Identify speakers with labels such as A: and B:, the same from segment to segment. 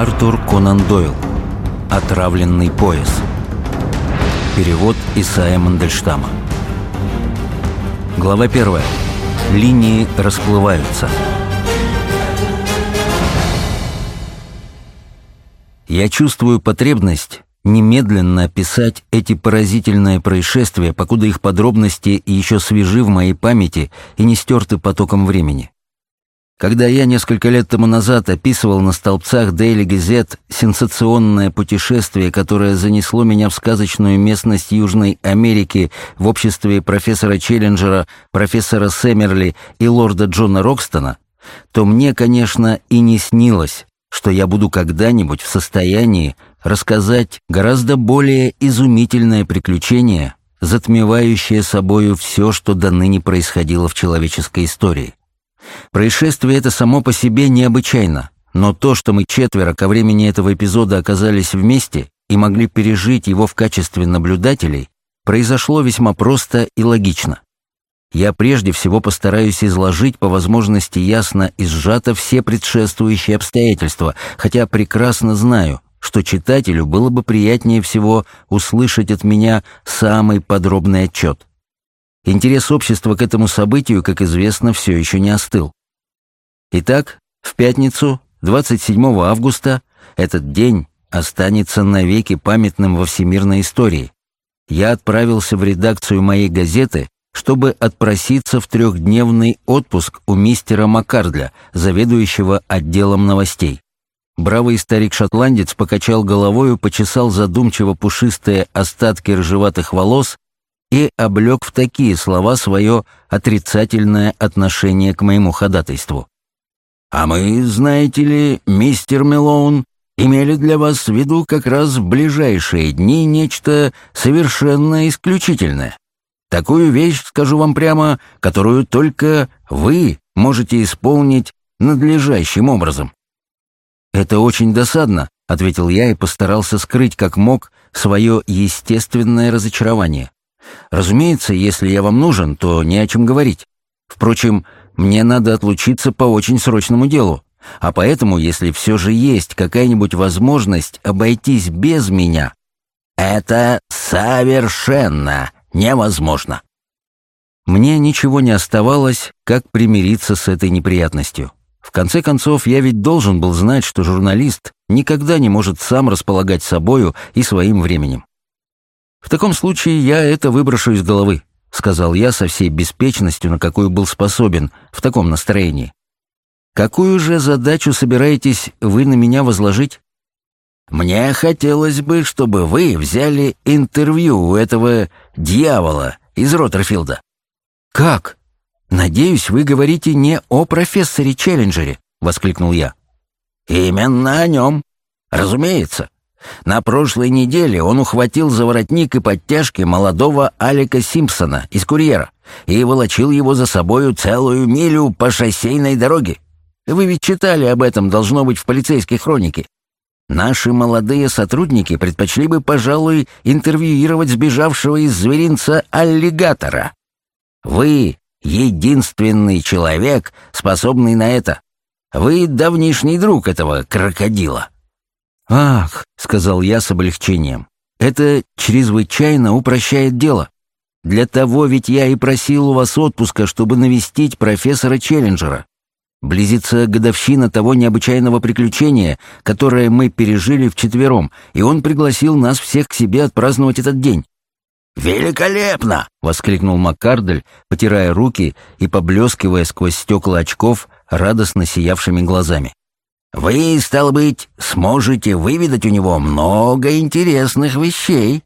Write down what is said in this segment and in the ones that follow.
A: Артур Конан Дойл. Отравленный пояс. Перевод Исаия Мандельштама. Глава первая. Линии расплываются. Я чувствую потребность немедленно описать эти поразительные происшествия, покуда их подробности еще свежи в моей памяти и не стерты потоком времени. Когда я несколько лет тому назад описывал на столбцах Daily Gazette сенсационное путешествие, которое занесло меня в сказочную местность Южной Америки в обществе профессора Челленджера, профессора Сэмерли и лорда Джона Рокстона, то мне, конечно, и не снилось, что я буду когда-нибудь в состоянии рассказать гораздо более изумительное приключение, затмевающее собою все, что до ныне происходило в человеческой истории. Происшествие это само по себе необычайно, но то, что мы четверо ко времени этого эпизода оказались вместе и могли пережить его в качестве наблюдателей, произошло весьма просто и логично. Я прежде всего постараюсь изложить по возможности ясно и сжато все предшествующие обстоятельства, хотя прекрасно знаю, что читателю было бы приятнее всего услышать от меня самый подробный отчет. Интерес общества к этому событию, как известно, все еще не остыл. Итак, в пятницу, 27 августа, этот день останется навеки памятным во всемирной истории. Я отправился в редакцию моей газеты, чтобы отпроситься в трехдневный отпуск у мистера Маккардля, заведующего отделом новостей. Бравый старик-шотландец покачал головою, почесал задумчиво пушистые остатки рыжеватых волос и облег в такие слова свое отрицательное отношение к моему ходатайству. «А мы, знаете ли, мистер Мелоун, имели для вас в виду как раз в ближайшие дни нечто совершенно исключительное. Такую вещь, скажу вам прямо, которую только вы можете исполнить надлежащим образом». «Это очень досадно», — ответил я и постарался скрыть как мог свое естественное разочарование. Разумеется, если я вам нужен, то не о чем говорить. Впрочем, мне надо отлучиться по очень срочному делу. А поэтому, если все же есть какая-нибудь возможность обойтись без меня, это совершенно невозможно. Мне ничего не оставалось, как примириться с этой неприятностью. В конце концов, я ведь должен был знать, что журналист никогда не может сам располагать собою и своим временем. «В таком случае я это выброшу из головы», — сказал я со всей беспечностью, на какую был способен в таком настроении. «Какую же задачу собираетесь вы на меня возложить?» «Мне хотелось бы, чтобы вы взяли интервью у этого дьявола из Роттерфилда». «Как? Надеюсь, вы говорите не о профессоре Челленджере», — воскликнул я. «Именно о нем. Разумеется. На прошлой неделе он ухватил за воротник и подтяжки молодого Алика Симпсона из «Курьера» и волочил его за собою целую милю по шоссейной дороге. Вы ведь читали об этом, должно быть, в полицейской хронике. Наши молодые сотрудники предпочли бы, пожалуй, интервьюировать сбежавшего из зверинца аллигатора. Вы — единственный человек, способный на это. Вы — давнишний друг этого крокодила. «Ах», — сказал я с облегчением, — «это чрезвычайно упрощает дело. Для того ведь я и просил у вас отпуска, чтобы навестить профессора Челленджера. Близится годовщина того необычайного приключения, которое мы пережили вчетвером, и он пригласил нас всех к себе отпраздновать этот день».
B: «Великолепно!»
A: — воскликнул Маккардель, потирая руки и поблескивая сквозь стекла очков радостно сиявшими глазами. Вы, стало быть, сможете выведать у него много интересных вещей.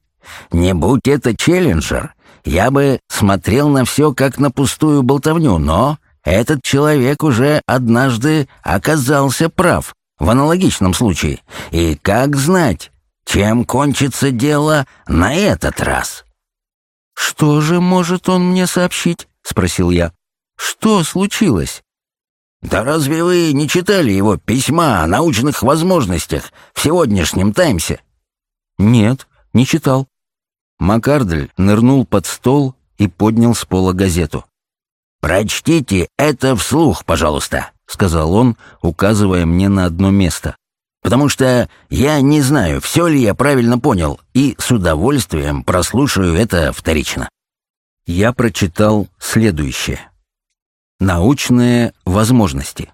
A: Не будь это челленджер, я бы смотрел на все как на пустую болтовню, но этот человек уже однажды оказался прав в аналогичном случае. И как знать, чем кончится дело на этот раз? «Что же может он мне сообщить?» — спросил я. «Что случилось?»
B: Да разве вы не читали его письма о научных возможностях в сегодняшнем «Таймсе»?»
A: «Нет, не читал». Макардель нырнул под стол и поднял с пола газету.
B: «Прочтите это вслух, пожалуйста», — сказал он, указывая мне на одно место. потому что я не знаю, все ли я правильно понял, и с удовольствием прослушаю это вторично.
A: Я прочитал следующее. Научные возможности.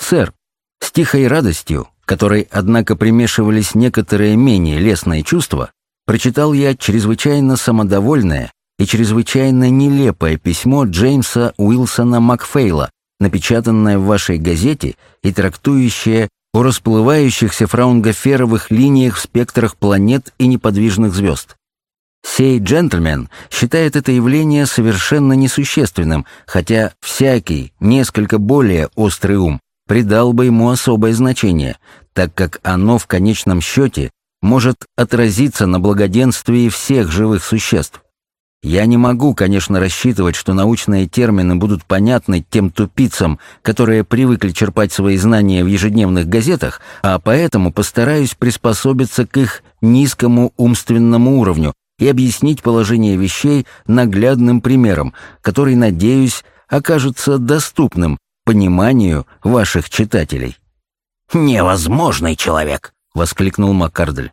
A: Сэр, с тихой радостью, которой, однако, примешивались некоторые менее лестные чувства, прочитал я чрезвычайно самодовольное и чрезвычайно нелепое письмо Джеймса Уилсона Макфейла, напечатанное в вашей газете и трактующее о расплывающихся фраунгоферовых линиях в спектрах планет и неподвижных звезд. Сей джентльмен считает это явление совершенно несущественным, хотя всякий, несколько более острый ум, придал бы ему особое значение, так как оно в конечном счете может отразиться на благоденствии всех живых существ. Я не могу, конечно, рассчитывать, что научные термины будут понятны тем тупицам, которые привыкли черпать свои знания в ежедневных газетах, а поэтому постараюсь приспособиться к их низкому умственному уровню и объяснить положение вещей наглядным примером, который, надеюсь, окажется доступным пониманию ваших читателей.
B: «Невозможный человек!» — воскликнул Маккардель.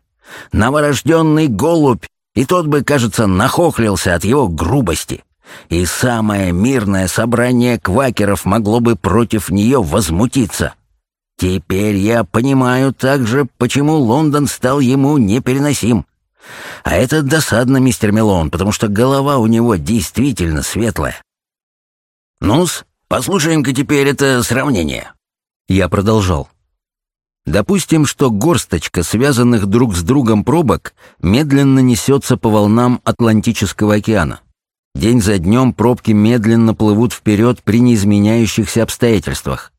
B: «Новорожденный голубь и тот бы, кажется, нахохлился от его грубости. И самое мирное собрание квакеров могло бы против нее возмутиться. Теперь я понимаю также, почему Лондон стал ему непереносим. А это досадно, мистер Мелон, потому что голова у него действительно светлая. Ну-с, послушаем-ка теперь это сравнение.
A: Я продолжал. Допустим, что горсточка связанных друг с другом пробок медленно несется по волнам Атлантического океана. День за днем пробки медленно плывут вперед при неизменяющихся обстоятельствах.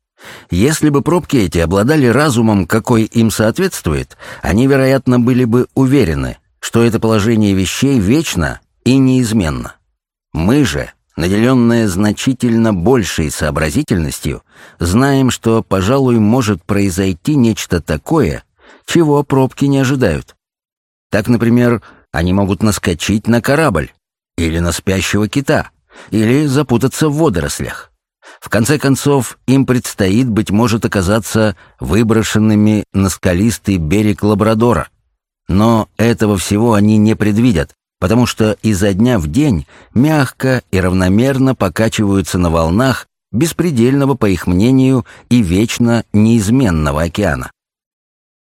A: Если бы пробки эти обладали разумом, какой им соответствует, они, вероятно, были бы уверены, что это положение вещей вечно и неизменно. Мы же, наделенная значительно большей сообразительностью, знаем, что, пожалуй, может произойти нечто такое, чего пробки не ожидают. Так, например, они могут наскочить на корабль, или на спящего кита, или запутаться в водорослях. В конце концов, им предстоит, быть может, оказаться выброшенными на скалистый берег Лабрадора. Но этого всего они не предвидят, потому что изо дня в день мягко и равномерно покачиваются на волнах беспредельного, по их мнению, и вечно неизменного океана.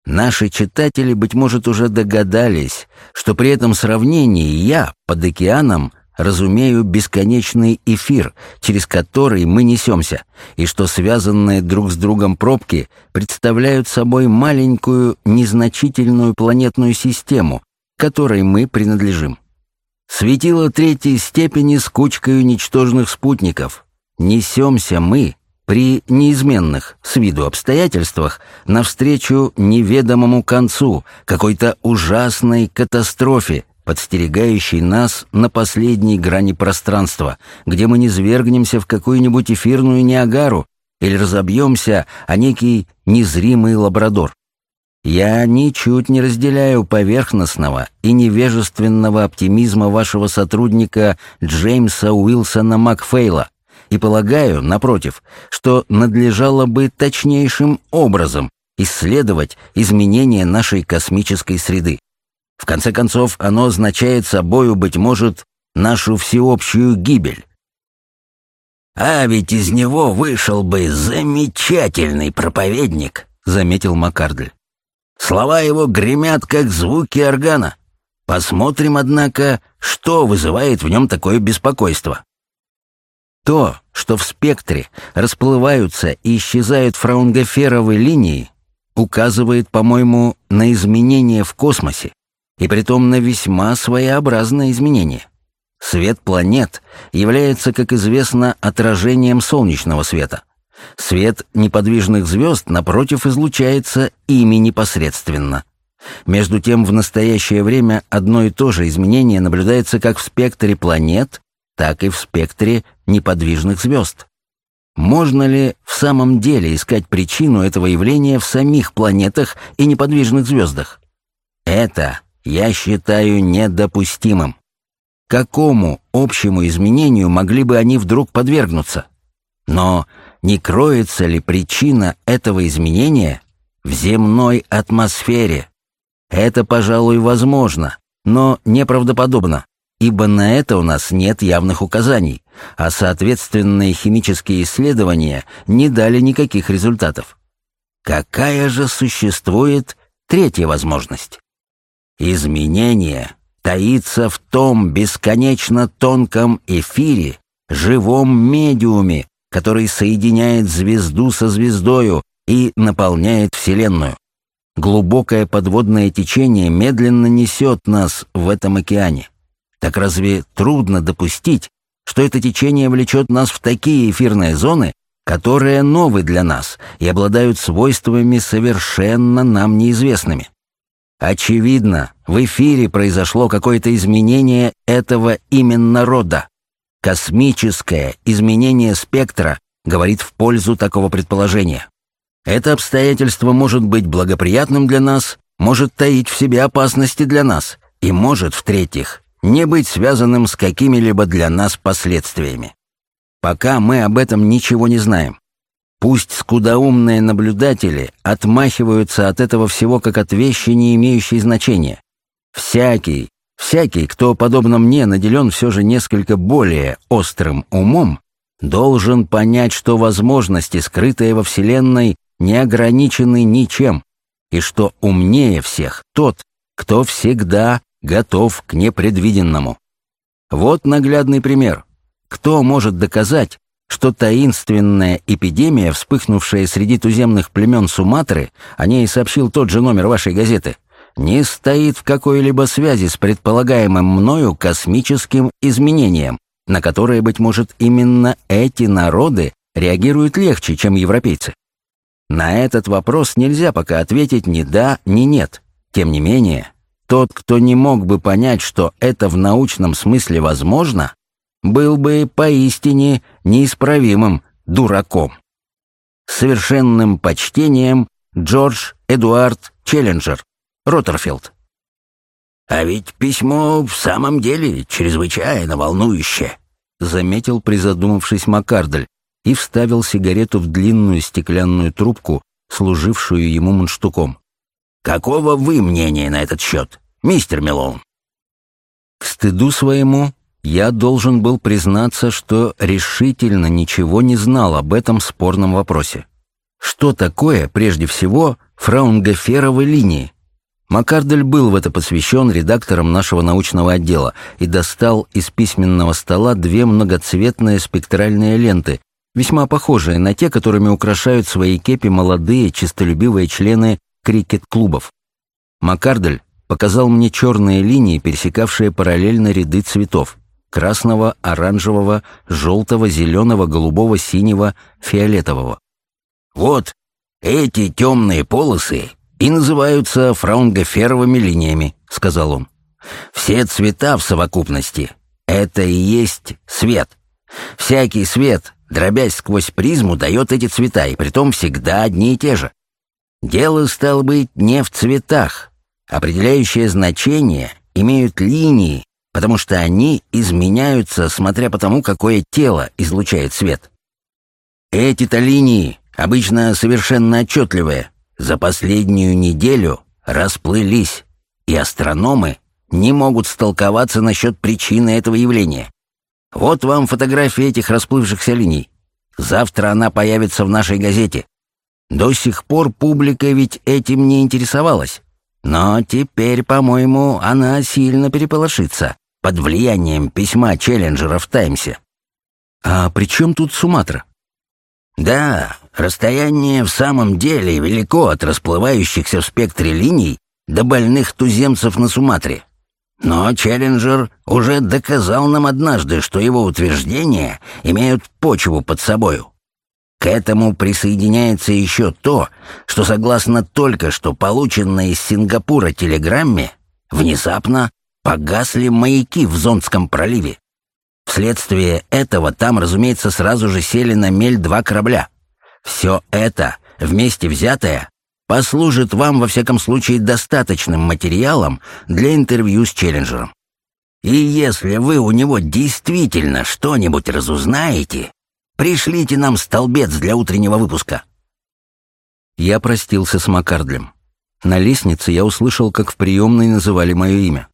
A: Наши читатели, быть может, уже догадались, что при этом сравнении я под океаном разумею бесконечный эфир, через который мы несемся, и что связанные друг с другом пробки представляют собой маленькую, незначительную планетную систему, которой мы принадлежим. Светило третьей степени с кучкой ничтожных спутников. Несемся мы при неизменных с виду обстоятельствах навстречу неведомому концу, какой-то ужасной катастрофе, подстерегающей нас на последней грани пространства, где мы не свергнемся в какую-нибудь эфирную Ниагару или разобьемся о некий незримый лабрадор. Я ничуть не разделяю поверхностного и невежественного оптимизма вашего сотрудника Джеймса Уилсона Макфейла и полагаю, напротив, что надлежало бы точнейшим образом исследовать изменения нашей космической среды. В конце концов, оно означает собою, быть может, нашу всеобщую гибель.
B: «А ведь из него вышел бы замечательный проповедник», — заметил Маккардль. Слова его гремят, как звуки органа. Посмотрим, однако, что вызывает в нем такое беспокойство.
A: То, что в спектре расплываются и исчезают фраунгоферовые линии, указывает, по-моему, на изменения в космосе, и притом на весьма своеобразное изменение. Свет планет является, как известно, отражением солнечного света. Свет неподвижных звезд, напротив, излучается ими непосредственно. Между тем, в настоящее время одно и то же изменение наблюдается как в спектре планет, так и в спектре неподвижных звезд. Можно ли в самом деле искать причину этого явления в самих планетах и неподвижных звездах? Это я считаю недопустимым. Какому общему изменению могли бы они вдруг подвергнуться? Но не кроется ли причина этого изменения
B: в земной атмосфере. Это, пожалуй, возможно, но неправдоподобно, ибо на это у нас нет явных указаний, а соответственные химические исследования не дали никаких результатов. Какая же существует третья возможность? Изменение таится в том бесконечно тонком эфире, живом медиуме, который соединяет звезду со звездою и наполняет Вселенную. Глубокое подводное течение медленно несет нас в этом океане. Так разве трудно допустить, что это течение влечет нас в такие эфирные зоны, которые новы для нас и обладают свойствами совершенно нам неизвестными? Очевидно, в эфире произошло какое-то изменение этого именно рода. Космическое изменение спектра говорит в пользу такого предположения. Это обстоятельство может быть благоприятным для нас, может таить в себе опасности для нас и может, в-третьих, не быть связанным с какими-либо для нас последствиями. Пока мы об этом ничего не знаем. Пусть скудоумные наблюдатели отмахиваются от этого всего как от вещи, не имеющей значения. Всякий, всякий, кто, подобно мне, наделен все же несколько более острым умом, должен понять, что возможности, скрытые во Вселенной, не ограничены ничем, и что умнее всех тот, кто всегда готов к непредвиденному. Вот наглядный пример. Кто может доказать, что таинственная эпидемия, вспыхнувшая среди туземных племен Суматры, о ней сообщил тот же номер вашей газеты, не стоит в какой-либо связи с предполагаемым мною космическим изменением, на которое, быть может, именно эти народы реагируют легче, чем европейцы. На этот вопрос нельзя пока ответить ни да, ни нет. Тем не менее, тот, кто не мог бы понять, что это в научном смысле возможно, был бы поистине неисправимым дураком. совершенным почтением Джордж Эдуард Челленджер, Роттерфилд. «А ведь письмо в самом деле чрезвычайно волнующее», заметил, призадумавшись Маккардель, и вставил сигарету в длинную стеклянную трубку, служившую ему мундштуком. «Какого вы мнения на этот счет, мистер Мелоун?» К стыду своему я должен был признаться, что решительно ничего не знал об этом спорном вопросе. Что такое, прежде всего, фраунгоферовы линии? Маккардель был в это посвящен редактором нашего научного отдела и достал из письменного стола две многоцветные спектральные ленты, весьма похожие на те, которыми украшают свои кепи молодые, честолюбивые члены крикет-клубов. Маккардель показал мне черные линии, пересекавшие параллельно ряды цветов — красного, оранжевого, желтого, зеленого, голубого, синего, фиолетового. «Вот эти темные полосы и называются фраунгоферовыми линиями», — сказал он. «Все цвета в совокупности — это и есть свет. Всякий свет дробясь сквозь призму, дает эти цвета, и притом всегда одни и те же. Дело, стало быть, не в цветах. Определяющее значение имеют линии, потому что они изменяются, смотря по тому, какое тело излучает свет. Эти-то линии, обычно совершенно отчетливые, за последнюю неделю расплылись, и астрономы не могут столковаться насчет причины этого явления. Вот вам фотография этих расплывшихся линий. Завтра она появится в нашей газете. До сих пор публика ведь этим не интересовалась. Но теперь, по-моему, она сильно переполошится под влиянием письма Челленджера в «Таймсе». А при чем тут Суматра? Да, расстояние в самом деле велико от расплывающихся в спектре линий до больных туземцев на Суматре. Но Челленджер уже доказал нам однажды, что его утверждения имеют почву под собою. К этому присоединяется еще то, что согласно только что полученной из Сингапура телеграмме, внезапно погасли маяки в Зонском проливе. Вследствие этого там, разумеется, сразу же сели на мель два корабля. Все это, вместе взятое, послужит вам, во всяком случае, достаточным материалом для интервью с Челленджером. И если вы у него действительно что-нибудь разузнаете, пришлите нам столбец для утреннего выпуска.
A: Я простился с Макардлем. На лестнице я услышал, как в приемной называли мое имя.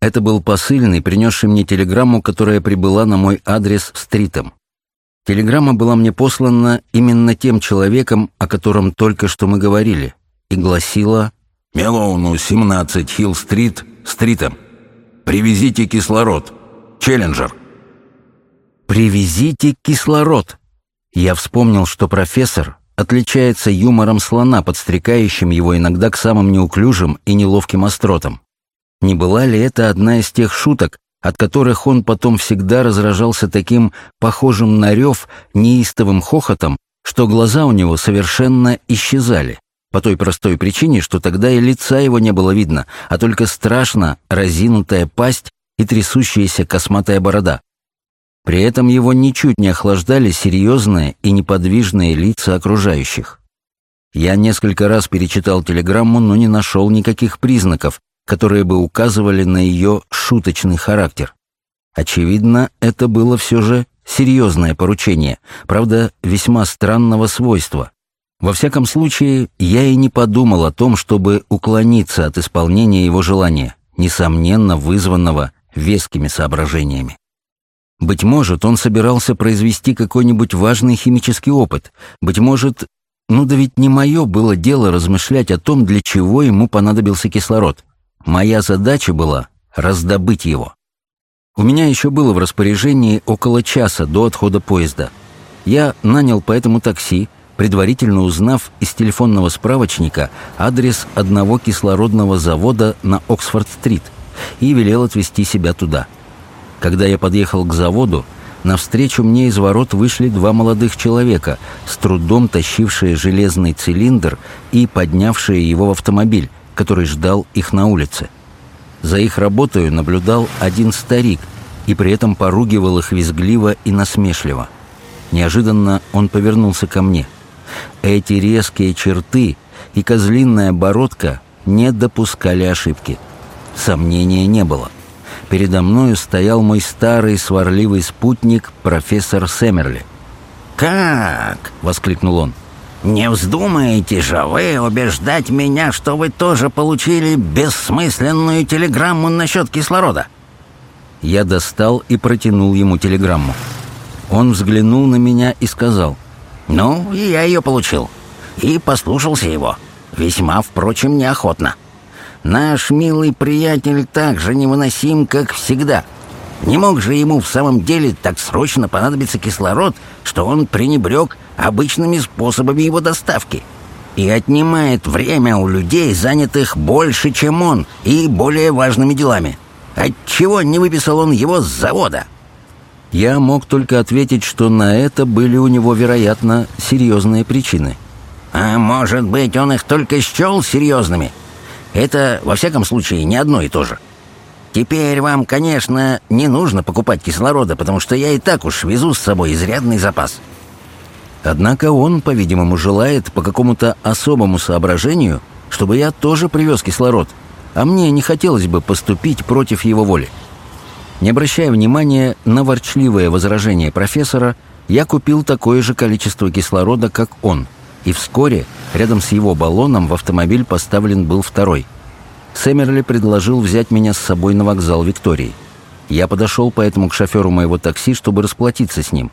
A: Это был посыльный, принесший мне телеграмму, которая прибыла на мой адрес в Стритом. Телеграмма была мне послана именно тем человеком, о котором только что мы говорили, и гласила
C: «Мелоуну, 17, Хилл-стрит, Стритом. Привезите кислород. Челленджер».
A: «Привезите кислород». Я вспомнил, что профессор отличается юмором слона, подстрекающим его иногда к самым неуклюжим и неловким остротам. Не была ли это одна из тех шуток, от которых он потом всегда разражался таким похожим на рев неистовым хохотом, что глаза у него совершенно исчезали, по той простой причине, что тогда и лица его не было видно, а только страшно разинутая пасть и трясущаяся косматая борода. При этом его ничуть не охлаждали серьезные и неподвижные лица окружающих. Я несколько раз перечитал телеграмму, но не нашел никаких признаков, которые бы указывали на ее шуточный характер. Очевидно, это было все же серьезное поручение, правда, весьма странного свойства. Во всяком случае, я и не подумал о том, чтобы уклониться от исполнения его желания, несомненно вызванного вескими соображениями. Быть может, он собирался произвести какой-нибудь важный химический опыт. Быть может, ну да ведь не мое было дело размышлять о том, для чего ему понадобился кислород. Моя задача была раздобыть его. У меня еще было в распоряжении около часа до отхода поезда. Я нанял поэтому такси, предварительно узнав из телефонного справочника адрес одного кислородного завода на Оксфорд-стрит и велел отвезти себя туда. Когда я подъехал к заводу, навстречу мне из ворот вышли два молодых человека, с трудом тащившие железный цилиндр и поднявшие его в автомобиль, который ждал их на улице. За их работой наблюдал один старик и при этом поругивал их визгливо и насмешливо. Неожиданно он повернулся ко мне. Эти резкие черты и козлиная бородка не допускали ошибки. Сомнения не было передо мною стоял мой старый сварливый спутник, профессор Сэмерли.
B: «Как?» — воскликнул он. «Не вздумаете же вы убеждать меня, что вы тоже получили бессмысленную телеграмму насчет кислорода?»
A: Я достал и протянул ему телеграмму. Он взглянул на меня и сказал.
B: «Ну, и я ее получил. И послушался его. Весьма, впрочем, неохотно». Наш милый приятель так же невыносим, как всегда. Не мог же ему в самом деле так срочно понадобиться кислород, что он пренебрег обычными способами его доставки и отнимает время у людей, занятых больше, чем он, и более важными делами. Отчего не выписал он его с завода?
A: Я мог только ответить, что на это были у него, вероятно, серьезные причины.
B: А может быть, он их только счел серьезными? — это, во всяком случае, не одно и то же. Теперь вам, конечно, не нужно покупать кислорода, потому что я и так уж везу с собой изрядный запас.
A: Однако он, по-видимому, желает по какому-то особому соображению, чтобы я тоже привез кислород, а мне не хотелось бы поступить против его воли. Не обращая внимания на ворчливое возражение профессора, я купил такое же количество кислорода, как он – и вскоре рядом с его баллоном в автомобиль поставлен был второй. Сэмерли предложил взять меня с собой на вокзал Виктории. Я подошел поэтому к шоферу моего такси, чтобы расплатиться с ним.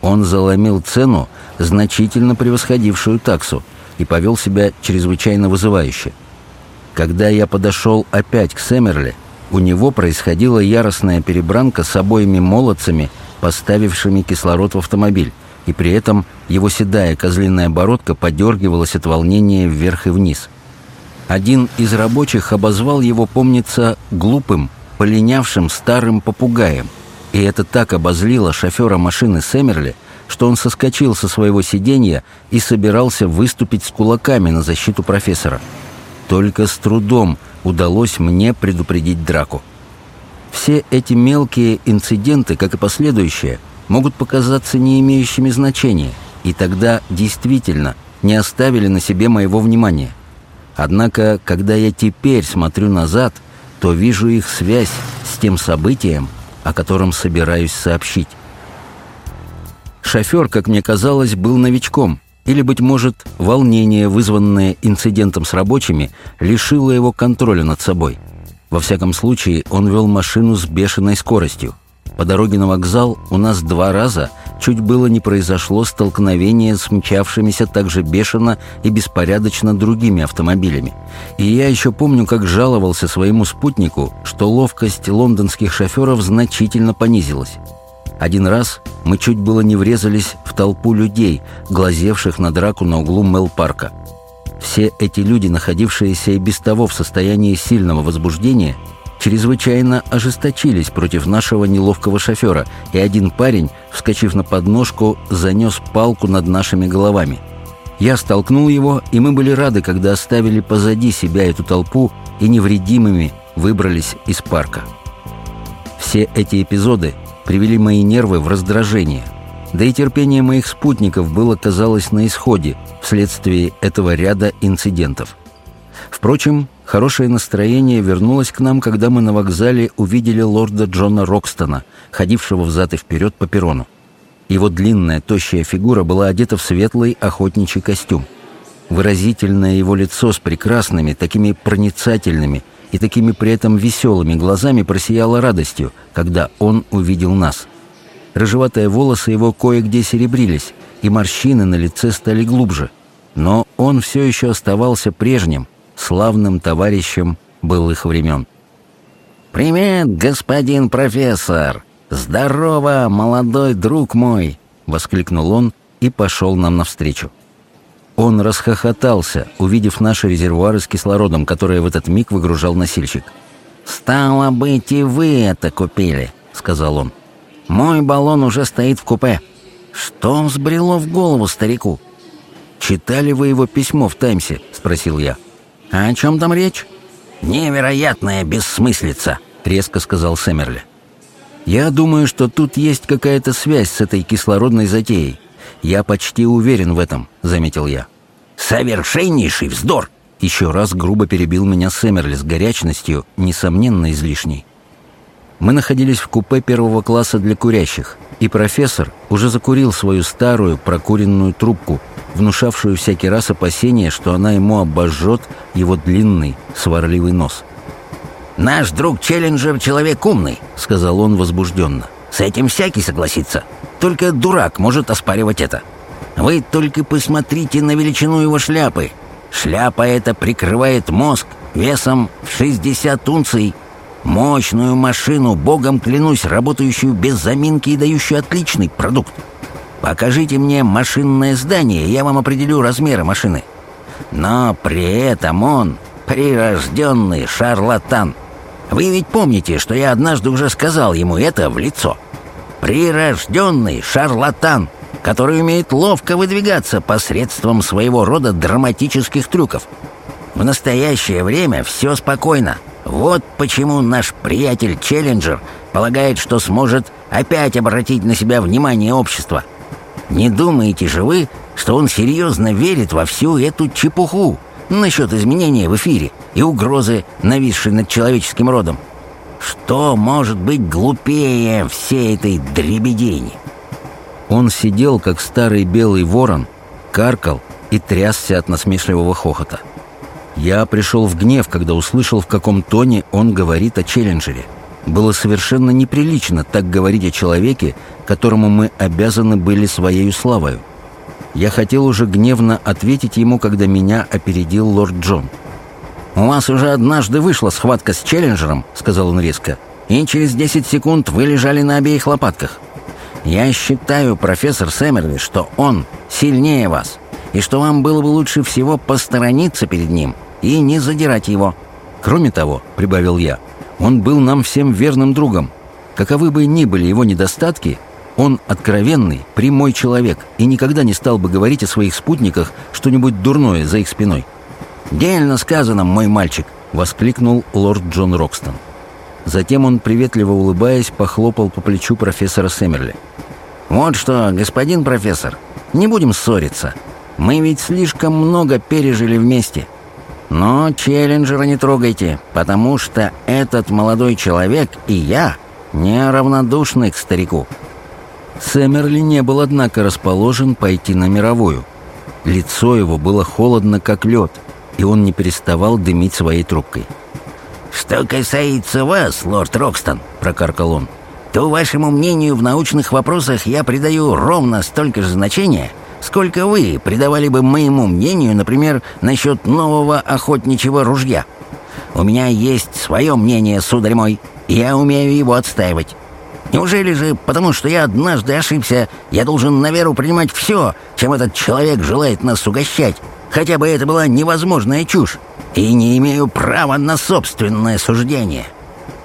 A: Он заломил цену, значительно превосходившую таксу, и повел себя чрезвычайно вызывающе. Когда я подошел опять к Сэмерли, у него происходила яростная перебранка с обоими молодцами, поставившими кислород в автомобиль и при этом его седая козлиная бородка подергивалась от волнения вверх и вниз. Один из рабочих обозвал его, помнится, глупым, полинявшим старым попугаем, и это так обозлило шофера машины Сэмерли, что он соскочил со своего сиденья и собирался выступить с кулаками на защиту профессора. Только с трудом удалось мне предупредить драку. Все эти мелкие инциденты, как и последующие – могут показаться не имеющими значения, и тогда действительно не оставили на себе моего внимания. Однако, когда я теперь смотрю назад, то вижу их связь с тем событием, о котором собираюсь сообщить. Шофер, как мне казалось, был новичком, Или, быть может, волнение, вызванное инцидентом с рабочими, лишило его контроля над собой. Во всяком случае, он вел машину с бешеной скоростью. По дороге на вокзал у нас два раза чуть было не произошло столкновение с мчавшимися так же бешено и беспорядочно другими автомобилями. И я еще помню, как жаловался своему спутнику, что ловкость лондонских шоферов значительно понизилась. Один раз мы чуть было не врезались в толпу людей, глазевших на драку на углу Мел-парка. Все эти люди, находившиеся и без того в состоянии сильного возбуждения, чрезвычайно ожесточились против нашего неловкого шофера, и один парень, вскочив на подножку, занес палку над нашими головами. Я столкнул его, и мы были рады, когда оставили позади себя эту толпу и невредимыми выбрались из парка. Все эти эпизоды привели мои нервы в раздражение. Да и терпение моих спутников было, казалось, на исходе вследствие этого ряда инцидентов. Впрочем, Хорошее настроение вернулось к нам, когда мы на вокзале увидели лорда Джона Рокстона, ходившего взад и вперед по перрону. Его длинная, тощая фигура была одета в светлый охотничий костюм. Выразительное его лицо с прекрасными, такими проницательными и такими при этом веселыми глазами просияло радостью, когда он увидел нас. Рыжеватые волосы его кое-где серебрились, и морщины на лице стали глубже. Но он все еще оставался прежним, славным товарищем былых времен.
B: «Привет, господин профессор! Здорово, молодой друг мой!» — воскликнул он и пошел нам навстречу.
A: Он расхохотался, увидев наши резервуары с кислородом, которые в этот миг выгружал носильщик.
B: «Стало быть, и вы это купили», — сказал он. «Мой баллон уже стоит в купе. Что взбрело в голову старику?»
A: «Читали вы его письмо в «Таймсе»?» — спросил я.
B: «А о чем там речь?» «Невероятная бессмыслица», — резко сказал Сэмерли.
A: «Я думаю, что тут есть какая-то связь с этой кислородной затеей. Я почти уверен в этом», — заметил я.
B: «Совершеннейший вздор!»
A: Еще раз грубо перебил меня Сэмерли с горячностью, несомненно, излишней. Мы находились в купе первого класса для курящих, и профессор уже закурил свою старую прокуренную трубку, внушавшую всякий раз опасение, что она ему обожжет его длинный сварливый нос.
B: «Наш друг Челленджер человек умный», — сказал он возбужденно. «С этим всякий согласится. Только дурак может оспаривать это. Вы только посмотрите на величину его шляпы. Шляпа эта прикрывает мозг весом в 60 унций Мощную машину, богом клянусь, работающую без заминки и дающую отличный продукт. Покажите мне машинное здание, я вам определю размеры машины. Но при этом он прирожденный шарлатан. Вы ведь помните, что я однажды уже сказал ему это в лицо. Прирожденный шарлатан, который умеет ловко выдвигаться посредством своего рода драматических трюков. В настоящее время все спокойно. Вот почему наш приятель Челленджер полагает, что сможет опять обратить на себя внимание общества. Не думаете же вы, что он серьезно верит во всю эту чепуху насчет изменения в эфире и угрозы, нависшей над человеческим родом? Что может быть глупее всей этой дребедени?
A: Он сидел, как старый белый ворон, каркал и трясся от насмешливого хохота. — я пришел в гнев, когда услышал, в каком тоне он говорит о челленджере. Было совершенно неприлично так говорить о человеке, которому мы обязаны были своей славою. Я хотел уже гневно ответить ему, когда меня опередил лорд Джон.
B: «У вас уже однажды вышла схватка с челленджером», — сказал он резко, «и через 10 секунд вы лежали на обеих лопатках. Я считаю, профессор Сэмерли, что он сильнее вас, и что вам было бы лучше всего посторониться перед ним и не задирать его.
A: Кроме того, — прибавил я, — он был нам всем верным другом. Каковы бы ни были его недостатки, он откровенный, прямой человек и никогда не стал бы говорить о своих спутниках что-нибудь дурное за их спиной.
B: «Дельно сказано, мой мальчик!» — воскликнул лорд Джон Рокстон.
A: Затем он, приветливо улыбаясь, похлопал по плечу профессора Сэмерли.
B: «Вот что, господин профессор, не будем ссориться. Мы ведь слишком много пережили вместе. Но Челленджера не трогайте, потому что этот молодой человек и я не равнодушны к старику».
A: Сэмерли не был, однако, расположен пойти на мировую. Лицо его было холодно, как лед, и он не переставал дымить своей трубкой.
B: «Что касается вас, лорд Рокстон», — прокаркал он, «то вашему мнению в научных вопросах я придаю ровно столько же значения, сколько вы придавали бы моему мнению, например, насчет нового охотничьего ружья. У меня есть свое мнение, сударь мой, и я умею его отстаивать. Неужели же, потому что я однажды ошибся, я должен на веру принимать все, чем этот человек желает нас угощать, хотя бы это была невозможная чушь, и не имею права на собственное суждение?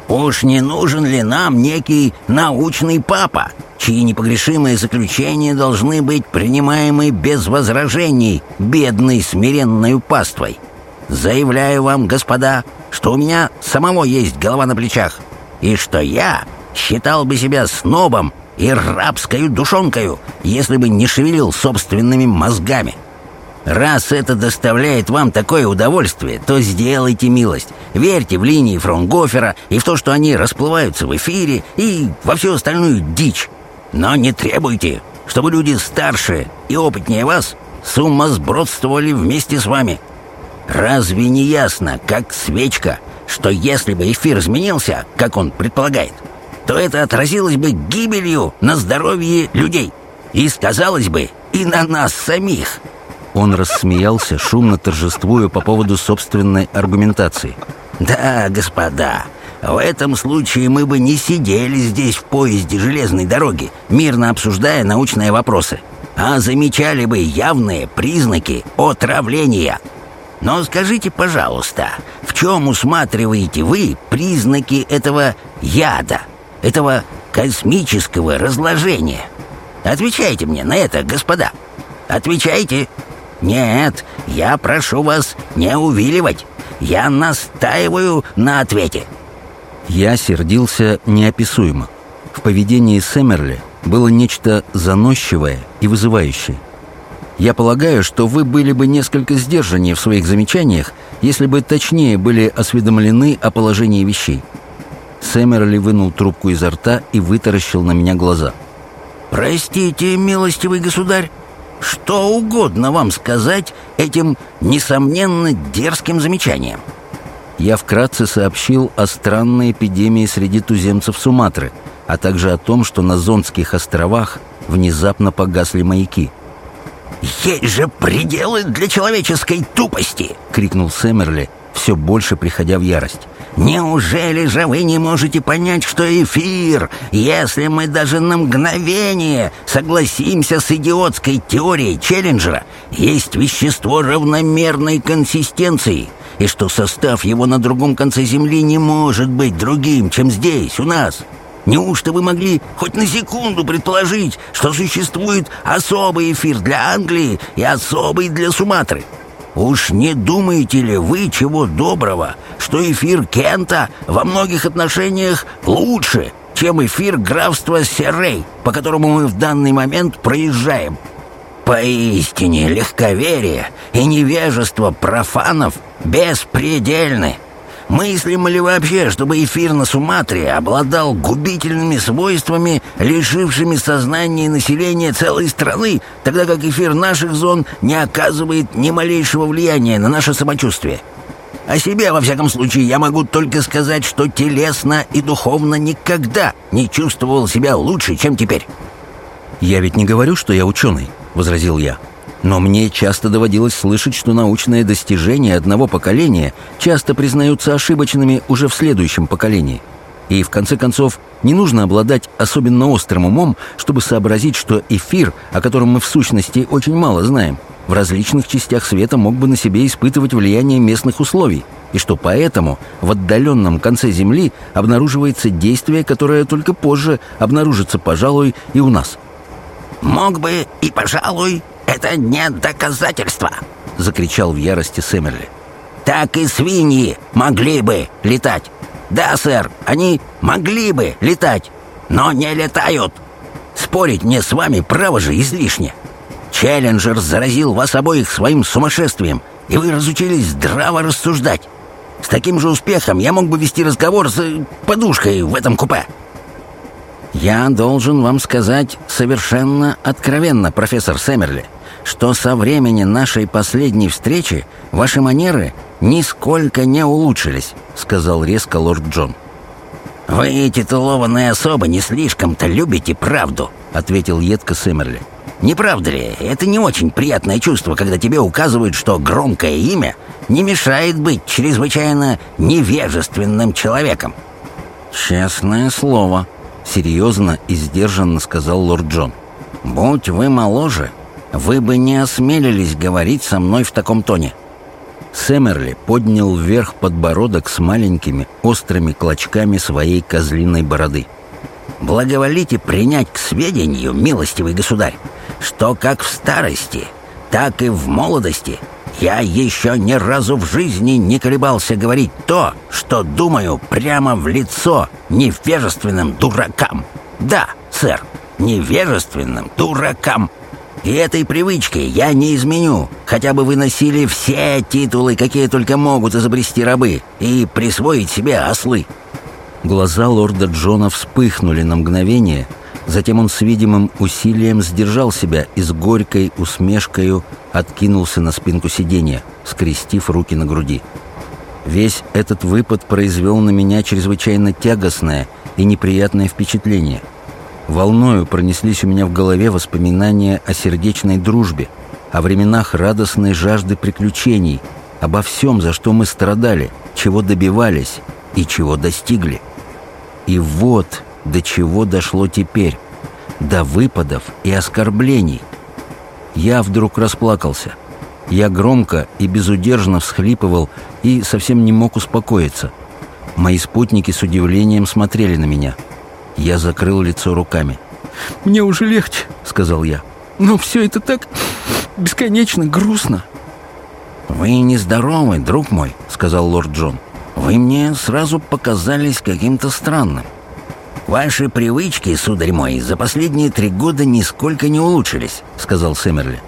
B: Уж не нужен ли нам некий научный папа, чьи непогрешимые заключения должны быть принимаемы без возражений бедной смиренной паствой? Заявляю вам, господа, что у меня самого есть голова на плечах, и что я считал бы себя снобом и рабскою душонкою, если бы не шевелил собственными мозгами. Раз это доставляет вам такое удовольствие, то сделайте милость. Верьте в линии Фронгофера и в то, что они расплываются в эфире, и во всю остальную дичь. Но не требуйте, чтобы люди старше и опытнее вас сумасбродствовали вместе с вами. Разве не ясно, как свечка, что если бы эфир изменился, как он предполагает, то это отразилось бы гибелью на здоровье людей. И сказалось бы и на нас самих.
A: Он рассмеялся, шумно торжествуя по поводу собственной аргументации.
B: Да, господа, в этом случае мы бы не сидели здесь в поезде железной дороги, мирно обсуждая научные вопросы, а замечали бы явные признаки отравления. Но скажите, пожалуйста, в чем усматриваете вы признаки этого яда? этого космического разложения? Отвечайте мне на это, господа. Отвечайте. Нет, я прошу вас не увиливать. Я настаиваю на ответе.
A: Я сердился неописуемо. В поведении Сэмерли было нечто заносчивое и вызывающее. Я полагаю, что вы были бы несколько сдержаннее в своих замечаниях, если бы точнее были осведомлены о положении вещей. Сэмерли вынул трубку изо рта и вытаращил на меня глаза.
B: «Простите, милостивый государь, что угодно вам сказать этим, несомненно, дерзким замечанием?»
A: Я вкратце сообщил о странной эпидемии среди туземцев Суматры, а также о том, что на Зонских островах внезапно погасли маяки.
B: «Есть же пределы для человеческой тупости!» — крикнул Сэмерли, все больше приходя в ярость. Неужели же вы не можете понять, что эфир, если мы даже на мгновение согласимся с идиотской теорией Челленджера, есть вещество равномерной консистенции, и что состав его на другом конце Земли не может быть другим, чем здесь, у нас? Неужто вы могли хоть на секунду предположить, что существует особый эфир для Англии и особый для Суматры? Уж не думаете ли вы чего доброго, что эфир Кента во многих отношениях лучше, чем эфир графства Серрей, по которому мы в данный момент проезжаем? Поистине легковерие и невежество профанов беспредельны. Мыслимо ли вообще, чтобы эфир на Суматре обладал губительными свойствами, лишившими сознания населения целой страны, тогда как эфир наших зон не оказывает ни малейшего влияния на наше самочувствие? О себе, во всяком случае, я могу только сказать, что телесно и духовно никогда не чувствовал себя лучше, чем теперь.
A: «Я ведь не говорю, что я ученый», — возразил я. Но мне часто доводилось слышать, что научные достижения одного поколения часто признаются ошибочными уже в следующем поколении. И, в конце концов, не нужно обладать особенно острым умом, чтобы сообразить, что эфир, о котором мы в сущности очень мало знаем, в различных частях света мог бы на себе испытывать влияние местных условий, и что поэтому в отдаленном конце Земли обнаруживается действие, которое только позже обнаружится, пожалуй, и у нас.
B: «Мог бы и, пожалуй, «Это не доказательство!» — закричал в ярости Сэмерли. «Так и свиньи могли бы летать. Да, сэр, они могли бы летать, но не летают. Спорить мне с вами право же излишне. Челленджер заразил вас обоих своим сумасшествием, и вы разучились здраво рассуждать. С таким же успехом я мог бы вести разговор с подушкой в этом купе». «Я должен вам сказать совершенно откровенно, профессор Сэмерли, что со времени нашей последней встречи ваши манеры нисколько не улучшились», — сказал резко лорд Джон. «Вы, титулованные особо, не слишком-то любите правду», — ответил едко Сэмерли. «Не правда ли, это не очень приятное чувство, когда тебе указывают, что громкое имя не мешает быть чрезвычайно невежественным человеком?»
A: «Честное слово», — серьезно и сдержанно сказал лорд Джон. «Будь вы моложе, вы бы не осмелились говорить со мной в таком тоне». Сэмерли поднял вверх подбородок с маленькими острыми клочками своей козлиной бороды.
B: «Благоволите принять к сведению, милостивый государь, что как в старости, так и в молодости я еще ни разу в жизни не колебался говорить то, что думаю прямо в лицо невежественным дуракам. Да, сэр, невежественным дуракам. И этой привычки я не изменю, хотя бы вы носили все титулы, какие только могут изобрести рабы, и присвоить себе ослы».
A: Глаза лорда Джона вспыхнули на мгновение, затем он с видимым усилием сдержал себя и с горькой усмешкою откинулся на спинку сиденья, скрестив руки на груди. Весь этот выпад произвел на меня чрезвычайно тягостное и неприятное впечатление – Волною пронеслись у меня в голове воспоминания о сердечной дружбе, о временах радостной жажды приключений, обо всем, за что мы страдали, чего добивались и чего достигли. И вот до чего дошло теперь, до выпадов и оскорблений. Я вдруг расплакался. Я громко и безудержно всхлипывал и совсем не мог успокоиться. Мои спутники с удивлением смотрели на меня — я закрыл лицо руками.
D: «Мне уже легче», — сказал я. «Но все это так бесконечно грустно».
B: «Вы нездоровы, друг мой», — сказал лорд Джон. «Вы мне сразу показались каким-то странным. Ваши привычки, сударь мой, за последние три года нисколько не улучшились», — сказал Сэмерли.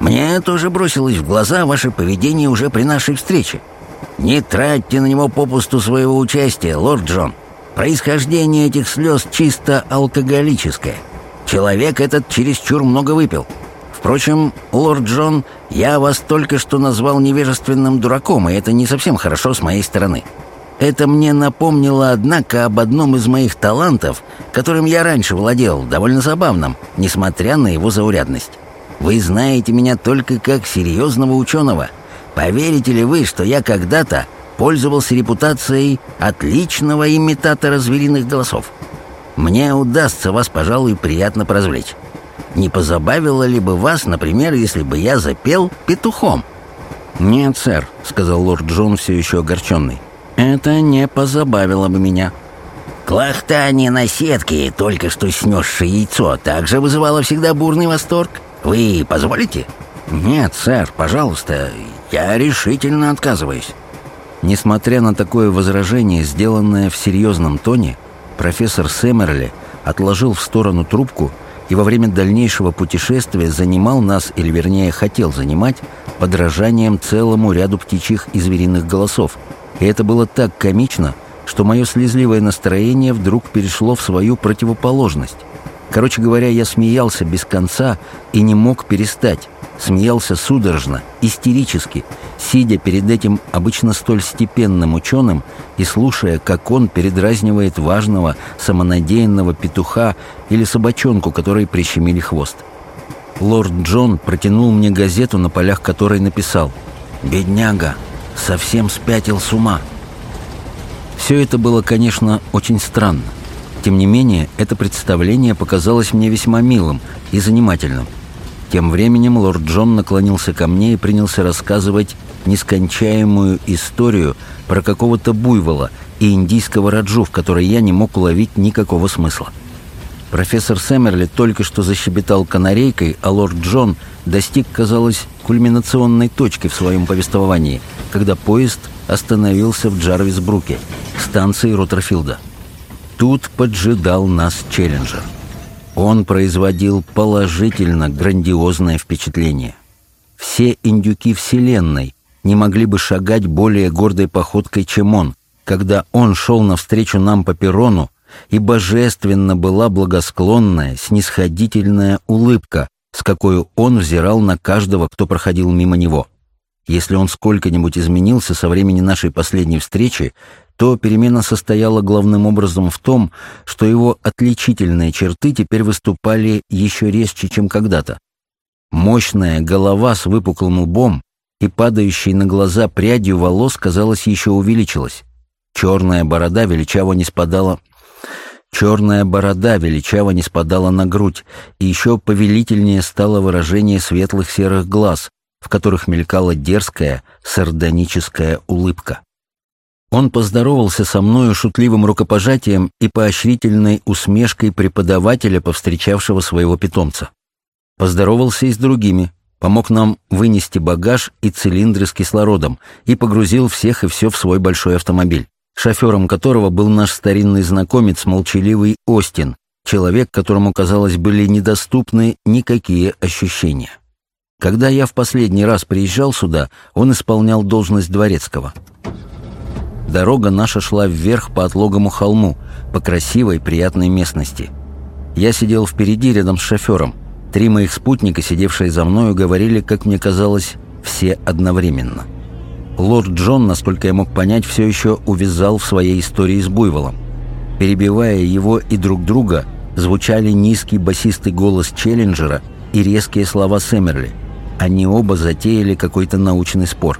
B: «Мне тоже бросилось в глаза ваше поведение уже при нашей встрече. Не тратьте на него попусту своего участия, лорд Джон. Происхождение этих слез чисто алкоголическое. Человек этот чересчур много выпил. Впрочем, лорд Джон, я вас только что назвал невежественным дураком, и это не совсем хорошо с моей стороны. Это мне напомнило, однако, об одном из моих талантов, которым я раньше владел, довольно забавным, несмотря на его заурядность. Вы знаете меня только как серьезного ученого. Поверите ли вы, что я когда-то пользовался репутацией отличного имитатора звериных голосов. Мне удастся вас, пожалуй, приятно поразвлечь. Не позабавило ли бы вас, например, если бы я запел петухом?»
A: «Нет, сэр», — сказал лорд Джон, все еще огорченный. «Это не позабавило бы меня».
B: «Клохтание на сетке, только что снесшее яйцо, также вызывало всегда бурный восторг. Вы позволите?»
A: «Нет, сэр, пожалуйста, я решительно отказываюсь». Несмотря на такое возражение, сделанное в серьезном тоне, профессор Сэмерли отложил в сторону трубку и во время дальнейшего путешествия занимал нас, или вернее хотел занимать, подражанием целому ряду птичьих и звериных голосов. И это было так комично, что мое слезливое настроение вдруг перешло в свою противоположность. Короче говоря, я смеялся без конца и не мог перестать смеялся судорожно, истерически, сидя перед этим обычно столь степенным ученым и слушая, как он передразнивает важного, самонадеянного петуха или собачонку, которой прищемили хвост. Лорд Джон протянул мне газету, на полях которой написал «Бедняга, совсем спятил с ума». Все это было, конечно, очень странно. Тем не менее, это представление показалось мне весьма милым и занимательным – тем временем лорд Джон наклонился ко мне и принялся рассказывать нескончаемую историю про какого-то буйвола и индийского раджу, в которой я не мог уловить никакого смысла. Профессор Сэмерли только что защебетал канарейкой, а лорд Джон достиг, казалось, кульминационной точки в своем повествовании, когда поезд остановился в Джарвисбруке, станции Роттерфилда. Тут поджидал нас Челленджер. Он производил положительно грандиозное впечатление. Все индюки Вселенной не могли бы шагать более гордой походкой, чем он, когда он шел навстречу нам по перрону и божественно была благосклонная, снисходительная улыбка, с какой он взирал на каждого, кто проходил мимо него. Если он сколько-нибудь изменился со времени нашей последней встречи, то перемена состояла главным образом в том, что его отличительные черты теперь выступали еще резче, чем когда-то. Мощная голова с выпуклым лбом и падающей на глаза прядью волос, казалось, еще увеличилась. Черная борода величаво не спадала Черная борода величаво не спадала на грудь, и еще повелительнее стало выражение светлых серых глаз, в которых мелькала дерзкая, сардоническая улыбка. Он поздоровался со мною шутливым рукопожатием и поощрительной усмешкой преподавателя, повстречавшего своего питомца. Поздоровался и с другими, помог нам вынести багаж и цилиндры с кислородом и погрузил всех и все в свой большой автомобиль шофером которого был наш старинный знакомец, молчаливый Остин, человек, которому, казалось, были недоступны никакие ощущения. Когда я в последний раз приезжал сюда, он исполнял должность дворецкого. Дорога наша шла вверх по отлогому холму, по красивой, приятной местности. Я сидел впереди рядом с шофером. Три моих спутника, сидевшие за мною, говорили, как мне казалось, все одновременно. Лорд Джон, насколько я мог понять, все еще увязал в своей истории с Буйволом. Перебивая его и друг друга, звучали низкий басистый голос Челленджера и резкие слова Сэмерли. Они оба затеяли какой-то научный спор.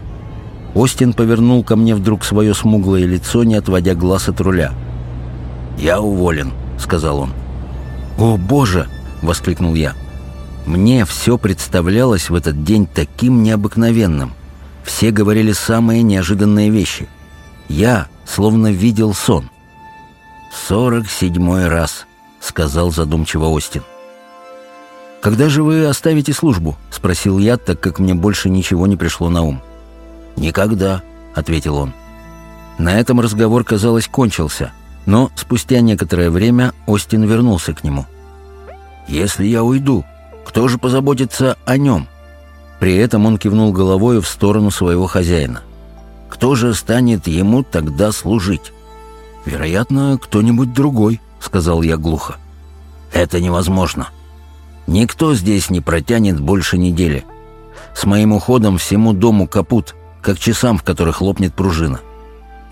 A: Остин повернул ко мне вдруг свое смуглое лицо, не отводя глаз от руля. «Я уволен», — сказал он. «О, Боже!» — воскликнул я. Мне все представлялось в этот день таким необыкновенным. Все говорили самые неожиданные вещи. Я словно видел сон. «Сорок седьмой раз», — сказал задумчиво Остин. «Когда же вы оставите службу?» — спросил я, так как мне больше ничего не пришло на ум. «Никогда», — ответил он. На этом разговор, казалось, кончился, но спустя некоторое время Остин вернулся к нему. «Если я уйду, кто же позаботится о нем?» При этом он кивнул головой в сторону своего хозяина. «Кто же станет ему тогда служить?» «Вероятно, кто-нибудь другой», — сказал я глухо. «Это невозможно. Никто здесь не протянет больше недели. С моим уходом всему дому капут, как часам, в которых лопнет пружина.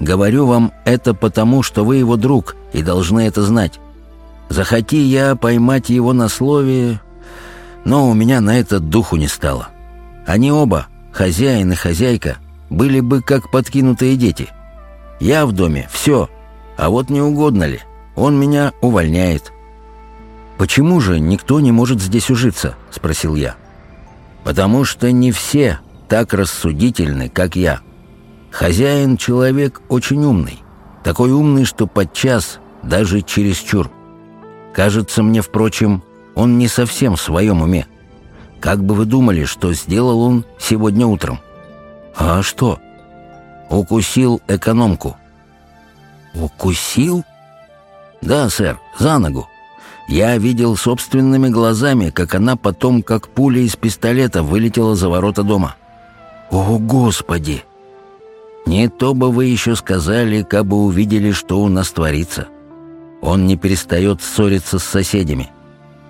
A: Говорю вам это потому, что вы его друг и должны это знать. Захоти я поймать его на слове, но у меня на это духу не стало». Они оба, хозяин и хозяйка, были бы как подкинутые дети. Я в доме, все, а вот не угодно ли, он меня увольняет. «Почему же никто не может здесь ужиться?» — спросил я. «Потому что не все так рассудительны, как я. Хозяин — человек очень умный, такой умный, что подчас даже чересчур. Кажется мне, впрочем, он не совсем в своем уме. Как бы вы думали, что сделал он сегодня утром? А что? Укусил экономку. Укусил? Да, сэр, за ногу. Я видел собственными глазами, как она потом, как пуля из пистолета, вылетела за ворота дома. О, Господи! Не то бы вы еще сказали, как бы увидели, что у нас творится. Он не перестает ссориться с соседями.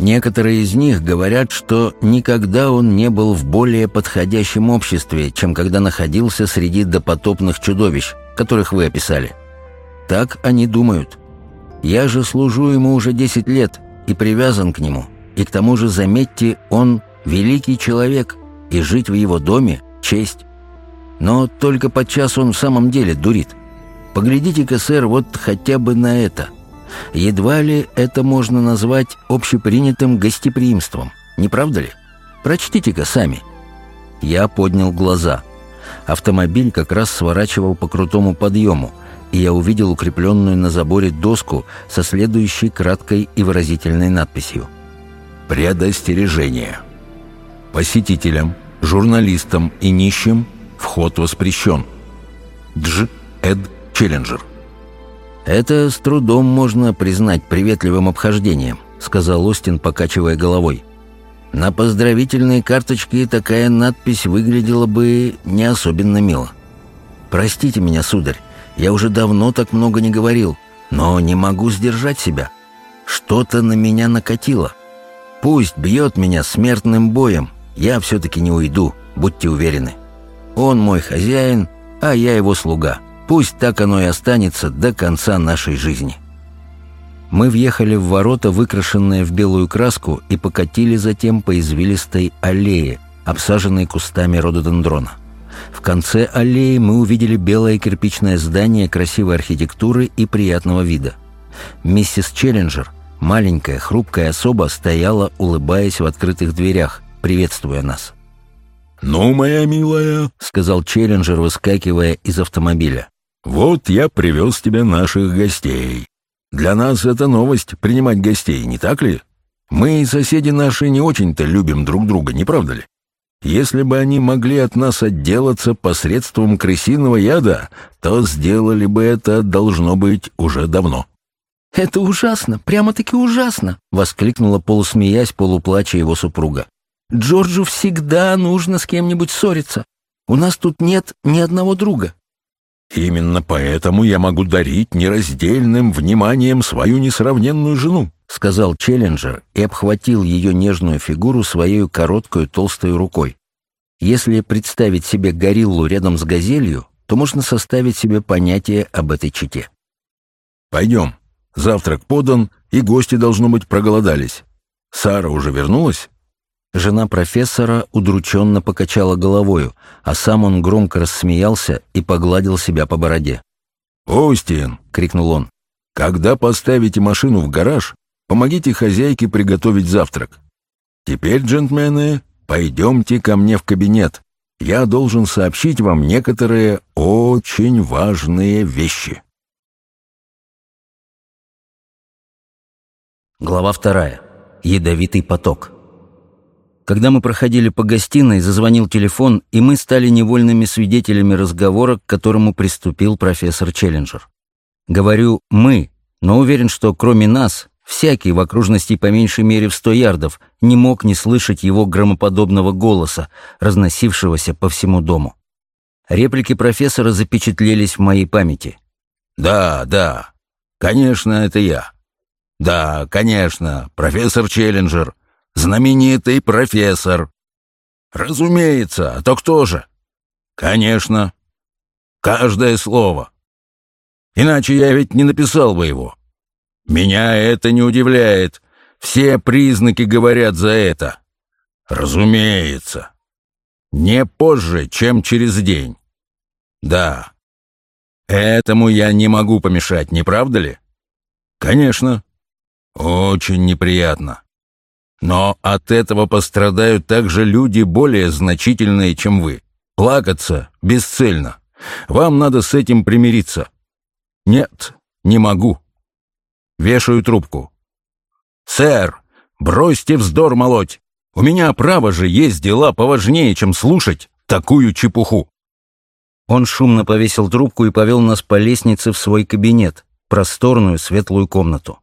A: Некоторые из них говорят, что никогда он не был в более подходящем обществе, чем когда находился среди допотопных чудовищ, которых вы описали. Так они думают. Я же служу ему уже 10 лет и привязан к нему. И к тому же, заметьте, он великий человек, и жить в его доме — честь. Но только подчас он в самом деле дурит. Поглядите-ка, сэр, вот хотя бы на это — Едва ли это можно назвать общепринятым гостеприимством, не правда ли? Прочтите-ка сами. Я поднял глаза. Автомобиль как раз сворачивал по крутому подъему, и я увидел укрепленную на заборе доску со следующей краткой и выразительной надписью.
C: Предостережение. Посетителям, журналистам и нищим вход воспрещен. Дж. Эд Челленджер.
A: «Это с трудом можно признать приветливым обхождением», — сказал Остин, покачивая головой. «На поздравительной карточке такая надпись выглядела бы не особенно мило. Простите меня, сударь, я уже давно так много не говорил,
B: но не могу сдержать себя. Что-то на меня накатило. Пусть бьет меня смертным боем, я все-таки не уйду, будьте уверены. Он мой хозяин, а я его слуга. Пусть так оно и останется до конца нашей жизни».
A: Мы въехали в ворота, выкрашенные в белую краску, и покатили затем по извилистой аллее, обсаженной кустами рододендрона. В конце аллеи мы увидели белое кирпичное здание красивой архитектуры и приятного вида. Миссис Челленджер, маленькая, хрупкая особа, стояла, улыбаясь в открытых дверях, приветствуя нас.
C: «Ну, моя милая», —
A: сказал Челленджер, выскакивая из автомобиля.
C: «Вот я привез тебе наших гостей. Для нас это новость — принимать гостей, не так ли? Мы и соседи наши не очень-то любим друг друга, не правда ли? Если бы они могли от нас отделаться посредством крысиного яда, то сделали бы это, должно быть, уже давно».
D: «Это ужасно, прямо-таки ужасно!» — воскликнула полусмеясь, полуплача его супруга. «Джорджу всегда нужно с кем-нибудь ссориться. У нас тут нет ни одного друга».
C: «Именно поэтому я могу дарить нераздельным вниманием свою несравненную жену», —
A: сказал Челленджер и обхватил ее нежную фигуру своей короткой толстой рукой. Если представить себе гориллу рядом с газелью, то можно составить себе понятие об этой чете.
C: «Пойдем. Завтрак подан, и гости, должно быть, проголодались. Сара уже вернулась?»
A: Жена профессора удрученно покачала головою, а сам он громко рассмеялся и погладил себя по бороде.
C: «Остин!» — крикнул он. «Когда поставите машину в гараж, помогите хозяйке приготовить завтрак. Теперь, джентльмены, пойдемте ко мне в кабинет. Я должен сообщить вам некоторые очень важные вещи».
A: Глава вторая. Ядовитый поток. Когда мы проходили по гостиной, зазвонил телефон, и мы стали невольными свидетелями разговора, к которому приступил профессор Челленджер. Говорю «мы», но уверен, что кроме нас, всякий в окружности по меньшей мере в сто ярдов не мог не слышать его громоподобного голоса, разносившегося по всему дому. Реплики профессора запечатлелись в моей памяти.
B: «Да, да, конечно, это я. Да, конечно, профессор Челленджер знаменитый профессор. Разумеется, а то кто же? Конечно. Каждое слово. Иначе я ведь не написал бы его. Меня это не удивляет. Все признаки говорят за это. Разумеется. Не позже, чем через день. Да. Этому я не могу помешать, не правда ли? Конечно. Очень неприятно. Но от этого пострадают также люди более значительные, чем вы. Плакаться бесцельно. Вам надо с этим примириться. Нет, не могу. Вешаю трубку. Сэр, бросьте вздор молоть. У меня, право же, есть дела поважнее, чем слушать такую чепуху.
A: Он шумно повесил трубку и повел нас по лестнице в свой кабинет, просторную светлую комнату.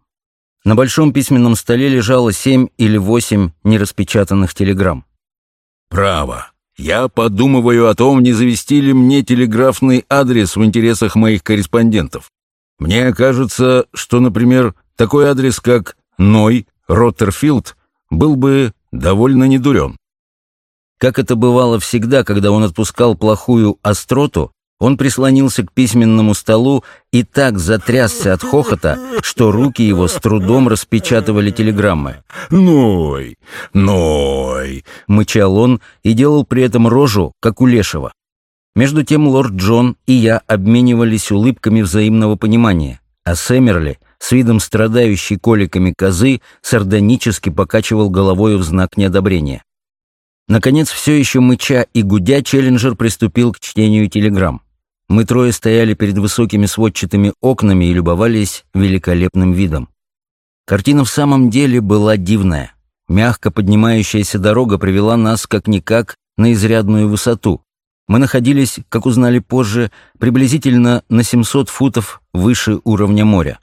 A: На большом письменном столе лежало семь или восемь нераспечатанных телеграмм.
B: «Право. Я подумываю о том, не завести ли мне телеграфный адрес в интересах моих корреспондентов. Мне кажется, что, например, такой адрес, как Ной, Роттерфилд, был бы довольно недурен.
A: Как это бывало всегда, когда он отпускал плохую остроту, он прислонился к письменному столу и так затрясся от хохота, что руки его с трудом распечатывали телеграммы.
B: «Ной! Ной!»
A: — мычал он и делал при этом рожу, как у лешего. Между тем лорд Джон и я обменивались улыбками взаимного понимания, а Сэмерли, с видом страдающей коликами козы, сардонически покачивал головой в знак неодобрения. Наконец, все еще мыча и гудя, Челленджер приступил к чтению телеграмм. Мы трое стояли перед высокими сводчатыми окнами и любовались великолепным видом. Картина в самом деле была дивная. Мягко поднимающаяся дорога привела нас как-никак на изрядную высоту. Мы находились, как узнали позже, приблизительно на 700 футов выше уровня моря.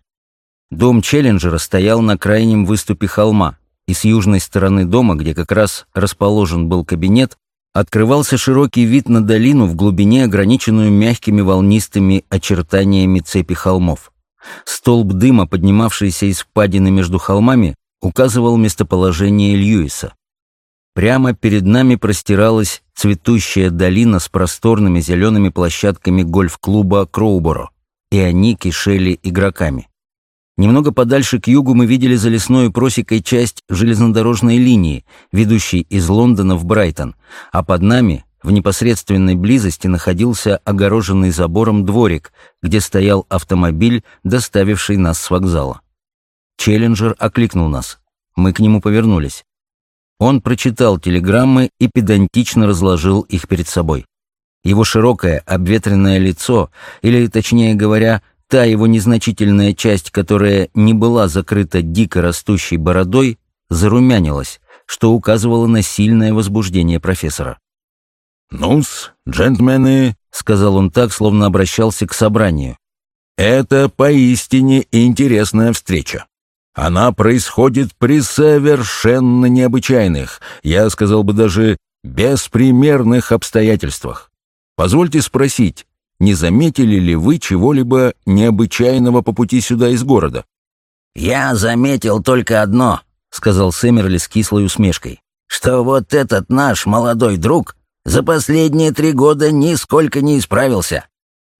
A: Дом Челленджера стоял на крайнем выступе холма, и с южной стороны дома, где как раз расположен был кабинет, открывался широкий вид на долину в глубине, ограниченную мягкими волнистыми очертаниями цепи холмов. Столб дыма, поднимавшийся из впадины между холмами, указывал местоположение Льюиса. Прямо перед нами простиралась цветущая долина с просторными зелеными площадками гольф-клуба Кроуборо, и они кишели игроками. Немного подальше к югу мы видели за лесной просекой часть железнодорожной линии, ведущей из Лондона в Брайтон, а под нами, в непосредственной близости, находился огороженный забором дворик, где стоял автомобиль, доставивший нас с вокзала. Челленджер окликнул нас. Мы к нему повернулись. Он прочитал телеграммы и педантично разложил их перед собой. Его широкое, обветренное лицо, или, точнее говоря, та его незначительная часть, которая не была закрыта дико растущей бородой, зарумянилась, что указывало на сильное возбуждение профессора.
C: «Ну-с, джентльмены», — сказал он так, словно обращался к собранию, — «это поистине интересная встреча. Она происходит при совершенно необычайных, я сказал бы даже беспримерных обстоятельствах. Позвольте спросить, не заметили ли вы чего-либо необычайного по пути сюда из города?»
B: «Я заметил только одно», — сказал Сэмерли с кислой усмешкой, «что вот этот наш молодой друг за последние три года нисколько не исправился.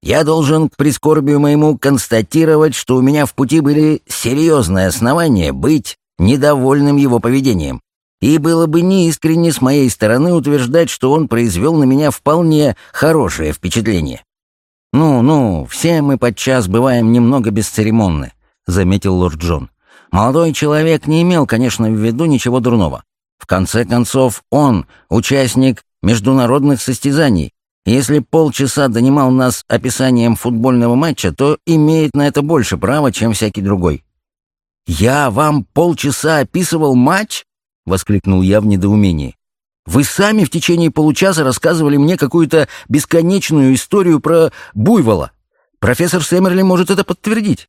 B: Я должен к прискорбию моему констатировать, что у меня в пути были серьезные основания быть недовольным его поведением. И было бы неискренне с моей стороны утверждать, что он произвел на меня вполне хорошее впечатление. «Ну, ну, все мы подчас бываем немного бесцеремонны», — заметил лорд Джон. «Молодой человек не имел, конечно, в виду ничего дурного. В конце концов, он — участник международных состязаний, если полчаса донимал нас описанием футбольного матча, то имеет на это больше права, чем всякий другой. «Я вам полчаса описывал матч?» — воскликнул я в недоумении. «Вы сами в течение получаса рассказывали мне какую-то бесконечную историю про буйвола. Профессор Сэмерли может это подтвердить».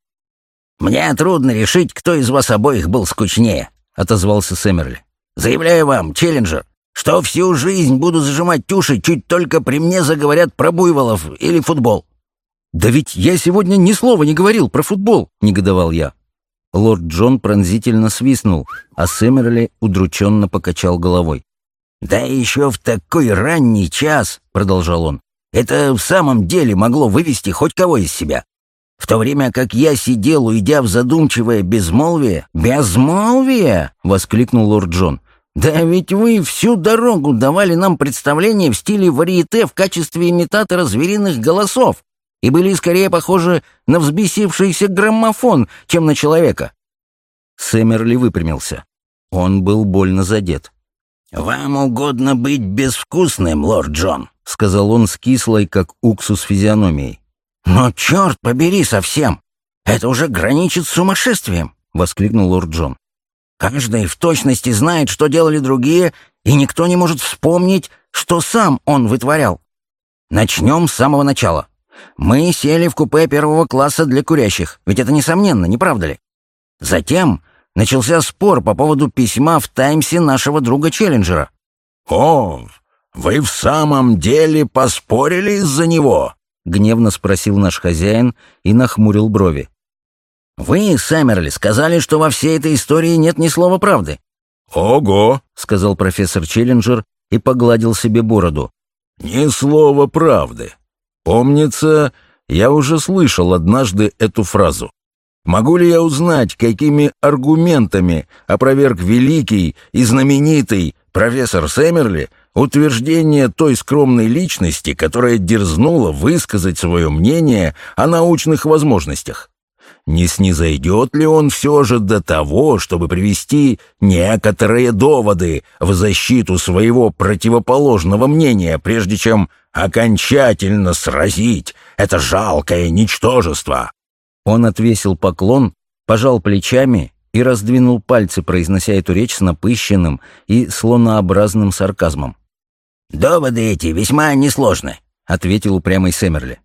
E: «Мне трудно решить, кто из вас обоих был скучнее», — отозвался Сэмерли. «Заявляю вам, Челленджер, что всю жизнь буду зажимать уши, чуть только при мне заговорят про буйволов или футбол».
A: «Да ведь я сегодня ни слова не говорил про футбол», — негодовал я. Лорд Джон пронзительно свистнул, а Сэмерли удрученно покачал головой.
E: «Да еще в такой ранний час», — продолжал он, — «это в самом деле могло вывести хоть кого из себя. В то время как я сидел, уйдя в задумчивое безмолвие...» «Безмолвие!» — воскликнул лорд Джон. «Да ведь вы всю дорогу давали нам представление в стиле варьете в качестве имитатора звериных голосов и были скорее похожи на взбесившийся граммофон, чем на человека».
A: Сэмерли выпрямился. Он был больно задет.
E: «Вам угодно быть безвкусным, лорд Джон», —
A: сказал он с кислой, как уксус физиономией.
E: «Но черт побери совсем! Это уже граничит с сумасшествием!» — воскликнул лорд Джон. Каждый в точности знает, что делали другие, и никто не может вспомнить, что сам он вытворял. Начнем с самого начала. Мы сели в купе первого класса для курящих, ведь это несомненно, не правда ли? Затем начался спор по поводу письма в «Таймсе» нашего друга Челленджера.
C: «О, вы в самом деле поспорили из-за него?»
A: — гневно спросил наш хозяин и нахмурил брови.
E: «Вы, Сэмерли, сказали, что во всей этой истории нет ни слова правды».
C: «Ого!»
A: — сказал профессор Челленджер и погладил себе бороду.
C: «Ни слова правды. Помнится, я уже слышал однажды эту фразу. Могу ли я узнать, какими аргументами опроверг великий и знаменитый профессор Сэмерли утверждение той скромной личности, которая дерзнула высказать свое мнение о научных возможностях? не снизойдет ли он все же до того, чтобы привести некоторые доводы в защиту своего противоположного мнения, прежде чем окончательно сразить это жалкое ничтожество?»
A: Он отвесил поклон, пожал плечами и раздвинул пальцы, произнося эту речь с напыщенным и слонообразным сарказмом.
E: «Доводы эти весьма несложны», — ответил упрямый Сэмерли.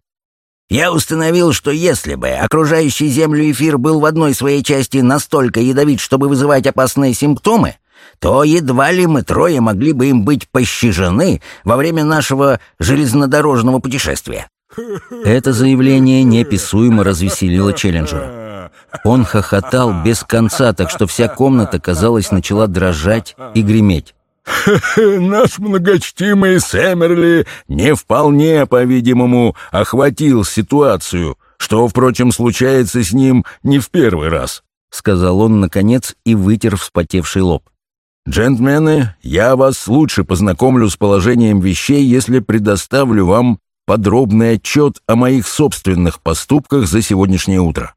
E: Я установил, что если бы окружающий Землю эфир был в одной своей части настолько ядовит, чтобы вызывать опасные симптомы, то едва ли мы трое могли бы им быть пощажены во время нашего железнодорожного путешествия.
A: Это заявление неописуемо развеселило Челленджера. Он хохотал без конца, так что вся комната, казалось, начала дрожать и греметь.
C: Наш многочтимый Сэмерли не вполне, по-видимому, охватил ситуацию, что, впрочем, случается с ним не в первый раз, — сказал он, наконец, и вытер вспотевший лоб. «Джентльмены, я вас лучше познакомлю с положением вещей, если предоставлю вам подробный отчет о моих собственных поступках за сегодняшнее утро.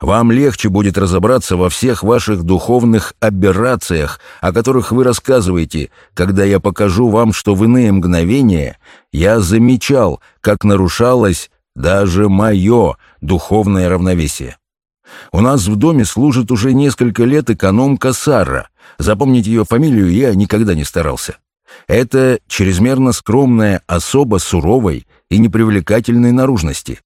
C: Вам легче будет разобраться во всех ваших духовных аберрациях, о которых вы рассказываете, когда я покажу вам, что в иные мгновения я замечал, как нарушалось даже мое духовное равновесие. У нас в доме служит уже несколько лет экономка Сара. Запомнить ее фамилию я никогда не старался. Это чрезмерно скромная особа суровой и непривлекательной наружности.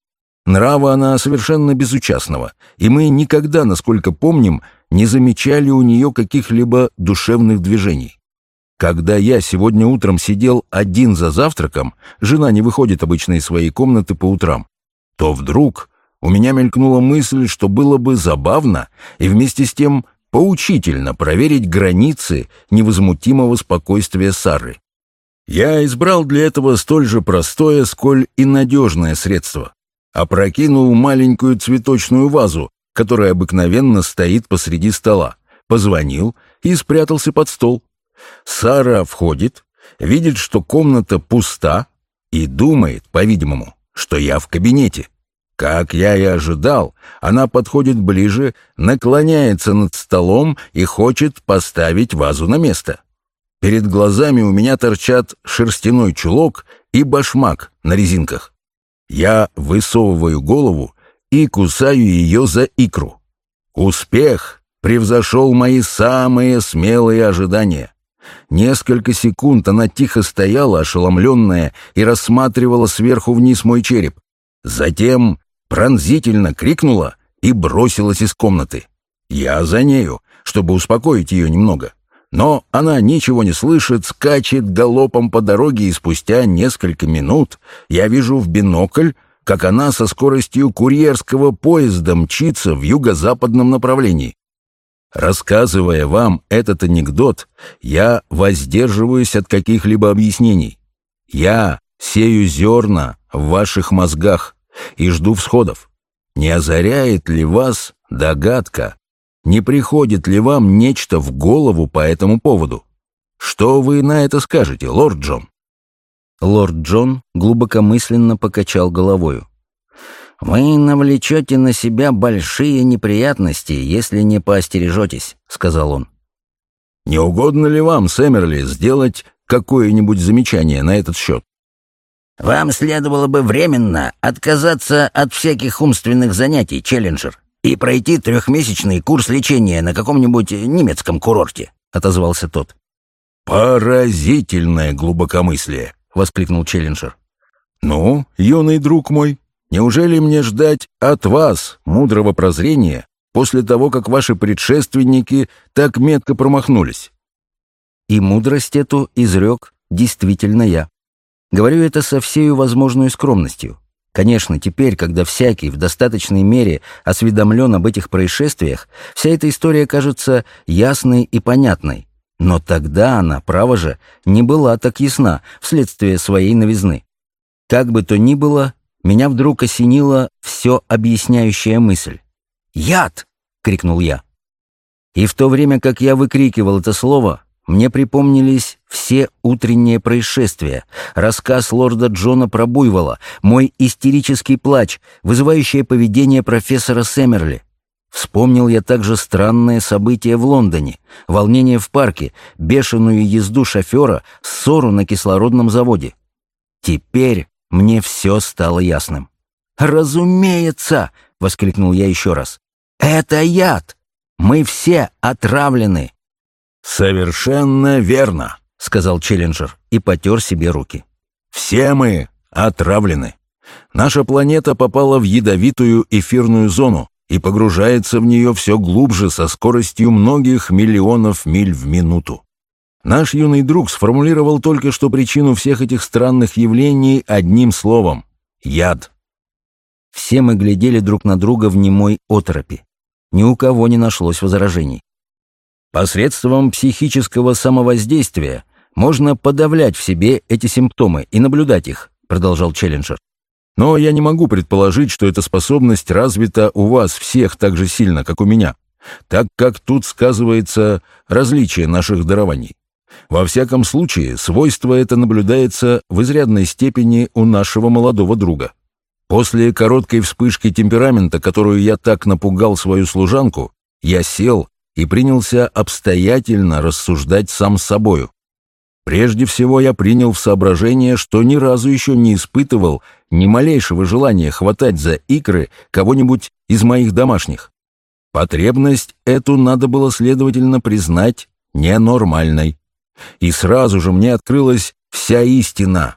C: Нрава она совершенно безучастного, и мы никогда, насколько помним, не замечали у нее каких-либо душевных движений. Когда я сегодня утром сидел один за завтраком, жена не выходит обычно из своей комнаты по утрам, то вдруг у меня мелькнула мысль, что было бы забавно и вместе с тем поучительно проверить границы невозмутимого спокойствия Сары. Я избрал для этого столь же простое, сколь и надежное средство опрокинул маленькую цветочную вазу, которая обыкновенно стоит посреди стола, позвонил и спрятался под стол. Сара входит, видит, что комната пуста и думает, по-видимому, что я в кабинете. Как я и ожидал, она подходит ближе, наклоняется над столом и хочет поставить вазу на место. Перед глазами у меня торчат шерстяной чулок и башмак на резинках. Я высовываю голову и кусаю ее за икру. Успех превзошел мои самые смелые ожидания. Несколько секунд она тихо стояла, ошеломленная, и рассматривала сверху вниз мой череп. Затем пронзительно крикнула и бросилась из комнаты. Я за нею, чтобы успокоить ее немного. Но она ничего не слышит, скачет галопом по дороге, и спустя несколько минут я вижу в бинокль, как она со скоростью курьерского поезда мчится в юго-западном направлении. Рассказывая вам этот анекдот, я воздерживаюсь от каких-либо объяснений. Я сею зерна в ваших мозгах и жду всходов. Не озаряет ли вас догадка, не приходит ли вам нечто в голову по этому поводу? Что вы на это скажете, лорд Джон?»
A: Лорд Джон глубокомысленно покачал головою. «Вы навлечете на себя большие неприятности, если не поостережетесь», — сказал он.
C: «Не угодно ли вам, Сэмерли, сделать какое-нибудь замечание на этот счет?»
E: «Вам следовало бы временно отказаться от всяких умственных занятий, Челленджер и пройти трехмесячный курс лечения на каком-нибудь немецком курорте», — отозвался тот.
C: «Поразительное глубокомыслие!» — воскликнул Челленджер. «Ну, юный друг мой, неужели мне ждать от вас мудрого прозрения после того, как ваши предшественники так метко промахнулись?»
A: И мудрость эту изрек действительно я. Говорю это со всей возможной скромностью. Конечно, теперь, когда всякий в достаточной мере осведомлен об этих происшествиях, вся эта история кажется ясной и понятной. Но тогда она, право же, не была так ясна вследствие своей новизны. Как бы то ни было, меня вдруг осенила все объясняющая мысль. «Яд!» — крикнул я. И в то время, как я выкрикивал это слово, мне припомнились все утренние происшествия, рассказ лорда Джона про буйвола, мой истерический плач, вызывающее поведение профессора Сэмерли. Вспомнил я также странные события в Лондоне, волнение в парке, бешеную езду шофера, ссору на кислородном заводе. Теперь мне все стало ясным. «Разумеется!» — воскликнул я еще раз. «Это яд! Мы все отравлены!»
C: «Совершенно верно», — сказал Челленджер и потер себе руки. «Все мы отравлены. Наша планета попала в ядовитую эфирную зону и погружается в нее все глубже со скоростью многих миллионов миль в минуту. Наш юный друг сформулировал только что причину всех этих странных явлений одним словом — яд.
A: Все мы глядели друг на друга в немой оторопи. Ни у кого не нашлось возражений. Посредством психического самовоздействия можно подавлять в себе эти симптомы и наблюдать их, продолжал Челленджер.
C: Но я не могу предположить, что эта способность развита у вас всех так же сильно, как у меня, так как тут сказывается различие наших дарований. Во всяком случае, свойство это наблюдается в изрядной степени у нашего молодого друга. После короткой вспышки темперамента, которую я так напугал свою служанку, я сел и принялся обстоятельно рассуждать сам с собою. Прежде всего я принял в соображение, что ни разу еще не испытывал ни малейшего желания хватать за икры кого-нибудь из моих домашних. Потребность эту надо было, следовательно, признать ненормальной. И сразу же мне открылась вся истина.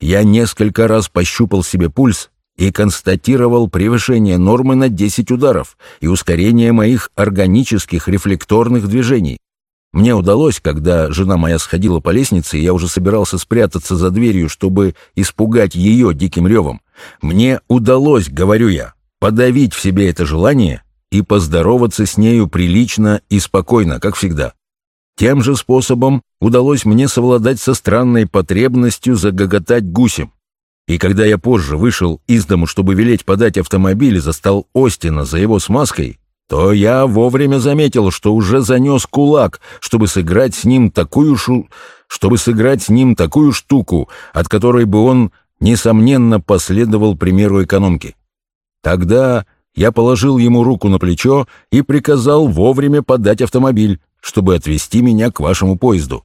C: Я несколько раз пощупал себе пульс и констатировал превышение нормы на 10 ударов и ускорение моих органических рефлекторных движений. Мне удалось, когда жена моя сходила по лестнице, и я уже собирался спрятаться за дверью, чтобы испугать ее диким ревом. Мне удалось, говорю я, подавить в себе это желание и поздороваться с нею прилично и спокойно, как всегда. Тем же способом удалось мне совладать со странной потребностью загоготать гусем. И когда я позже вышел из дому, чтобы велеть подать автомобиль и застал Остина за его смазкой, то я вовремя заметил, что уже занес кулак, чтобы сыграть с ним такую шу... чтобы сыграть с ним такую штуку, от которой бы он, несомненно, последовал примеру экономки. Тогда я положил ему руку на плечо и приказал вовремя подать автомобиль, чтобы отвезти меня к вашему поезду.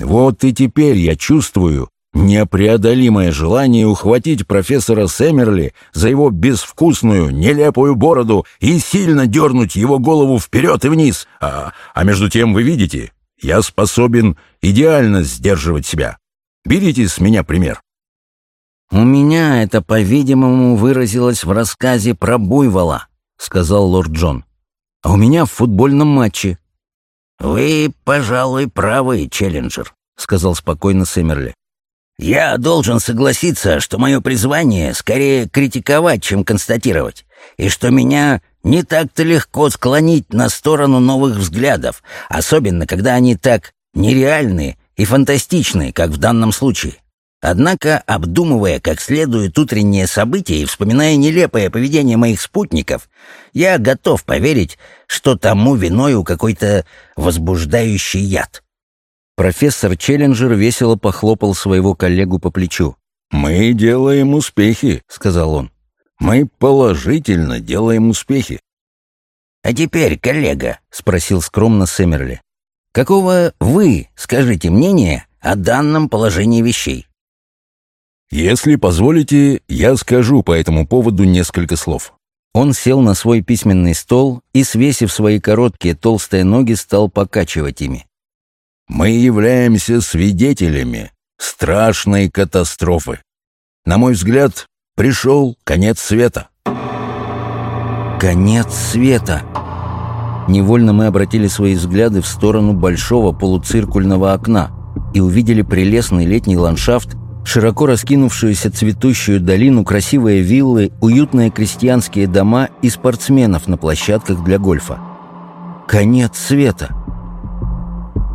C: Вот и теперь я чувствую, Непреодолимое желание ухватить профессора Сэмерли за его безвкусную, нелепую бороду и сильно дернуть его голову вперед и вниз. А, а между тем, вы видите, я способен идеально сдерживать себя. Берите с меня пример.
A: «У меня это, по-видимому, выразилось в рассказе про буйвола», — сказал лорд Джон. «А у меня в футбольном матче».
E: «Вы, пожалуй, правы, Челленджер», — сказал спокойно Сэмерли. Я должен согласиться, что мое призвание скорее критиковать, чем констатировать, и что меня не так-то легко склонить на сторону новых взглядов, особенно когда они так нереальны и фантастичны, как в данном случае. Однако, обдумывая как следует утренние события и вспоминая нелепое поведение моих спутников, я готов поверить, что тому виною какой-то возбуждающий яд.
A: Профессор Челленджер весело похлопал своего коллегу по плечу.
C: «Мы делаем успехи», — сказал он. «Мы положительно делаем успехи».
E: «А теперь, коллега», — спросил скромно Сэмерли, «какого вы скажите мнение о данном положении вещей?»
C: «Если позволите, я скажу по этому поводу несколько слов».
A: Он сел на свой письменный стол и, свесив свои короткие толстые ноги, стал покачивать ими.
C: Мы являемся свидетелями страшной катастрофы. На мой взгляд, пришел конец света.
A: Конец света. Невольно мы обратили свои взгляды в сторону большого полуциркульного окна и увидели прелестный летний ландшафт, широко раскинувшуюся цветущую долину, красивые виллы, уютные крестьянские дома и спортсменов на площадках для гольфа. Конец света.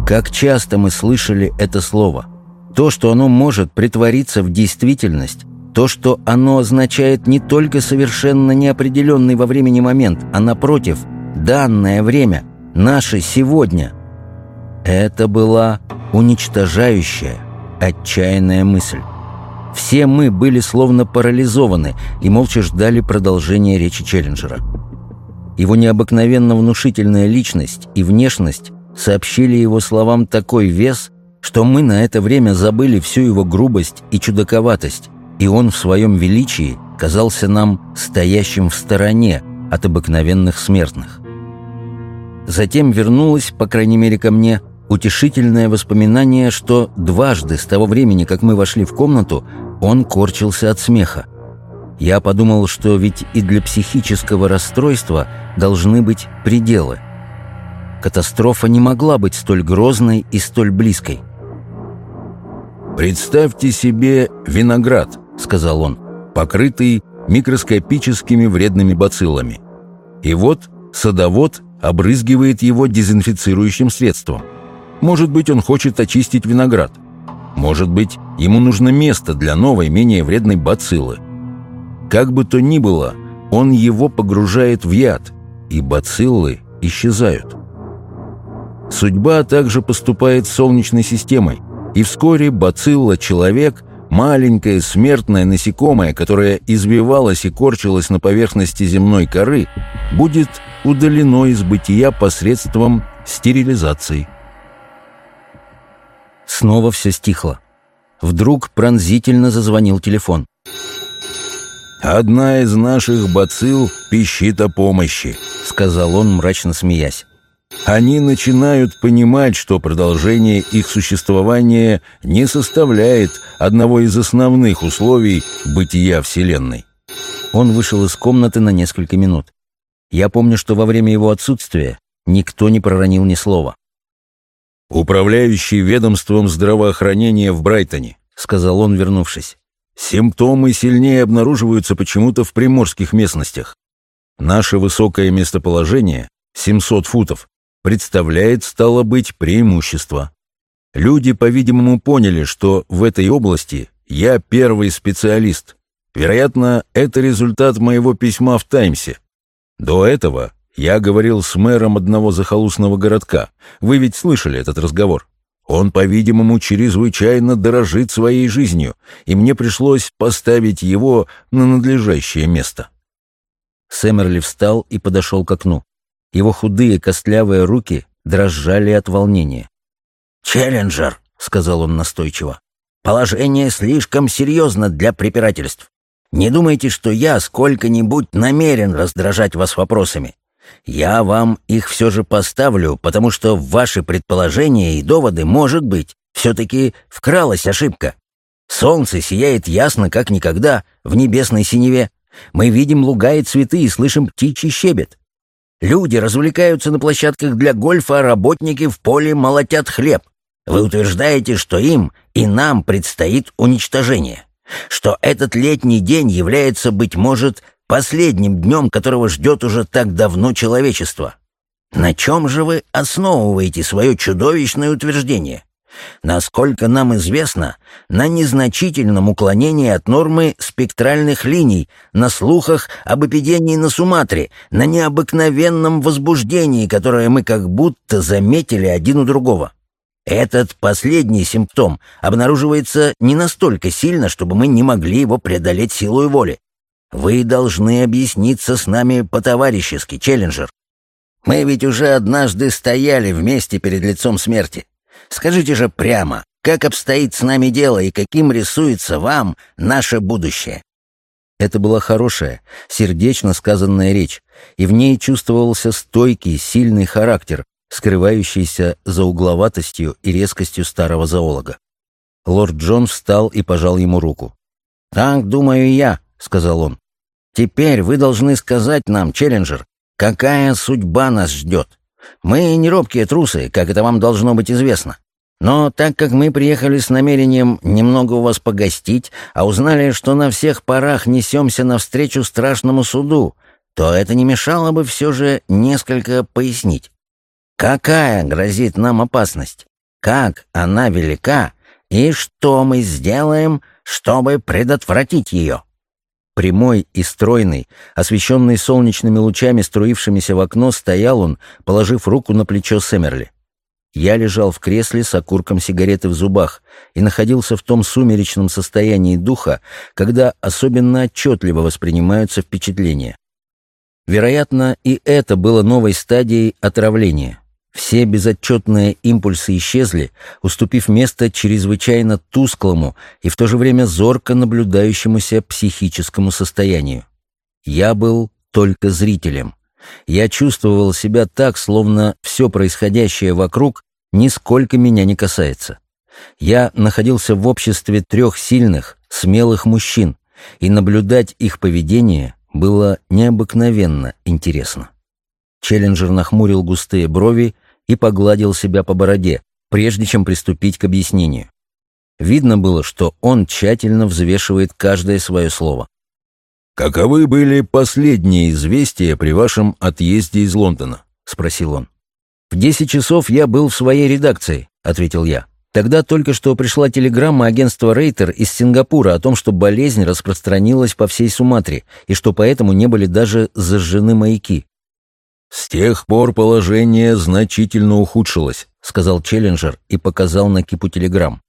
A: Как часто мы слышали это слово. То, что оно может притвориться в действительность, то, что оно означает не только совершенно неопределенный во времени момент, а напротив, данное время, наше сегодня. Это была уничтожающая, отчаянная мысль. Все мы были словно парализованы и молча ждали продолжения речи Челленджера. Его необыкновенно внушительная личность и внешность сообщили его словам такой вес, что мы на это время забыли всю его грубость и чудаковатость, и он в своем величии казался нам стоящим в стороне от обыкновенных смертных. Затем вернулось, по крайней мере ко мне, утешительное воспоминание, что дважды с того времени, как мы вошли в комнату, он корчился от смеха. Я подумал, что ведь и для психического расстройства должны быть пределы. Катастрофа не могла быть столь грозной и столь близкой.
C: «Представьте себе виноград», — сказал он, «покрытый микроскопическими вредными бациллами. И вот садовод обрызгивает его дезинфицирующим средством. Может быть, он хочет очистить виноград. Может быть, ему нужно место для новой, менее вредной бациллы. Как бы то ни было, он его погружает в яд, и бациллы исчезают. Судьба также поступает с Солнечной системой, и вскоре бацилла-человек, маленькое смертное насекомое, которое извивалось и корчилось на поверхности земной коры, будет удалено из бытия посредством стерилизации.
A: Снова все стихло. Вдруг пронзительно зазвонил телефон.
C: «Одна из наших бацилл пищит о помощи», — сказал он, мрачно смеясь. «Они начинают понимать, что продолжение их существования не составляет одного из основных условий бытия Вселенной».
A: Он вышел из комнаты на несколько минут. Я помню, что во время его отсутствия никто не проронил ни слова.
C: «Управляющий ведомством здравоохранения в Брайтоне», — сказал он, вернувшись. Симптомы сильнее обнаруживаются почему-то в приморских местностях. Наше высокое местоположение, 700 футов, представляет, стало быть, преимущество. Люди, по-видимому, поняли, что в этой области я первый специалист. Вероятно, это результат моего письма в «Таймсе». До этого я говорил с мэром одного захолустного городка. Вы ведь слышали этот разговор? Он, по-видимому, чрезвычайно дорожит своей жизнью, и мне пришлось поставить его на надлежащее место.
A: Сэмерли встал и подошел к окну. Его худые костлявые руки дрожали от волнения.
E: «Челленджер», — сказал он настойчиво, — «положение слишком серьезно для препирательств. Не думайте, что я сколько-нибудь намерен раздражать вас вопросами. Я вам их все же поставлю, потому что в ваши предположения и доводы, может быть, все-таки вкралась ошибка. Солнце сияет ясно, как никогда, в небесной синеве. Мы видим луга и цветы и слышим птичий щебет. Люди развлекаются на площадках для гольфа, а работники в поле молотят хлеб. Вы утверждаете, что им и нам предстоит уничтожение, что этот летний день является, быть может, последним днем которого ждет уже так давно человечество. На чем же вы основываете свое чудовищное утверждение? Насколько нам известно, на незначительном уклонении от нормы спектральных линий, на слухах об эпидемии на Суматре, на необыкновенном возбуждении, которое мы как будто заметили один у другого. Этот последний симптом обнаруживается не настолько сильно, чтобы мы не могли его преодолеть силой воли. Вы должны объясниться с нами по-товарищески, Челленджер. Мы ведь уже однажды стояли вместе перед лицом смерти. Скажите же прямо, как обстоит с нами дело и каким рисуется вам наше будущее?»
A: Это была хорошая, сердечно сказанная речь, и в ней чувствовался стойкий, сильный характер, скрывающийся за угловатостью и резкостью старого зоолога. Лорд Джон встал и пожал ему руку.
E: «Так думаю я», — сказал он. Теперь вы должны сказать нам, Челленджер, какая судьба нас ждет. Мы не робкие трусы, как это вам должно быть известно. Но так как мы приехали с намерением немного у вас погостить, а узнали, что на всех парах несемся навстречу страшному суду, то это не мешало бы все же несколько пояснить. Какая грозит нам опасность? Как она велика? И что мы сделаем, чтобы предотвратить ее?
A: Прямой и стройный, освещенный солнечными лучами, струившимися в окно, стоял он, положив руку на плечо Сэмерли. Я лежал в кресле с окурком сигареты в зубах и находился в том сумеречном состоянии духа, когда особенно отчетливо воспринимаются впечатления. Вероятно, и это было новой стадией отравления. Все безотчетные импульсы исчезли, уступив место чрезвычайно тусклому и в то же время зорко наблюдающемуся психическому состоянию. Я был только зрителем. Я чувствовал себя так, словно все происходящее вокруг нисколько меня не касается. Я находился в обществе трех сильных, смелых мужчин, и наблюдать их поведение было необыкновенно интересно. Челленджер нахмурил густые брови и погладил себя по бороде, прежде чем приступить к объяснению. Видно было, что он тщательно взвешивает каждое свое слово.
C: «Каковы были последние известия при вашем отъезде из Лондона?» — спросил он.
A: «В десять часов я был в своей редакции», — ответил я. Тогда только что пришла телеграмма агентства Рейтер из Сингапура о том, что болезнь распространилась по всей Суматре и что поэтому не были даже зажжены маяки.
C: «С тех пор положение значительно ухудшилось», — сказал Челленджер и показал на кипу телеграмм.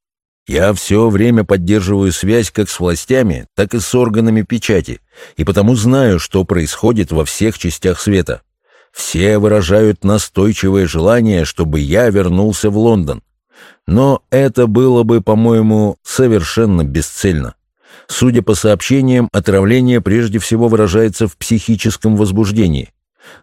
C: «Я все время поддерживаю связь как с властями, так и с органами печати, и потому знаю, что происходит во всех частях света. Все выражают настойчивое желание, чтобы я вернулся в Лондон. Но это было бы, по-моему, совершенно бесцельно. Судя по сообщениям, отравление прежде всего выражается в психическом возбуждении.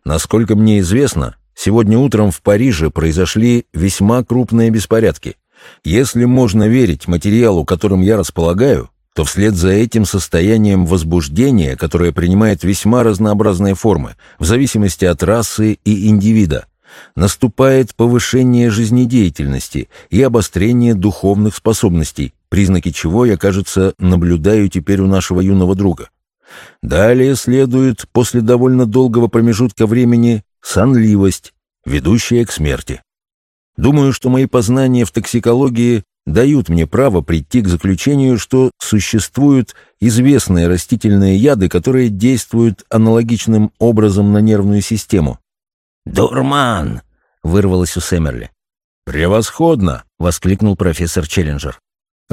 C: Насколько мне известно, сегодня утром в Париже произошли весьма крупные беспорядки. Если можно верить материалу, которым я располагаю, то вслед за этим состоянием возбуждения, которое принимает весьма разнообразные формы, в зависимости от расы и индивида, наступает повышение жизнедеятельности и обострение духовных способностей, признаки чего я, кажется, наблюдаю теперь у нашего юного друга. Далее следует, после довольно долгого промежутка времени, сонливость, ведущая к смерти. Думаю, что мои познания в токсикологии дают мне право прийти к заключению, что существуют известные растительные яды, которые действуют аналогичным образом на нервную систему.
A: «Дурман!» — вырвалось у Сэмерли.
C: «Превосходно!» — воскликнул профессор Челленджер.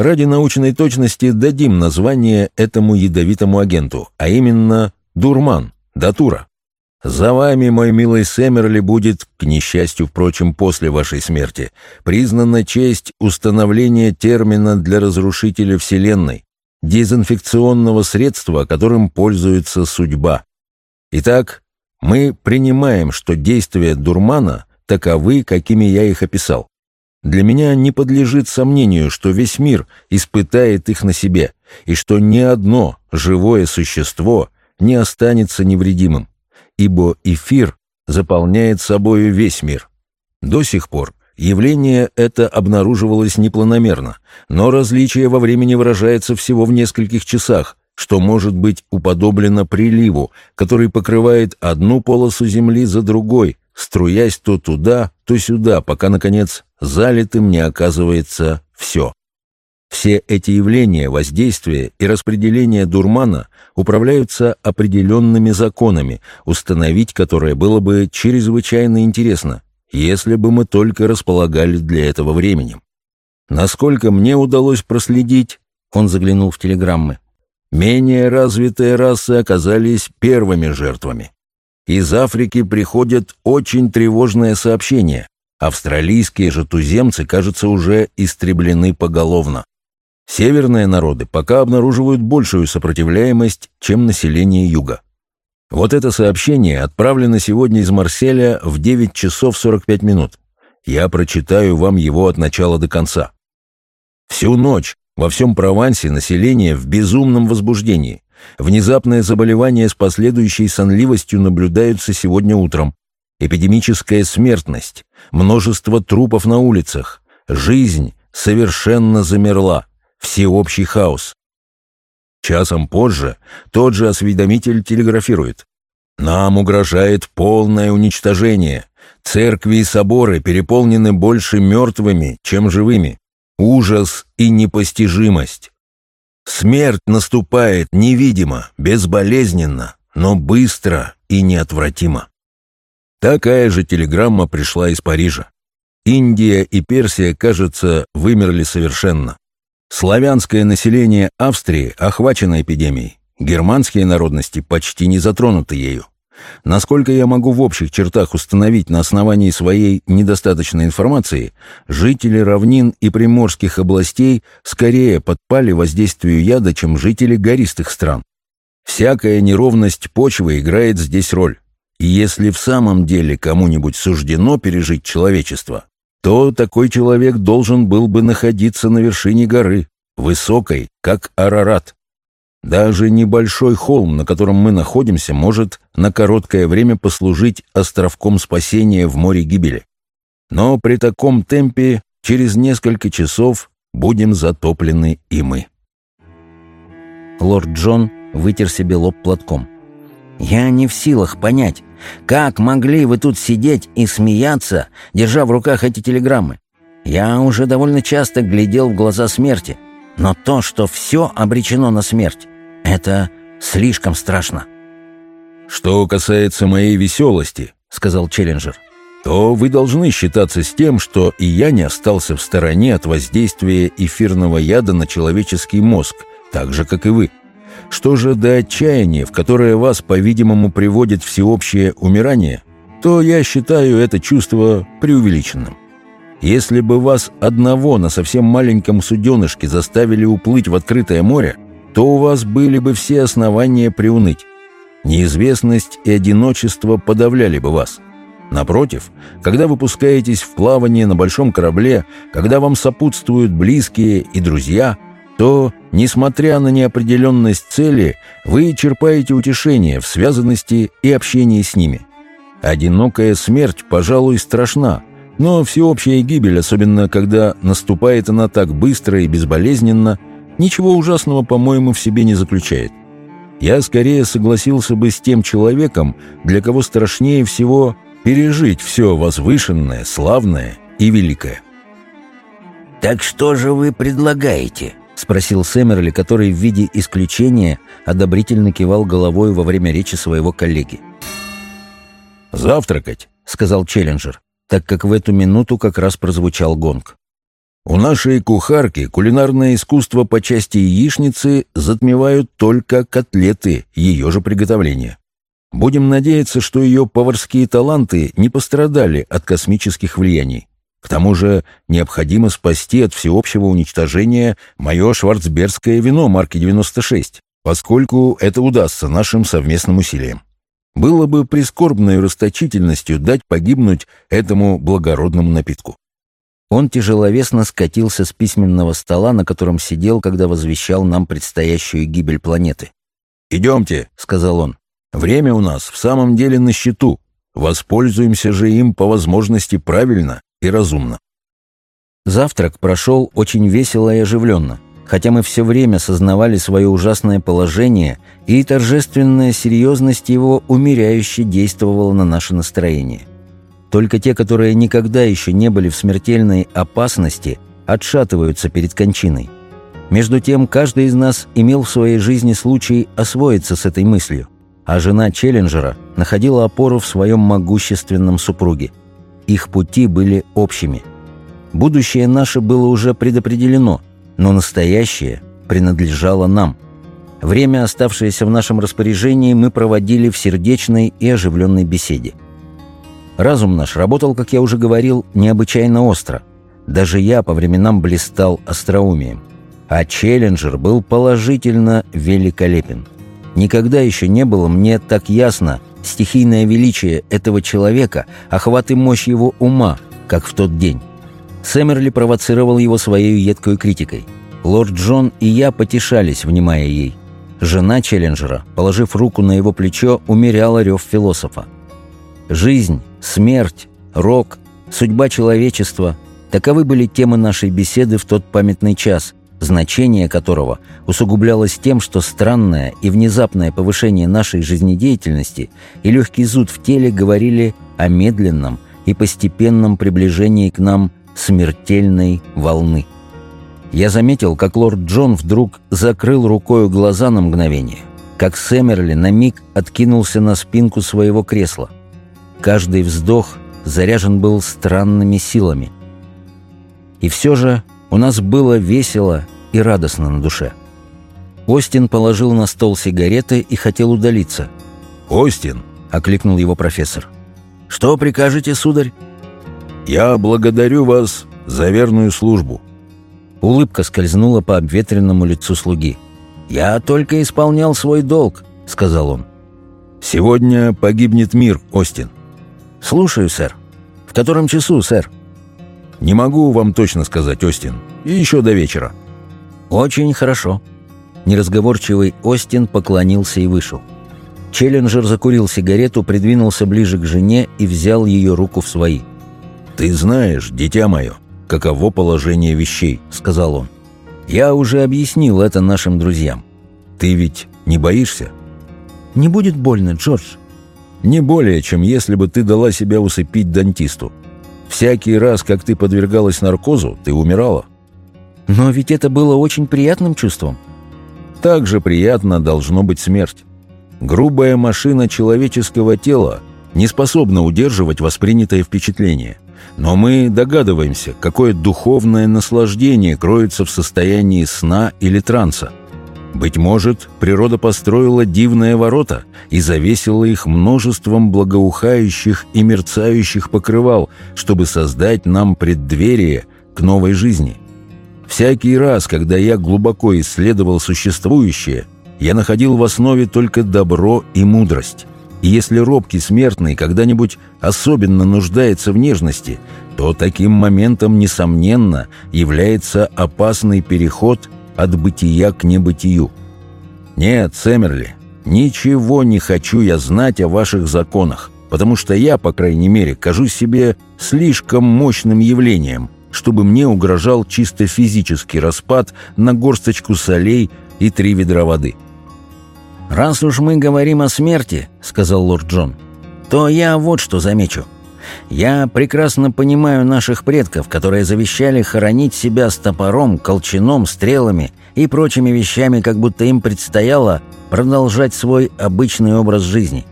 C: Ради научной точности дадим название этому ядовитому агенту, а именно дурман, датура. За вами, мой милый Сэмерли, будет, к несчастью, впрочем, после вашей смерти, признана честь установления термина для разрушителя Вселенной, дезинфекционного средства, которым пользуется судьба. Итак, мы принимаем, что действия дурмана таковы, какими я их описал. Для меня не подлежит сомнению, что весь мир испытает их на себе, и что ни одно живое существо не останется невредимым, ибо эфир заполняет собою весь мир. До сих пор явление это обнаруживалось непланомерно, но различие во времени выражается всего в нескольких часах, что может быть уподоблено приливу, который покрывает одну полосу земли за другой, струясь то туда, то сюда, пока, наконец, залитым не оказывается все. Все эти явления, воздействия и распределения дурмана управляются определенными законами, установить которые было бы чрезвычайно интересно, если бы мы только располагали для этого временем. Насколько мне удалось проследить, он заглянул в телеграммы, Менее развитые расы оказались первыми жертвами. Из Африки приходят очень тревожные сообщения. Австралийские же туземцы, кажется, уже истреблены поголовно. Северные народы пока обнаруживают большую сопротивляемость, чем население юга. Вот это сообщение отправлено сегодня из Марселя в 9 часов 45 минут. Я прочитаю вам его от начала до конца. Всю ночь во всем Провансе население в безумном возбуждении. Внезапное заболевание с последующей сонливостью наблюдаются сегодня утром. Эпидемическая смертность, множество трупов на улицах. Жизнь совершенно замерла. Всеобщий хаос. Часом позже тот же осведомитель телеграфирует. Нам угрожает полное уничтожение. Церкви и соборы переполнены больше мертвыми, чем живыми ужас и непостижимость. Смерть наступает невидимо, безболезненно, но быстро и неотвратимо. Такая же телеграмма пришла из Парижа. Индия и Персия, кажется, вымерли совершенно. Славянское население Австрии охвачено эпидемией. Германские народности почти не затронуты ею. Насколько я могу в общих чертах установить на основании своей недостаточной информации, жители равнин и приморских областей скорее подпали воздействию яда, чем жители гористых стран. Всякая неровность почвы играет здесь роль. И если в самом деле кому-нибудь суждено пережить человечество, то такой человек должен был бы находиться на вершине горы, высокой, как Арарат. Даже небольшой холм, на котором мы находимся, может на короткое время послужить островком спасения в море гибели. Но при таком темпе через несколько часов будем затоплены и мы.
A: Лорд Джон
E: вытер себе лоб платком. «Я не в силах понять, как могли вы тут сидеть и смеяться, держа в руках эти телеграммы? Я уже довольно часто глядел в глаза смерти, но то, что все обречено на смерть, это слишком страшно».
C: «Что касается моей веселости», — сказал Челленджер, то вы должны считаться с тем, что и я не остался в стороне от воздействия эфирного яда на человеческий мозг, так же, как и вы. Что же до отчаяния, в которое вас, по-видимому, приводит всеобщее умирание, то я считаю это чувство преувеличенным. Если бы вас одного на совсем маленьком суденышке заставили уплыть в открытое море, то у вас были бы все основания приуныть. Неизвестность и одиночество подавляли бы вас. Напротив, когда вы пускаетесь в плавание на большом корабле, когда вам сопутствуют близкие и друзья, то, несмотря на неопределенность цели, вы черпаете утешение в связанности и общении с ними. Одинокая смерть, пожалуй, страшна, но всеобщая гибель, особенно когда наступает она так быстро и безболезненно, ничего ужасного, по-моему, в себе не заключает. Я скорее согласился бы с тем человеком, для кого страшнее всего пережить все возвышенное, славное и великое.
E: «Так что же вы предлагаете?» — спросил Сэмерли, который в виде исключения одобрительно кивал головой во время речи своего коллеги.
C: «Завтракать», — сказал Челленджер,
E: так как в эту минуту как раз прозвучал гонг.
C: У нашей кухарки кулинарное искусство по части яичницы затмевают только котлеты ее же приготовления. Будем надеяться, что ее поварские таланты не пострадали от космических влияний. К тому же необходимо спасти от всеобщего уничтожения мое шварцбергское вино марки 96, поскольку это удастся нашим совместным усилиям. Было бы прискорбной расточительностью дать погибнуть этому благородному напитку.
E: Он тяжеловесно скатился с письменного стола, на котором сидел, когда возвещал нам предстоящую гибель планеты.
C: «Идемте», — сказал он. «Время у нас в самом деле на счету. Воспользуемся же им по возможности правильно и разумно».
E: Завтрак прошел очень весело и оживленно, хотя мы все время сознавали свое ужасное положение, и торжественная серьезность его умеряюще действовала на наше настроение. Только те, которые никогда еще не были в смертельной опасности, отшатываются перед кончиной. Между тем, каждый из нас имел в своей жизни случай освоиться с этой мыслью, а жена Челленджера находила опору в своем могущественном супруге. Их пути были общими. Будущее наше было уже предопределено, но настоящее принадлежало нам. Время, оставшееся в нашем распоряжении, мы проводили в сердечной и оживленной беседе. Разум наш работал, как я уже говорил, необычайно остро. Даже я по временам блистал остроумием. А Челленджер был положительно великолепен. Никогда еще не было мне так ясно стихийное величие этого человека, охват и мощь его ума, как в тот день. Сэмерли провоцировал его своей едкой критикой. Лорд Джон и я потешались, внимая ей. Жена Челленджера, положив руку на его плечо, умеряла рев философа. Жизнь, смерть, рок, судьба человечества – таковы были темы нашей беседы в тот памятный час, значение которого усугублялось тем, что странное и внезапное повышение нашей жизнедеятельности и легкий зуд в теле говорили о медленном и постепенном приближении к нам смертельной волны. Я заметил, как лорд Джон вдруг закрыл рукою глаза на мгновение, как Сэмерли на миг откинулся на спинку своего кресла – Каждый вздох заряжен был странными силами. И все же у нас было весело и радостно на душе. Остин положил на стол сигареты и хотел удалиться.
C: «Остин!»
E: — окликнул его профессор. «Что прикажете, сударь?»
C: «Я благодарю вас за верную службу».
E: Улыбка скользнула по обветренному лицу слуги. «Я только исполнял свой долг», — сказал он.
C: «Сегодня погибнет мир, Остин.
E: «Слушаю, сэр. В котором часу, сэр?»
C: «Не могу вам точно сказать, Остин. И еще до вечера».
E: «Очень хорошо». Неразговорчивый Остин поклонился и вышел. Челленджер закурил сигарету, придвинулся ближе к жене и взял ее руку в свои.
C: «Ты знаешь, дитя мое, каково положение вещей», — сказал он.
E: «Я уже объяснил это нашим друзьям.
C: Ты ведь Не боишься?»
D: «Не будет больно, Джордж».
C: «Не более, чем если бы ты дала себя усыпить дантисту. Всякий раз, как ты подвергалась наркозу, ты умирала».
D: «Но ведь это было очень приятным чувством».
C: «Так же приятно должно быть смерть. Грубая машина человеческого тела не способна удерживать воспринятое впечатление. Но мы догадываемся, какое духовное наслаждение кроется в состоянии сна или транса. Быть может, природа построила дивные ворота и завесила их множеством благоухающих и мерцающих покрывал, чтобы создать нам преддверие к новой жизни. Всякий раз, когда я глубоко исследовал существующее, я находил в основе только добро и мудрость. И если робкий смертный когда-нибудь особенно нуждается в нежности, то таким моментом, несомненно, является опасный переход от бытия к небытию. Нет, Сэмерли, ничего не хочу я знать о ваших законах, потому что я, по крайней мере, кажусь себе слишком мощным явлением, чтобы мне угрожал чисто физический распад на горсточку солей и три ведра воды.
E: «Раз уж мы говорим о смерти», — сказал лорд Джон, — «то я вот что замечу. Я прекрасно понимаю наших предков, которые завещали хоронить себя с топором, колчаном, стрелами и прочими вещами, как будто им предстояло продолжать свой обычный образ жизни.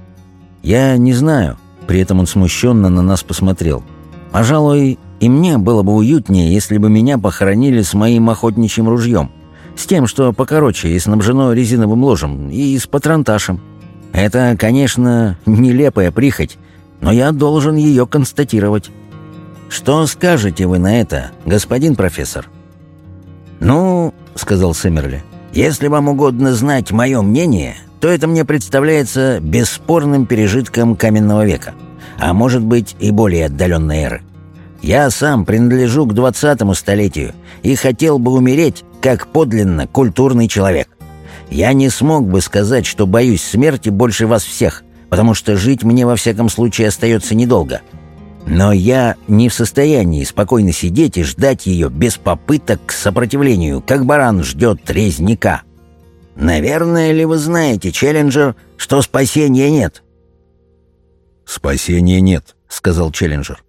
E: Я не знаю, при этом он смущенно на нас посмотрел. Пожалуй, и мне было бы уютнее, если бы меня похоронили с моим охотничьим ружьем. С тем, что покороче и снабжено резиновым ложем, и с патронташем. Это, конечно, нелепая прихоть, но я должен ее констатировать. Что скажете вы на это, господин профессор?» «Ну, — сказал Сэмерли, — если вам угодно знать мое мнение, то это мне представляется бесспорным пережитком каменного века, а может быть и более отдаленной эры. Я сам принадлежу к двадцатому столетию и хотел бы умереть как подлинно культурный человек. Я не смог бы сказать, что боюсь смерти больше вас всех, потому что жить мне во всяком случае остается недолго. Но я не в состоянии спокойно сидеть и ждать ее без попыток к сопротивлению, как баран ждет резника. Наверное ли вы знаете, Челленджер, что спасения нет?»
C: «Спасения нет», — сказал Челленджер.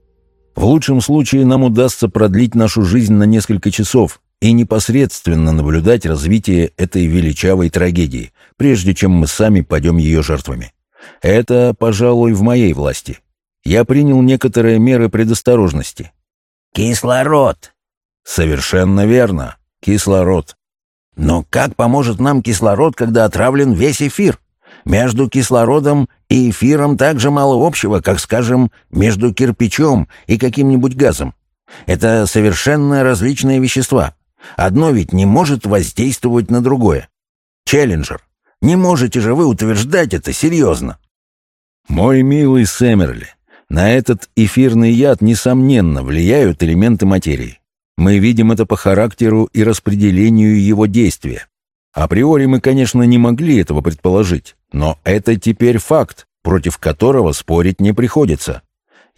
C: В лучшем случае нам удастся продлить нашу жизнь на несколько часов и непосредственно наблюдать развитие этой величавой трагедии, прежде чем мы сами пойдем ее жертвами. Это, пожалуй, в моей власти. Я принял некоторые меры предосторожности.
E: «Кислород!»
C: «Совершенно верно. Кислород.
E: Но как поможет нам кислород, когда отравлен весь эфир?» Между кислородом и эфиром так же мало общего, как, скажем, между кирпичом и каким-нибудь газом. Это совершенно различные вещества. Одно ведь не может воздействовать на другое. Челленджер, не можете же вы утверждать это серьезно?
C: Мой милый Сэмерли, на этот эфирный яд, несомненно, влияют элементы материи. Мы видим это по характеру и распределению его действия. Априори мы, конечно, не могли этого предположить, но это теперь факт, против которого спорить не приходится.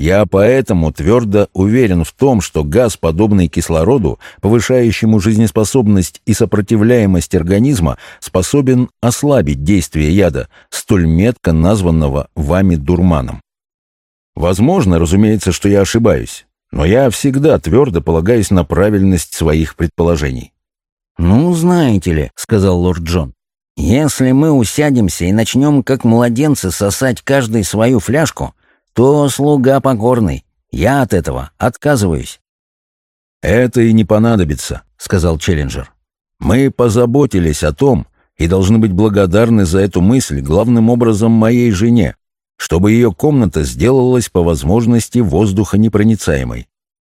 C: Я поэтому твердо уверен в том, что газ, подобный кислороду, повышающему жизнеспособность и сопротивляемость организма, способен ослабить действие яда, столь метко названного вами дурманом. Возможно, разумеется, что я ошибаюсь, но я всегда твердо полагаюсь на правильность своих предположений.
E: «Ну, знаете ли», — сказал лорд Джон, «если мы усядемся и начнем, как младенцы, сосать каждый свою фляжку, то слуга покорный. Я от этого отказываюсь».
C: «Это и не понадобится», — сказал Челленджер. «Мы позаботились о том и должны быть благодарны за эту мысль главным образом моей жене, чтобы ее комната сделалась по возможности воздухонепроницаемой.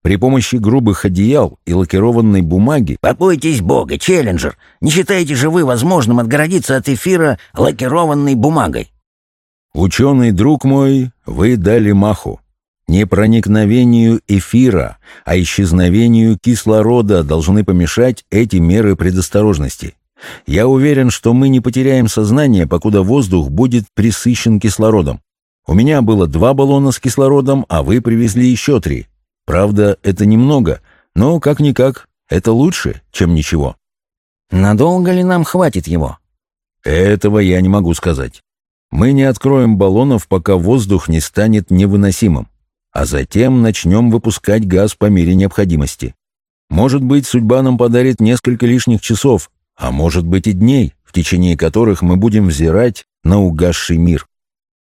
C: При помощи грубых одеял и лакированной бумаги...
E: «Побойтесь бога, Челленджер! Не считаете же вы возможным отгородиться от эфира лакированной бумагой?»
C: «Ученый друг мой, вы дали маху. Не проникновению эфира, а исчезновению кислорода должны помешать эти меры предосторожности. Я уверен, что мы не потеряем сознание, покуда воздух будет присыщен кислородом. У меня было два баллона с кислородом, а вы привезли еще три. Правда, это немного, но, как-никак, это лучше, чем ничего.
E: Надолго ли нам хватит его?
C: Этого я не могу сказать. Мы не откроем баллонов, пока воздух не станет невыносимым, а затем начнем выпускать газ по мере необходимости. Может быть, судьба нам подарит несколько лишних часов, а может быть и дней, в течение которых мы будем взирать на угасший мир.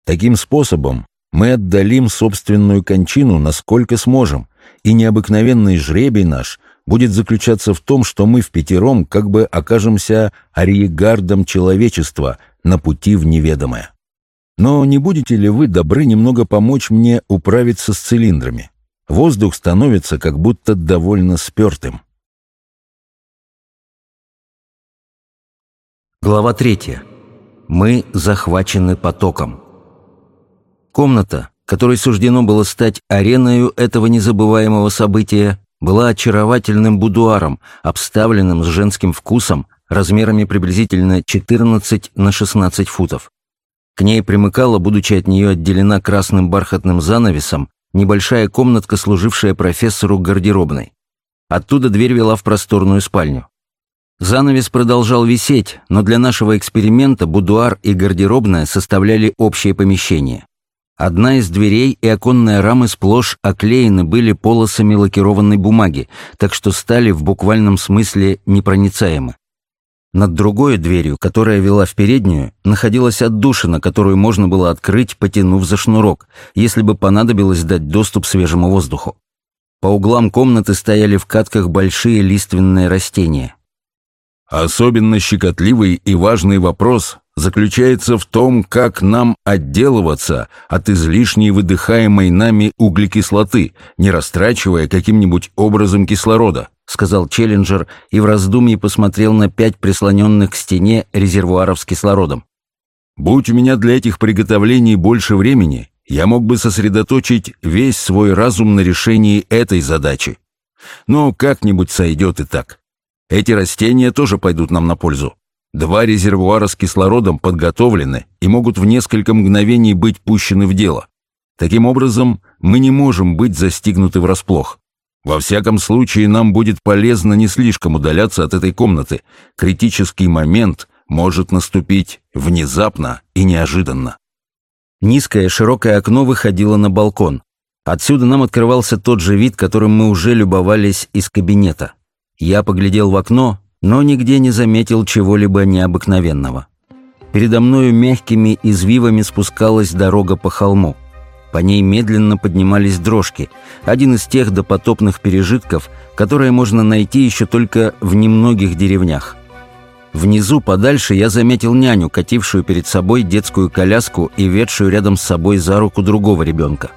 C: Таким способом мы отдалим собственную кончину, насколько сможем, и необыкновенный жребий наш будет заключаться в том, что мы в пятером как бы окажемся ариегардом человечества на пути в неведомое. Но не будете ли вы добры немного помочь мне управиться с цилиндрами? Воздух становится как будто довольно спертым.
A: Глава третья. Мы захвачены потоком. Комната, которой суждено было стать ареною этого незабываемого события, была очаровательным будуаром, обставленным с женским вкусом, размерами приблизительно 14 на 16 футов. К ней примыкала, будучи от нее отделена красным бархатным занавесом, небольшая комнатка, служившая профессору гардеробной. Оттуда дверь вела в просторную спальню. Занавес продолжал висеть, но для нашего эксперимента будуар и гардеробная составляли общее помещение. Одна из дверей и оконная рамы сплошь оклеены были полосами лакированной бумаги, так что стали в буквальном смысле непроницаемы. Над другой дверью, которая вела в переднюю, находилась отдушина, которую можно было открыть, потянув за шнурок, если бы понадобилось дать доступ свежему воздуху. По углам комнаты стояли в катках большие лиственные растения.
C: Особенно щекотливый и важный вопрос заключается в том, как нам отделываться от излишней выдыхаемой нами углекислоты, не растрачивая каким-нибудь образом кислорода,
A: сказал Челленджер и в раздумье посмотрел на пять прислоненных к стене резервуаров с кислородом.
C: Будь у меня для этих приготовлений больше времени, я мог бы сосредоточить весь свой разум на решении этой задачи. Но как-нибудь сойдет и так. Эти растения тоже пойдут нам на пользу. Два резервуара с кислородом подготовлены и могут в несколько мгновений быть пущены в дело. Таким образом, мы не можем быть застигнуты врасплох. Во всяком случае, нам будет полезно не слишком удаляться от этой комнаты. Критический момент может наступить внезапно и неожиданно.
A: Низкое широкое окно выходило на балкон. Отсюда нам открывался тот же вид, которым мы уже любовались из кабинета. Я поглядел в окно но нигде не заметил чего-либо необыкновенного. Передо мною мягкими извивами спускалась дорога по холму. По ней медленно поднимались дрожки, один из тех допотопных пережитков, которые можно найти еще только в немногих деревнях. Внизу, подальше, я заметил няню, катившую перед собой детскую коляску и ведшую рядом с собой за руку другого ребенка.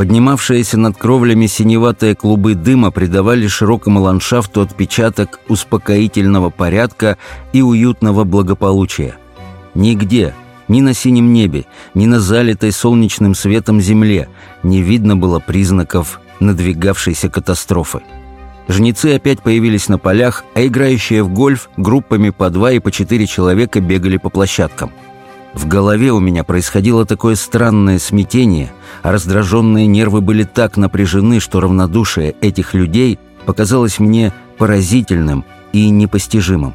A: Поднимавшиеся над кровлями синеватые клубы дыма придавали широкому ландшафту отпечаток успокоительного порядка и уютного благополучия. Нигде, ни на синем небе, ни на залитой солнечным светом земле не видно было признаков надвигавшейся катастрофы. Жнецы опять появились на полях, а играющие в гольф группами по два и по четыре человека бегали по площадкам – в голове у меня происходило такое странное смятение, а раздраженные нервы были так напряжены, что равнодушие этих людей показалось мне поразительным и непостижимым.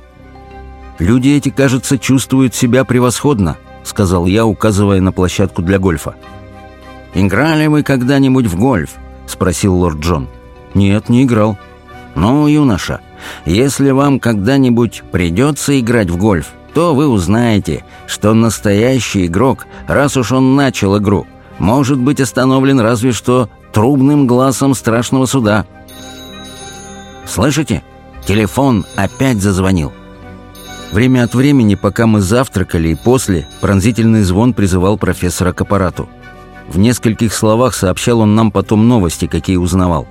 A: «Люди эти, кажется, чувствуют себя превосходно», — сказал я, указывая на площадку для гольфа.
E: «Играли вы когда-нибудь в гольф?» — спросил лорд Джон.
A: «Нет, не играл».
E: «Ну, юноша, если вам когда-нибудь придется играть в гольф, то вы узнаете, что настоящий игрок, раз уж он начал игру, может быть остановлен разве что трубным глазом страшного суда. Слышите? Телефон опять зазвонил.
A: Время от времени, пока мы завтракали и после, пронзительный звон призывал профессора к аппарату. В нескольких словах сообщал он нам потом новости, какие узнавал.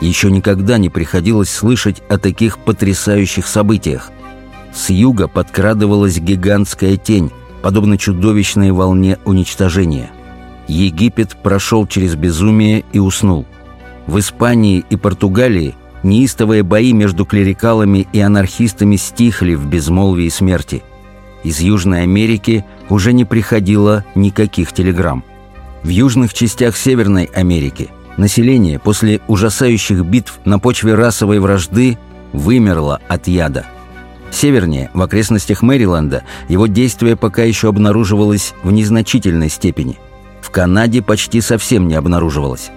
A: Еще никогда не приходилось слышать о таких потрясающих событиях. С юга подкрадывалась гигантская тень, подобно чудовищной волне уничтожения. Египет прошел через безумие и уснул. В Испании и Португалии неистовые бои между клерикалами и анархистами стихли в безмолвии смерти. Из Южной Америки уже не приходило никаких телеграмм. В южных частях Северной Америки население после ужасающих битв на почве расовой вражды вымерло от яда – Севернее, в окрестностях Мэриленда, его действие пока еще обнаруживалось в незначительной степени. В Канаде почти совсем не обнаруживалось.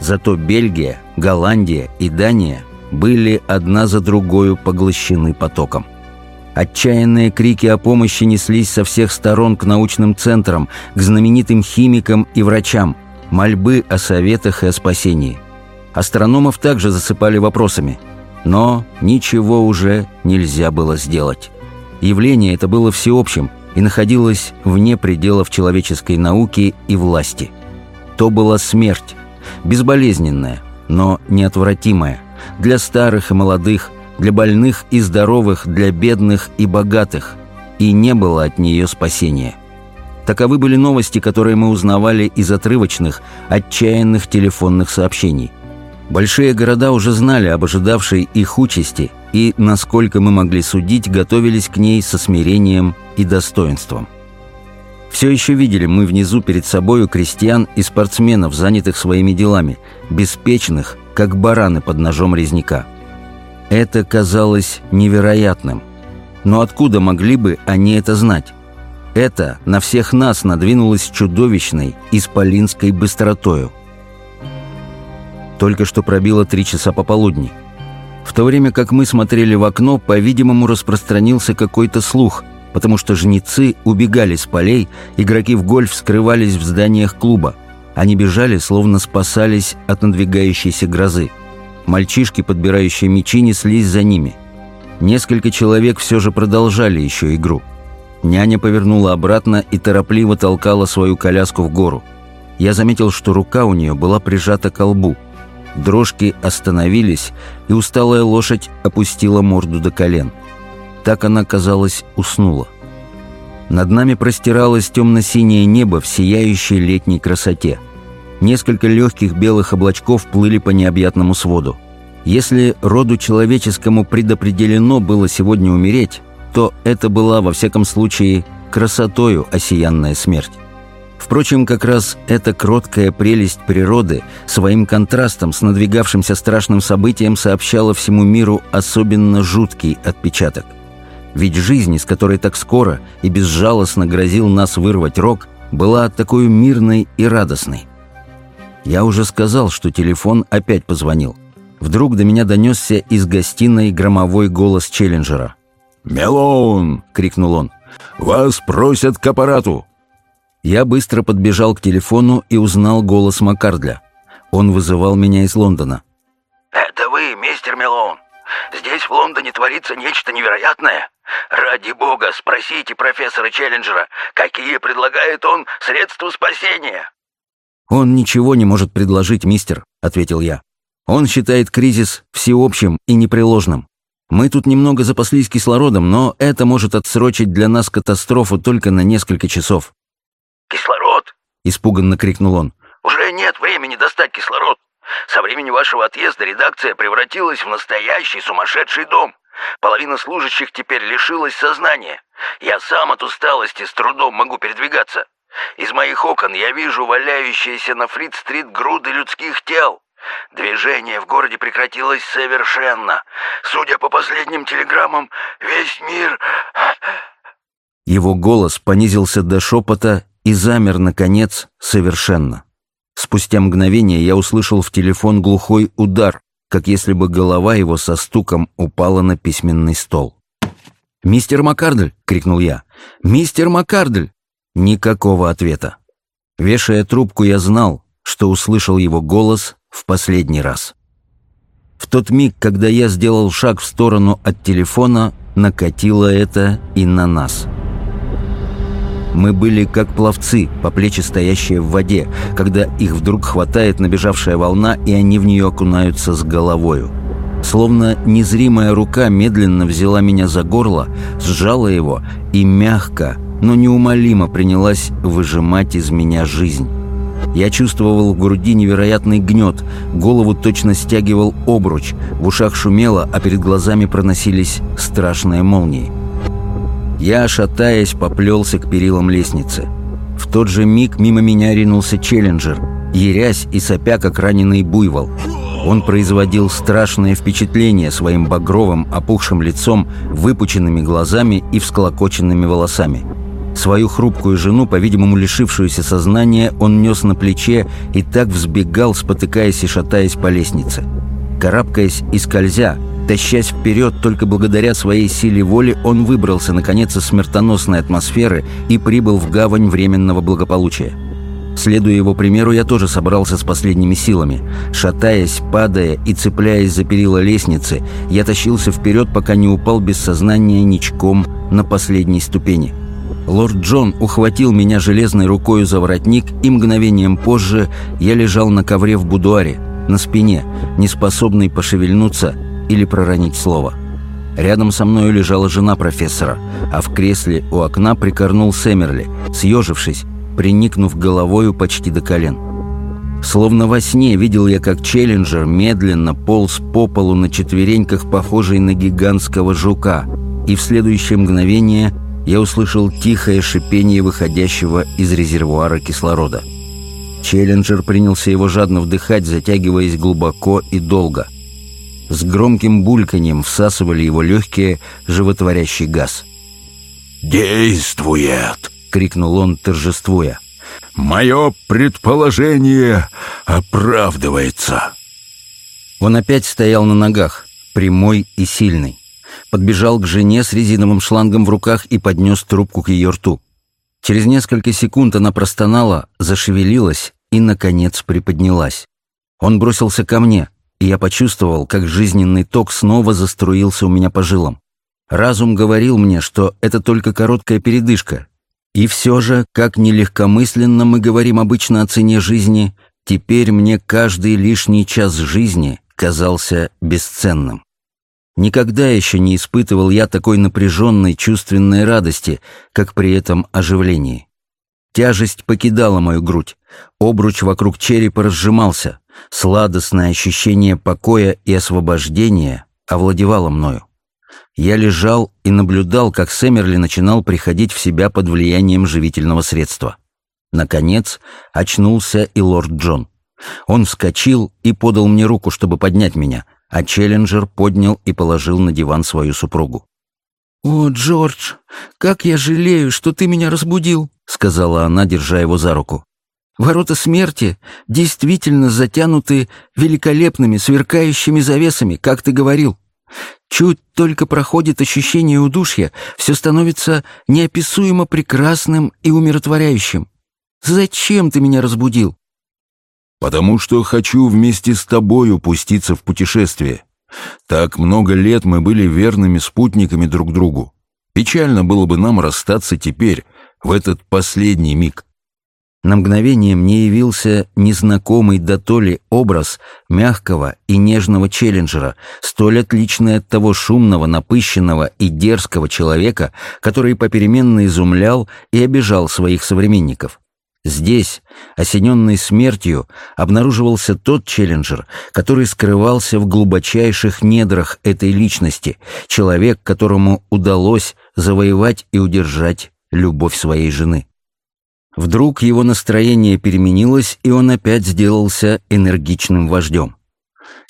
A: Зато Бельгия, Голландия и Дания были одна за другой поглощены потоком. Отчаянные крики о помощи неслись со всех сторон к научным центрам, к знаменитым химикам и врачам, мольбы о советах и о спасении. Астрономов также засыпали вопросами – но ничего уже нельзя было сделать. Явление это было всеобщим и находилось вне пределов человеческой науки и власти. То была смерть, безболезненная, но неотвратимая, для старых и молодых, для больных и здоровых, для бедных и богатых, и не было от нее спасения. Таковы были новости, которые мы узнавали из отрывочных, отчаянных телефонных сообщений – Большие города уже знали об ожидавшей их участи и, насколько мы могли судить, готовились к ней со смирением и достоинством. Все еще видели мы внизу перед собою крестьян и спортсменов, занятых своими делами, беспечных, как бараны под ножом резняка. Это казалось невероятным. Но откуда могли бы они это знать? Это на всех нас надвинулось чудовищной, исполинской быстротою – только что пробило три часа пополудни. В то время как мы смотрели в окно, по-видимому, распространился какой-то слух, потому что жнецы убегали с полей, игроки в гольф скрывались в зданиях клуба. Они бежали, словно спасались от надвигающейся грозы. Мальчишки, подбирающие мячи, неслись за ними. Несколько человек все же продолжали еще игру. Няня повернула обратно и торопливо толкала свою коляску в гору. Я заметил, что рука у нее была прижата к лбу. Дрожки остановились, и усталая лошадь опустила морду до колен. Так она, казалось, уснула. Над нами простиралось темно-синее небо в сияющей летней красоте. Несколько легких белых облачков плыли по необъятному своду. Если роду человеческому предопределено было сегодня умереть, то это была, во всяком случае, красотою осиянная смерть. Впрочем, как раз эта кроткая прелесть природы своим контрастом с надвигавшимся страшным событием сообщала всему миру особенно жуткий отпечаток. Ведь жизнь, из которой так скоро и безжалостно грозил нас вырвать рог, была такой мирной и радостной. Я уже сказал, что телефон опять позвонил. Вдруг до меня донесся из гостиной громовой голос Челленджера.
C: «Мелоун!» — крикнул он. «Вас просят к аппарату!»
A: Я быстро подбежал к телефону и узнал голос Маккардля. Он вызывал меня из Лондона.
E: «Это вы, мистер Мелоун? Здесь в Лондоне творится нечто невероятное. Ради бога, спросите профессора Челленджера, какие предлагает он средства спасения».
A: «Он ничего не может предложить, мистер», — ответил я. «Он считает кризис всеобщим и непреложным. Мы тут немного запаслись кислородом, но это может отсрочить для нас катастрофу только на несколько часов.
E: «Кислород!»
A: — испуганно крикнул он.
E: «Уже нет времени достать кислород. Со времени вашего отъезда редакция превратилась в настоящий сумасшедший дом. Половина служащих теперь лишилась сознания. Я сам от усталости с трудом могу передвигаться. Из моих окон я вижу валяющиеся на Фрид-стрит груды людских тел. Движение в городе прекратилось совершенно. Судя по последним телеграммам, весь мир...»
A: Его голос понизился до шепота и замер, наконец, совершенно. Спустя мгновение я услышал в телефон глухой удар, как если бы голова его со стуком упала на письменный стол. «Мистер Маккардель!» — крикнул я. «Мистер Маккардель!» Никакого ответа. Вешая трубку, я знал, что услышал его голос в последний раз. В тот миг, когда я сделал шаг в сторону от телефона, накатило это и на нас. Мы были как пловцы, по плечи стоящие в воде, когда их вдруг хватает набежавшая волна, и они в нее окунаются с головою. Словно незримая рука медленно взяла меня за горло, сжала его и мягко, но неумолимо принялась выжимать из меня жизнь. Я чувствовал в груди невероятный гнет, голову точно стягивал обруч, в ушах шумело, а перед глазами проносились страшные молнии. Я, шатаясь, поплелся к перилам лестницы. В тот же миг мимо меня ринулся Челленджер, ерясь и сопя, как раненый буйвол. Он производил страшное впечатление своим багровым, опухшим лицом, выпученными глазами и всклокоченными волосами. Свою хрупкую жену, по-видимому, лишившуюся сознания, он нес на плече и так взбегал, спотыкаясь и шатаясь по лестнице. Карабкаясь и скользя, тащась вперед только благодаря своей силе воли, он выбрался, наконец, из смертоносной атмосферы и прибыл в гавань временного благополучия. Следуя его примеру, я тоже собрался с последними силами. Шатаясь, падая и цепляясь за перила лестницы, я тащился вперед, пока не упал без сознания ничком на последней ступени. Лорд Джон ухватил меня железной рукой за воротник, и мгновением позже я лежал на ковре в будуаре, на спине, неспособный пошевельнуться или проронить слово. Рядом со мной лежала жена профессора, а в кресле у окна прикорнул Сэмерли, съежившись приникнув головою почти до колен. Словно во сне видел я, как Челленджер медленно полз по полу на четвереньках, похожий на гигантского жука, и в следующее мгновение я услышал тихое шипение выходящего из резервуара кислорода. Челленджер принялся его жадно вдыхать, затягиваясь глубоко и долго. С громким бульканьем всасывали его легкие животворящий газ.
C: «Действует!»
A: крикнул он, торжествуя.
C: «Мое предположение оправдывается!»
A: Он опять стоял на ногах, прямой и сильный. Подбежал к жене с резиновым шлангом в руках и поднес трубку к ее рту. Через несколько секунд она простонала, зашевелилась и, наконец, приподнялась. Он бросился ко мне, и я почувствовал, как жизненный ток снова заструился у меня по жилам. Разум говорил мне, что это только короткая передышка, и все же, как нелегкомысленно мы говорим обычно о цене жизни, теперь мне каждый лишний час жизни казался бесценным. Никогда еще не испытывал я такой напряженной чувственной радости, как при этом оживлении. Тяжесть покидала мою грудь, обруч вокруг черепа разжимался, сладостное ощущение покоя и освобождения овладевало мною. Я лежал и наблюдал, как Сэмерли начинал приходить в себя под влиянием живительного средства. Наконец, очнулся и лорд Джон. Он вскочил и подал мне руку, чтобы поднять меня, а Челленджер поднял и положил на диван свою супругу. «О, Джордж, как я жалею, что ты меня разбудил», — сказала она, держа его за руку. «Ворота смерти действительно затянуты великолепными сверкающими завесами, как ты говорил. Чуть только проходит ощущение удушья, все становится неописуемо прекрасным и умиротворяющим. Зачем ты меня разбудил?
C: Потому что хочу вместе с тобой упуститься в путешествие. Так много лет мы были верными спутниками друг другу. Печально было бы нам расстаться теперь, в этот последний миг.
A: На мгновение мне явился незнакомый до то ли образ мягкого и нежного челленджера, столь отличный от того шумного, напыщенного и дерзкого человека, который попеременно изумлял и обижал своих современников. Здесь, осененный смертью, обнаруживался тот челленджер, который скрывался в глубочайших недрах этой личности, человек, которому удалось завоевать и удержать любовь своей жены. Вдруг его настроение переменилось, и он опять сделался энергичным вождем.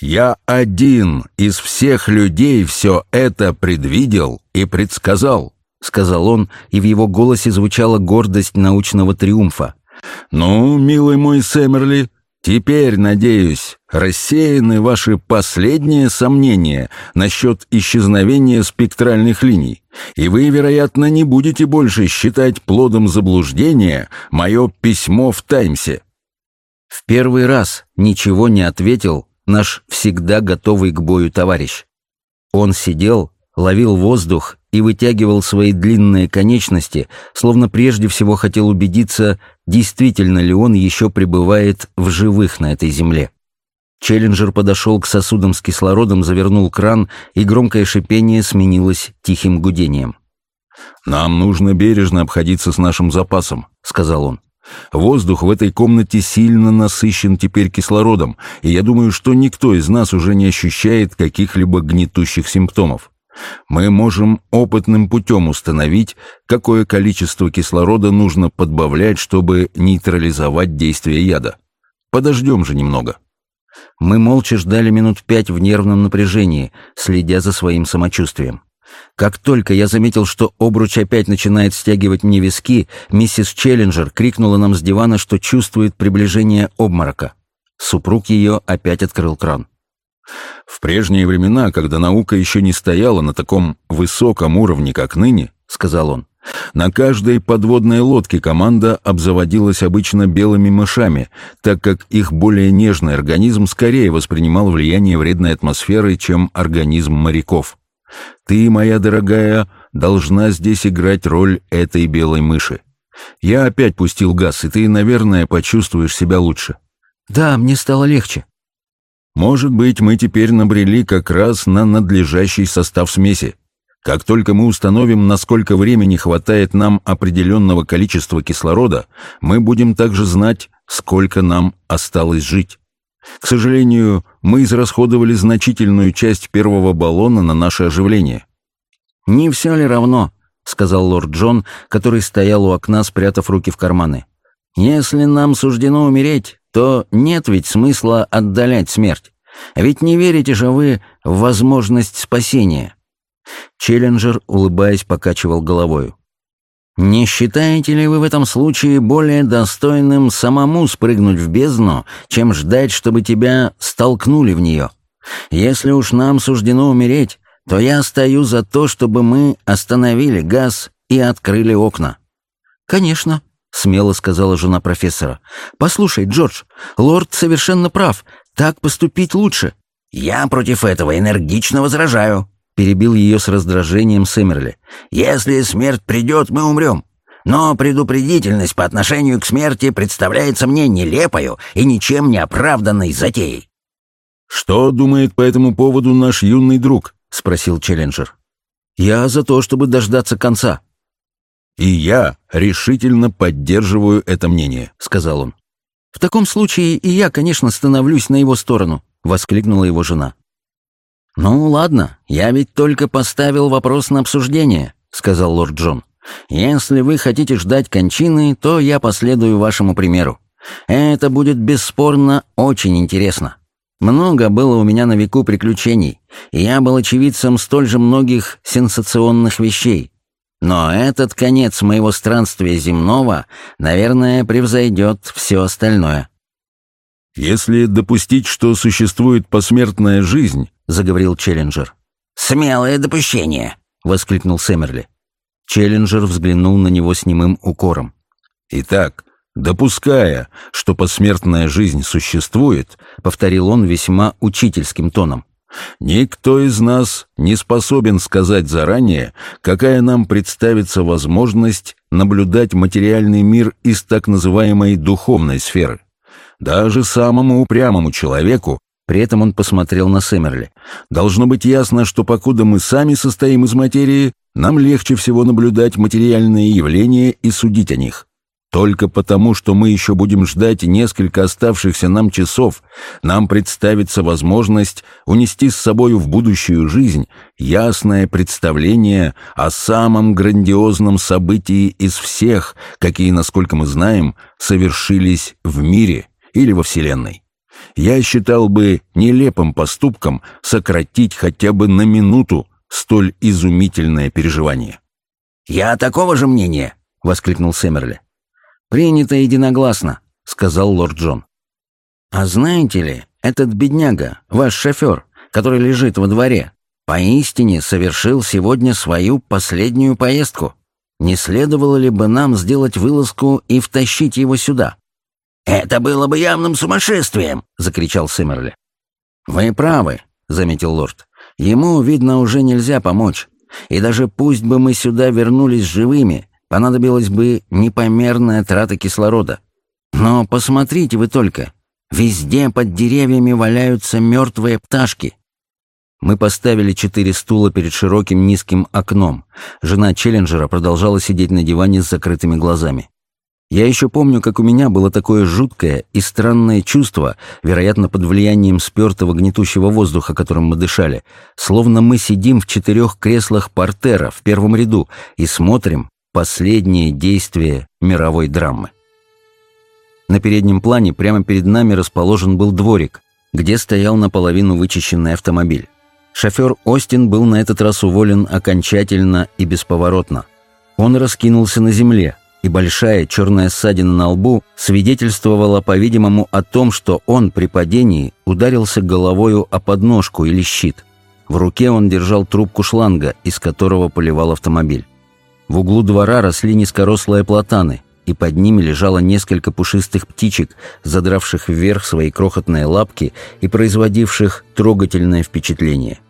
C: «Я один из всех людей все это предвидел и предсказал», — сказал он, и в его голосе звучала гордость научного триумфа. «Ну, милый мой Сэмерли, Теперь, надеюсь, рассеяны ваши последние сомнения насчет исчезновения спектральных линий, и вы, вероятно, не будете больше считать плодом заблуждения мое письмо в «Таймсе».
A: В первый раз ничего не ответил наш всегда готовый к бою товарищ. Он сидел, ловил воздух и вытягивал свои длинные конечности, словно прежде всего хотел убедиться, действительно ли он еще пребывает в живых на этой земле. Челленджер подошел к сосудам с кислородом, завернул кран, и громкое шипение сменилось тихим гудением.
C: «Нам нужно бережно обходиться с нашим запасом», — сказал он. «Воздух в этой комнате сильно насыщен теперь кислородом, и я думаю, что никто из нас уже не ощущает каких-либо гнетущих симптомов. Мы можем опытным путем установить, какое количество кислорода нужно подбавлять, чтобы нейтрализовать действие яда. Подождем же немного.
A: Мы молча ждали минут пять в нервном напряжении, следя за своим самочувствием. Как только я заметил, что обруч опять начинает стягивать мне виски, миссис Челленджер крикнула нам с дивана, что чувствует приближение обморока. Супруг ее опять открыл кран.
C: В прежние времена, когда наука еще не стояла на таком высоком уровне, как ныне, — сказал он, — на каждой подводной лодке команда обзаводилась обычно белыми мышами, так как их более нежный организм скорее воспринимал влияние вредной атмосферы, чем организм моряков. Ты, моя дорогая, должна здесь играть роль этой белой мыши. Я опять пустил газ, и ты, наверное, почувствуешь себя лучше.
A: Да, мне стало легче.
C: Может быть, мы теперь набрели как раз на надлежащий состав смеси. Как только мы установим, насколько времени хватает нам определенного количества кислорода, мы будем также знать, сколько нам осталось жить. К сожалению, мы израсходовали значительную часть первого баллона на наше оживление.
A: «Не все ли равно?» — сказал лорд Джон, который стоял у окна, спрятав руки в карманы. «Если нам суждено умереть, то нет ведь смысла отдалять смерть. Ведь не верите же вы в возможность спасения». Челленджер, улыбаясь, покачивал головою. Не считаете ли вы в этом случае более достойным самому спрыгнуть в бездну, чем ждать, чтобы тебя столкнули в нее? Если уж нам суждено умереть, то я стою за то, чтобы мы остановили газ и открыли окна». «Конечно», — смело сказала жена профессора. «Послушай, Джордж, лорд совершенно прав. Так поступить лучше».
E: «Я против этого энергично возражаю»,
A: Перебил ее с раздражением Сэмерли.
E: «Если смерть придет, мы умрем. Но предупредительность по отношению к смерти представляется мне нелепою и ничем не оправданной затеей».
C: «Что думает по этому поводу наш юный друг?» — спросил Челленджер.
A: «Я за то, чтобы дождаться конца».
C: «И я решительно поддерживаю это мнение», — сказал он.
A: «В таком случае и я, конечно, становлюсь на его сторону», — воскликнула его жена. «Ну, ладно, я ведь только поставил вопрос на обсуждение», — сказал лорд Джон. «Если вы хотите ждать кончины, то я последую вашему примеру. Это будет бесспорно очень интересно. Много было у меня на веку приключений, и я был очевидцем столь же многих сенсационных вещей. Но этот конец моего странствия земного, наверное, превзойдет все остальное».
C: «Если допустить, что существует посмертная жизнь», — заговорил Челленджер.
E: «Смелое допущение», — воскликнул Сэмерли.
A: Челленджер взглянул на него с немым укором.
C: «Итак, допуская, что посмертная жизнь существует», — повторил он весьма учительским тоном, «никто из нас не способен сказать заранее, какая нам представится возможность наблюдать материальный мир из так называемой духовной сферы. Даже самому упрямому человеку при этом он посмотрел на Сэмерли. «Должно быть ясно, что покуда мы сами состоим из материи, нам легче всего наблюдать материальные явления и судить о них. Только потому, что мы еще будем ждать несколько оставшихся нам часов, нам представится возможность унести с собою в будущую жизнь ясное представление о самом грандиозном событии из всех, какие, насколько мы знаем, совершились в мире или во Вселенной я считал бы нелепым поступком сократить хотя бы на минуту столь изумительное переживание.
E: «Я такого же мнения!» — воскликнул Сэмерли.
A: «Принято единогласно», — сказал лорд Джон. «А знаете ли, этот бедняга, ваш шофер, который лежит во дворе, поистине совершил сегодня свою последнюю поездку. Не следовало ли бы нам сделать вылазку и втащить его сюда?»
E: «Это было бы явным сумасшествием!» — закричал Симмерли.
A: «Вы правы», — заметил лорд. «Ему, видно, уже нельзя помочь. И даже пусть бы мы сюда вернулись живыми, понадобилась бы непомерная трата кислорода. Но посмотрите вы только, везде под деревьями валяются мертвые пташки». Мы поставили четыре стула перед широким низким окном. Жена Челленджера продолжала сидеть на диване с закрытыми глазами. Я еще помню, как у меня было такое жуткое и странное чувство, вероятно, под влиянием спертого гнетущего воздуха, которым мы дышали, словно мы сидим в четырех креслах портера в первом ряду и смотрим последние действия мировой драмы. На переднем плане прямо перед нами расположен был дворик. где стоял наполовину вычищенный автомобиль. Шофер Остин был на этот раз уволен окончательно и бесповоротно. Он раскинулся на земле, и большая черная ссадина на лбу свидетельствовала, по-видимому, о том, что он при падении ударился головою о подножку или щит. В руке он держал трубку шланга, из которого поливал автомобиль. В углу двора росли низкорослые платаны, и под ними лежало несколько пушистых птичек, задравших вверх свои крохотные лапки и производивших трогательное впечатление.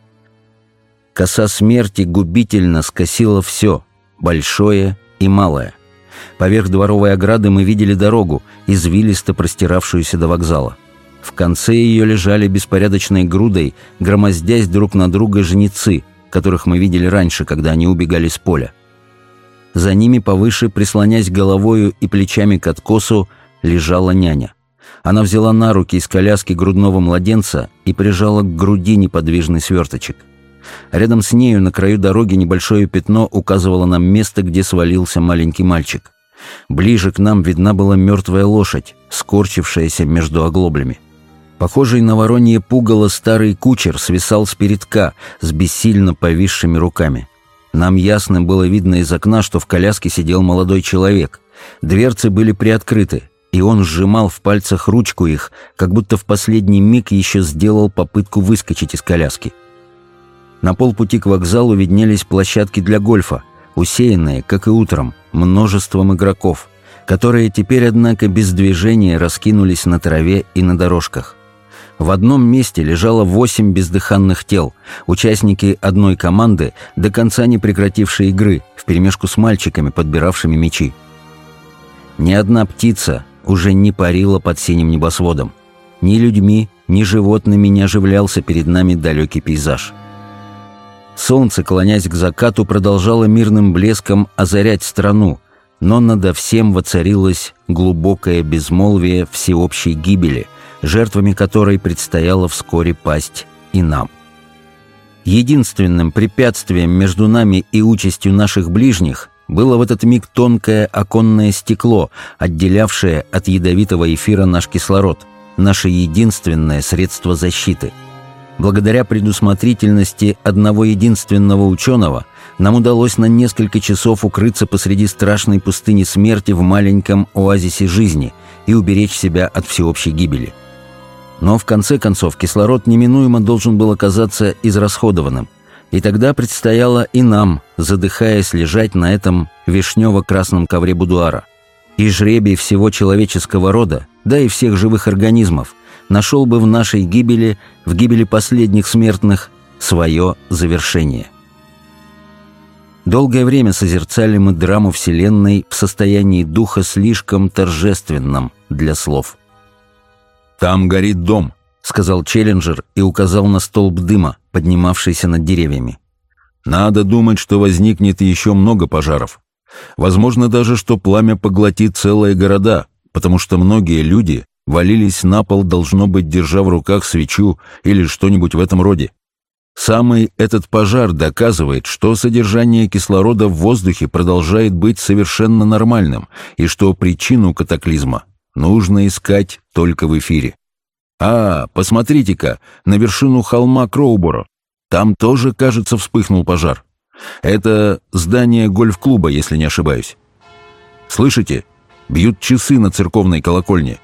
A: Коса смерти губительно скосила все, большое и малое. Поверх дворовой ограды мы видели дорогу, извилисто простиравшуюся до вокзала. В конце ее лежали беспорядочной грудой, громоздясь друг на друга жнецы, которых мы видели раньше, когда они убегали с поля. За ними повыше, прислонясь головою и плечами к откосу, лежала няня. Она взяла на руки из коляски грудного младенца и прижала к груди неподвижный сверточек. Рядом с нею на краю дороги небольшое пятно указывало нам место, где свалился маленький мальчик. Ближе к нам видна была мертвая лошадь, скорчившаяся между оглоблями. Похожий на воронье пугало старый кучер свисал с передка с бессильно повисшими руками. Нам ясно было видно из окна, что в коляске сидел молодой человек. Дверцы были приоткрыты, и он сжимал в пальцах ручку их, как будто в последний миг еще сделал попытку выскочить из коляски. На полпути к вокзалу виднелись площадки для гольфа, усеянные, как и утром, множеством игроков, которые теперь, однако, без движения раскинулись на траве и на дорожках. В одном месте лежало восемь бездыханных тел, участники одной команды, до конца не прекратившие игры, вперемешку с мальчиками, подбиравшими мячи. Ни одна птица уже не парила под синим небосводом. Ни людьми, ни животными не оживлялся перед нами далекий пейзаж. Солнце, клонясь к закату, продолжало мирным блеском озарять страну, но надо всем воцарилось глубокое безмолвие всеобщей гибели – жертвами которой предстояло вскоре пасть и нам. Единственным препятствием между нами и участью наших ближних было в этот миг тонкое оконное стекло, отделявшее от ядовитого эфира наш кислород, наше единственное средство защиты. Благодаря предусмотрительности одного единственного ученого нам удалось на несколько часов укрыться посреди страшной пустыни смерти в маленьком оазисе жизни и уберечь себя от всеобщей гибели. Но в конце концов кислород неминуемо должен был оказаться израсходованным. И тогда предстояло и нам, задыхаясь, лежать на этом вишнево-красном ковре будуара. И жребий всего человеческого рода, да и всех живых организмов, нашел бы в нашей гибели, в гибели последних смертных, свое завершение. Долгое время созерцали мы драму Вселенной в состоянии духа слишком торжественном для слов –
C: «Там горит дом», — сказал Челленджер и указал на столб дыма, поднимавшийся над деревьями. «Надо думать, что возникнет еще много пожаров. Возможно даже, что пламя поглотит целые города, потому что многие люди валились на пол, должно быть, держа в руках свечу или что-нибудь в этом роде. Самый этот пожар доказывает, что содержание кислорода в воздухе продолжает быть совершенно нормальным и что причину катаклизма нужно искать только в эфире. А, посмотрите-ка, на вершину холма Кроуборо. Там тоже, кажется, вспыхнул пожар. Это здание гольф-клуба, если не ошибаюсь. Слышите? Бьют часы на церковной колокольне.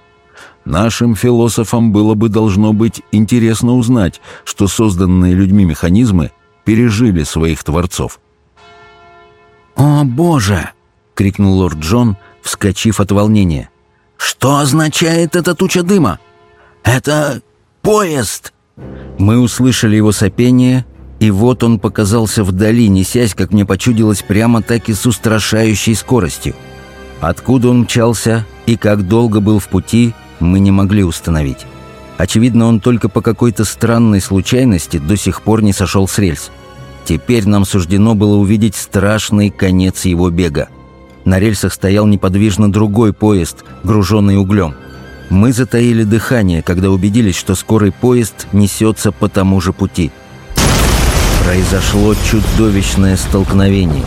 C: Нашим философам было бы должно быть интересно узнать, что созданные людьми механизмы пережили своих творцов.
A: «О, Боже!» — крикнул лорд Джон, вскочив от волнения. Что означает эта туча дыма? Это поезд!» Мы услышали его сопение, и вот он показался вдали, несясь, как мне почудилось, прямо так и с устрашающей скоростью. Откуда он мчался и как долго был в пути, мы не могли установить. Очевидно, он только по какой-то странной случайности до сих пор не сошел с рельс. Теперь нам суждено было увидеть страшный конец его бега. На рельсах стоял неподвижно другой поезд, груженный углем. Мы затаили дыхание, когда убедились, что скорый поезд несется по тому же пути. Произошло чудовищное столкновение.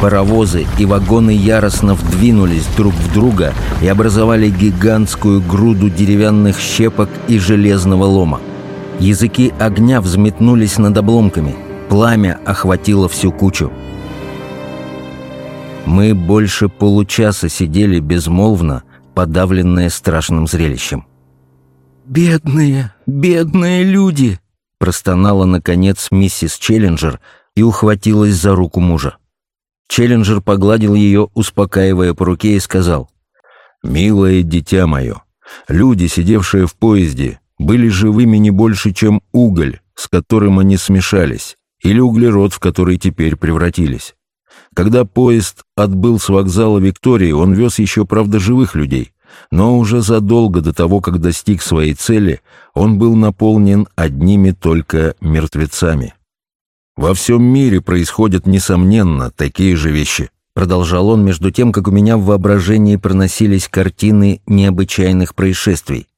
A: Паровозы и вагоны яростно вдвинулись друг в друга и образовали гигантскую груду деревянных щепок и железного лома. Языки огня взметнулись над обломками. Пламя охватило всю кучу. Мы больше получаса сидели безмолвно, подавленные страшным зрелищем. «Бедные, бедные люди!» — простонала, наконец, миссис Челленджер и ухватилась за руку мужа. Челленджер погладил ее, успокаивая по руке, и сказал, «Милое дитя мое, люди, сидевшие в поезде, были живыми не больше, чем уголь, с которым они смешались, или углерод, в который теперь превратились. Когда поезд отбыл с вокзала Виктории, он вез еще, правда, живых людей, но уже задолго до того, как достиг своей цели, он был наполнен одними только мертвецами. Во всем мире происходят, несомненно, такие же вещи. Продолжал он между тем, как у меня в воображении проносились картины необычайных происшествий.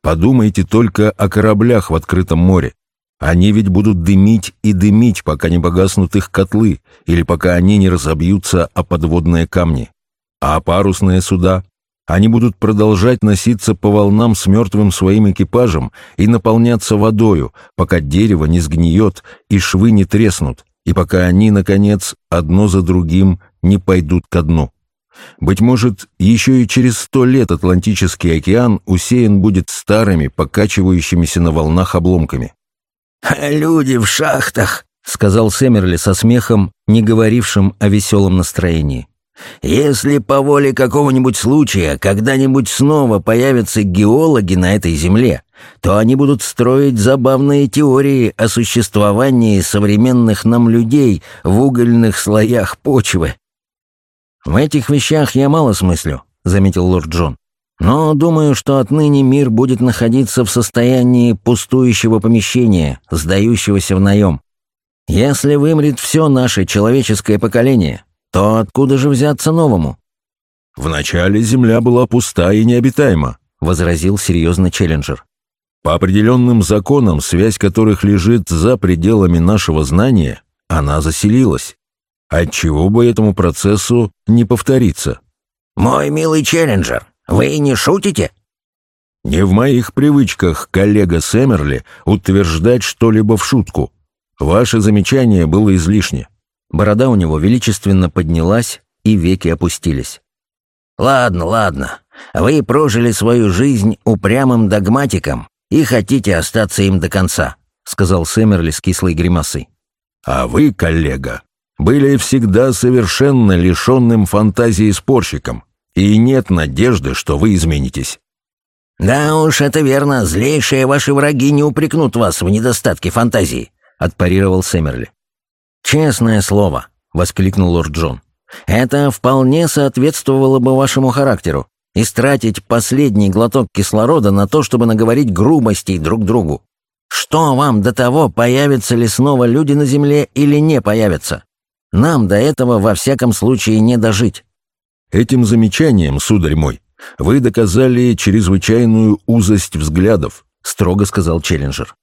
A: Подумайте только о кораблях в открытом море. Они ведь будут дымить и дымить, пока не погаснут их котлы, или пока они не разобьются о подводные камни. А парусные суда? Они будут продолжать носиться по волнам с мертвым своим экипажем и наполняться водою, пока дерево не сгниет и швы не треснут, и пока они, наконец, одно за другим не пойдут ко дну. Быть может, еще и через сто лет Атлантический океан усеян будет старыми, покачивающимися на волнах обломками.
E: «Люди в шахтах», —
A: сказал Сэмерли со смехом, не говорившим о веселом настроении.
E: Если по воле какого-нибудь случая когда-нибудь снова появятся геологи на этой земле, то они будут строить забавные теории о существовании современных нам людей в угольных слоях почвы. «В этих вещах я мало смыслю», — заметил лорд Джон. «Но думаю, что отныне мир будет находиться в состоянии пустующего помещения, сдающегося в наем. Если вымрет все наше человеческое поколение, то откуда же взяться новому?
C: «Вначале земля была пуста и необитаема», —
A: возразил серьезно Челленджер.
C: «По определенным законам, связь которых лежит за пределами нашего знания, она заселилась. Отчего бы этому процессу не повториться?»
E: «Мой милый Челленджер, вы не шутите?»
C: «Не в моих привычках, коллега Сэмерли, утверждать что-либо в шутку. Ваше замечание было излишне.
A: Борода у него величественно поднялась, и веки опустились.
E: «Ладно, ладно. Вы прожили свою жизнь упрямым догматиком и хотите остаться им до конца», — сказал Сэмерли с кислой гримасой.
C: «А вы, коллега, были всегда совершенно лишенным фантазии спорщиком, и нет надежды, что вы изменитесь».
E: «Да уж, это верно. Злейшие ваши враги не упрекнут вас в недостатке фантазии», — отпарировал Сэмерли.
A: «Честное слово», — воскликнул лорд Джон. «Это вполне соответствовало бы вашему характеру. Истратить последний глоток кислорода на то, чтобы наговорить грубостей друг другу. Что вам до того, появятся ли снова люди на Земле или не появятся? Нам до этого во всяком случае не дожить».
C: «Этим замечанием, сударь мой, вы доказали чрезвычайную узость взглядов», — строго сказал Челленджер.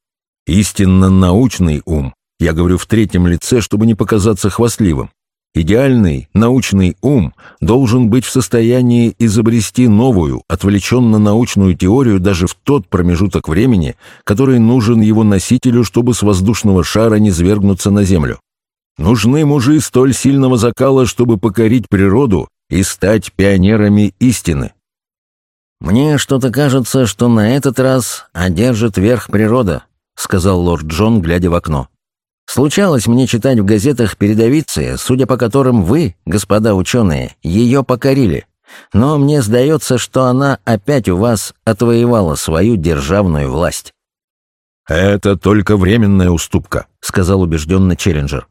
C: «Истинно научный ум я говорю в третьем лице, чтобы не показаться хвастливым. Идеальный научный ум должен быть в состоянии изобрести новую, отвлеченно-научную теорию даже в тот промежуток времени, который нужен его носителю, чтобы с воздушного шара не свергнуться на Землю. Нужны мужи столь сильного закала, чтобы покорить природу и стать пионерами истины.
A: «Мне что-то кажется, что на этот раз одержит верх природа», — сказал лорд Джон, глядя в окно. Случалось мне читать в газетах передовицы, судя по которым вы, господа ученые, ее покорили. Но мне сдается, что она опять у вас отвоевала свою державную власть».
C: «Это только временная уступка», — сказал убежденно Челленджер.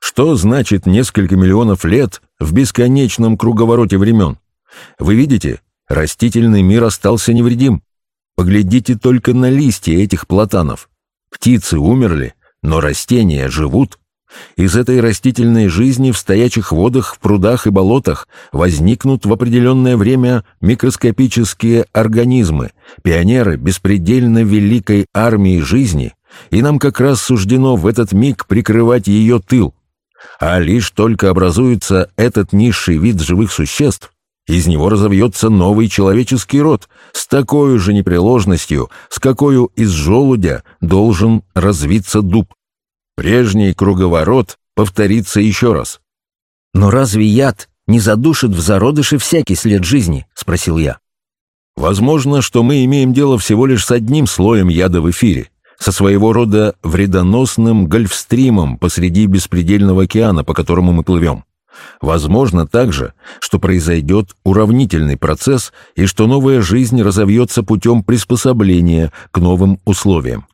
C: «Что значит несколько миллионов лет в бесконечном круговороте времен? Вы видите, растительный мир остался невредим. Поглядите только на листья этих платанов. Птицы умерли, но растения живут. Из этой растительной жизни в стоячих водах, в прудах и болотах возникнут в определенное время микроскопические организмы, пионеры беспредельно великой армии жизни, и нам как раз суждено в этот миг прикрывать ее тыл. А лишь только образуется этот низший вид живых существ, из него разовьется новый человеческий род с такой же непреложностью, с какой из желудя должен развиться дуб. Прежний круговорот повторится еще раз.
A: «Но разве яд не задушит в зародыше всякий след жизни?» — спросил я.
C: «Возможно, что мы имеем дело всего лишь с одним слоем яда в эфире, со своего рода вредоносным гольфстримом посреди беспредельного океана, по которому мы плывем. Возможно также, что произойдет уравнительный процесс и что новая жизнь разовьется путем приспособления к новым условиям.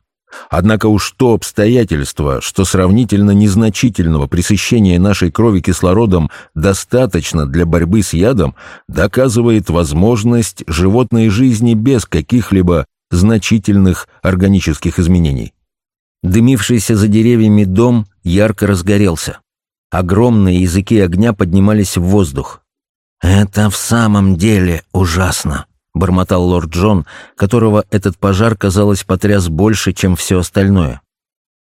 C: Однако уж то обстоятельство, что сравнительно незначительного пресыщения нашей крови кислородом достаточно для борьбы с ядом, доказывает возможность животной жизни без каких-либо значительных органических изменений.
A: Дымившийся за деревьями дом ярко разгорелся. Огромные языки огня поднимались в воздух. «Это в самом деле ужасно», — бормотал лорд Джон, которого этот пожар, казалось, потряс больше, чем все остальное.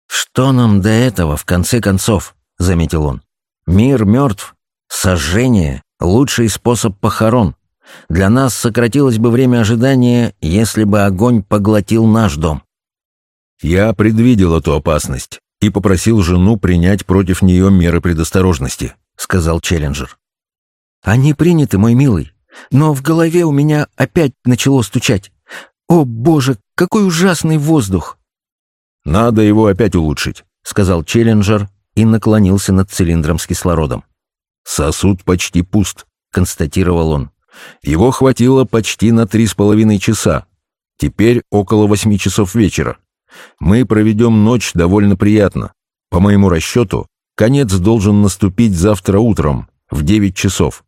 A: «Что нам до этого, в конце концов?» — заметил он. «Мир мертв. Сожжение — лучший способ похорон. Для нас сократилось бы время ожидания, если бы огонь поглотил наш дом».
C: Я предвидел эту опасность и попросил жену принять против нее меры предосторожности», — сказал Челленджер.
A: «Они приняты, мой милый, но в голове у меня опять начало стучать. О, боже, какой ужасный воздух!»
C: «Надо его опять улучшить», —
A: сказал Челленджер и наклонился над цилиндром с кислородом.
C: «Сосуд почти пуст», — констатировал он. «Его хватило почти на три с половиной часа. Теперь около восьми часов вечера. Мы проведем ночь довольно приятно. По моему расчету, конец должен наступить завтра утром, в девять часов.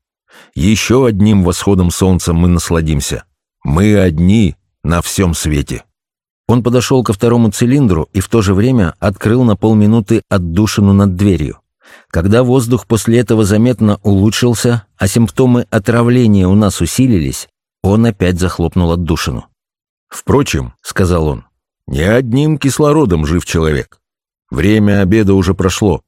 C: Еще одним восходом солнца мы насладимся. Мы одни на всем свете».
A: Он подошел ко второму цилиндру и в то же время открыл на полминуты отдушину над дверью. Когда воздух после этого заметно улучшился, а симптомы отравления у нас усилились, он опять захлопнул отдушину.
C: «Впрочем», — сказал он, не одним кислородом жив человек. Время обеда уже прошло.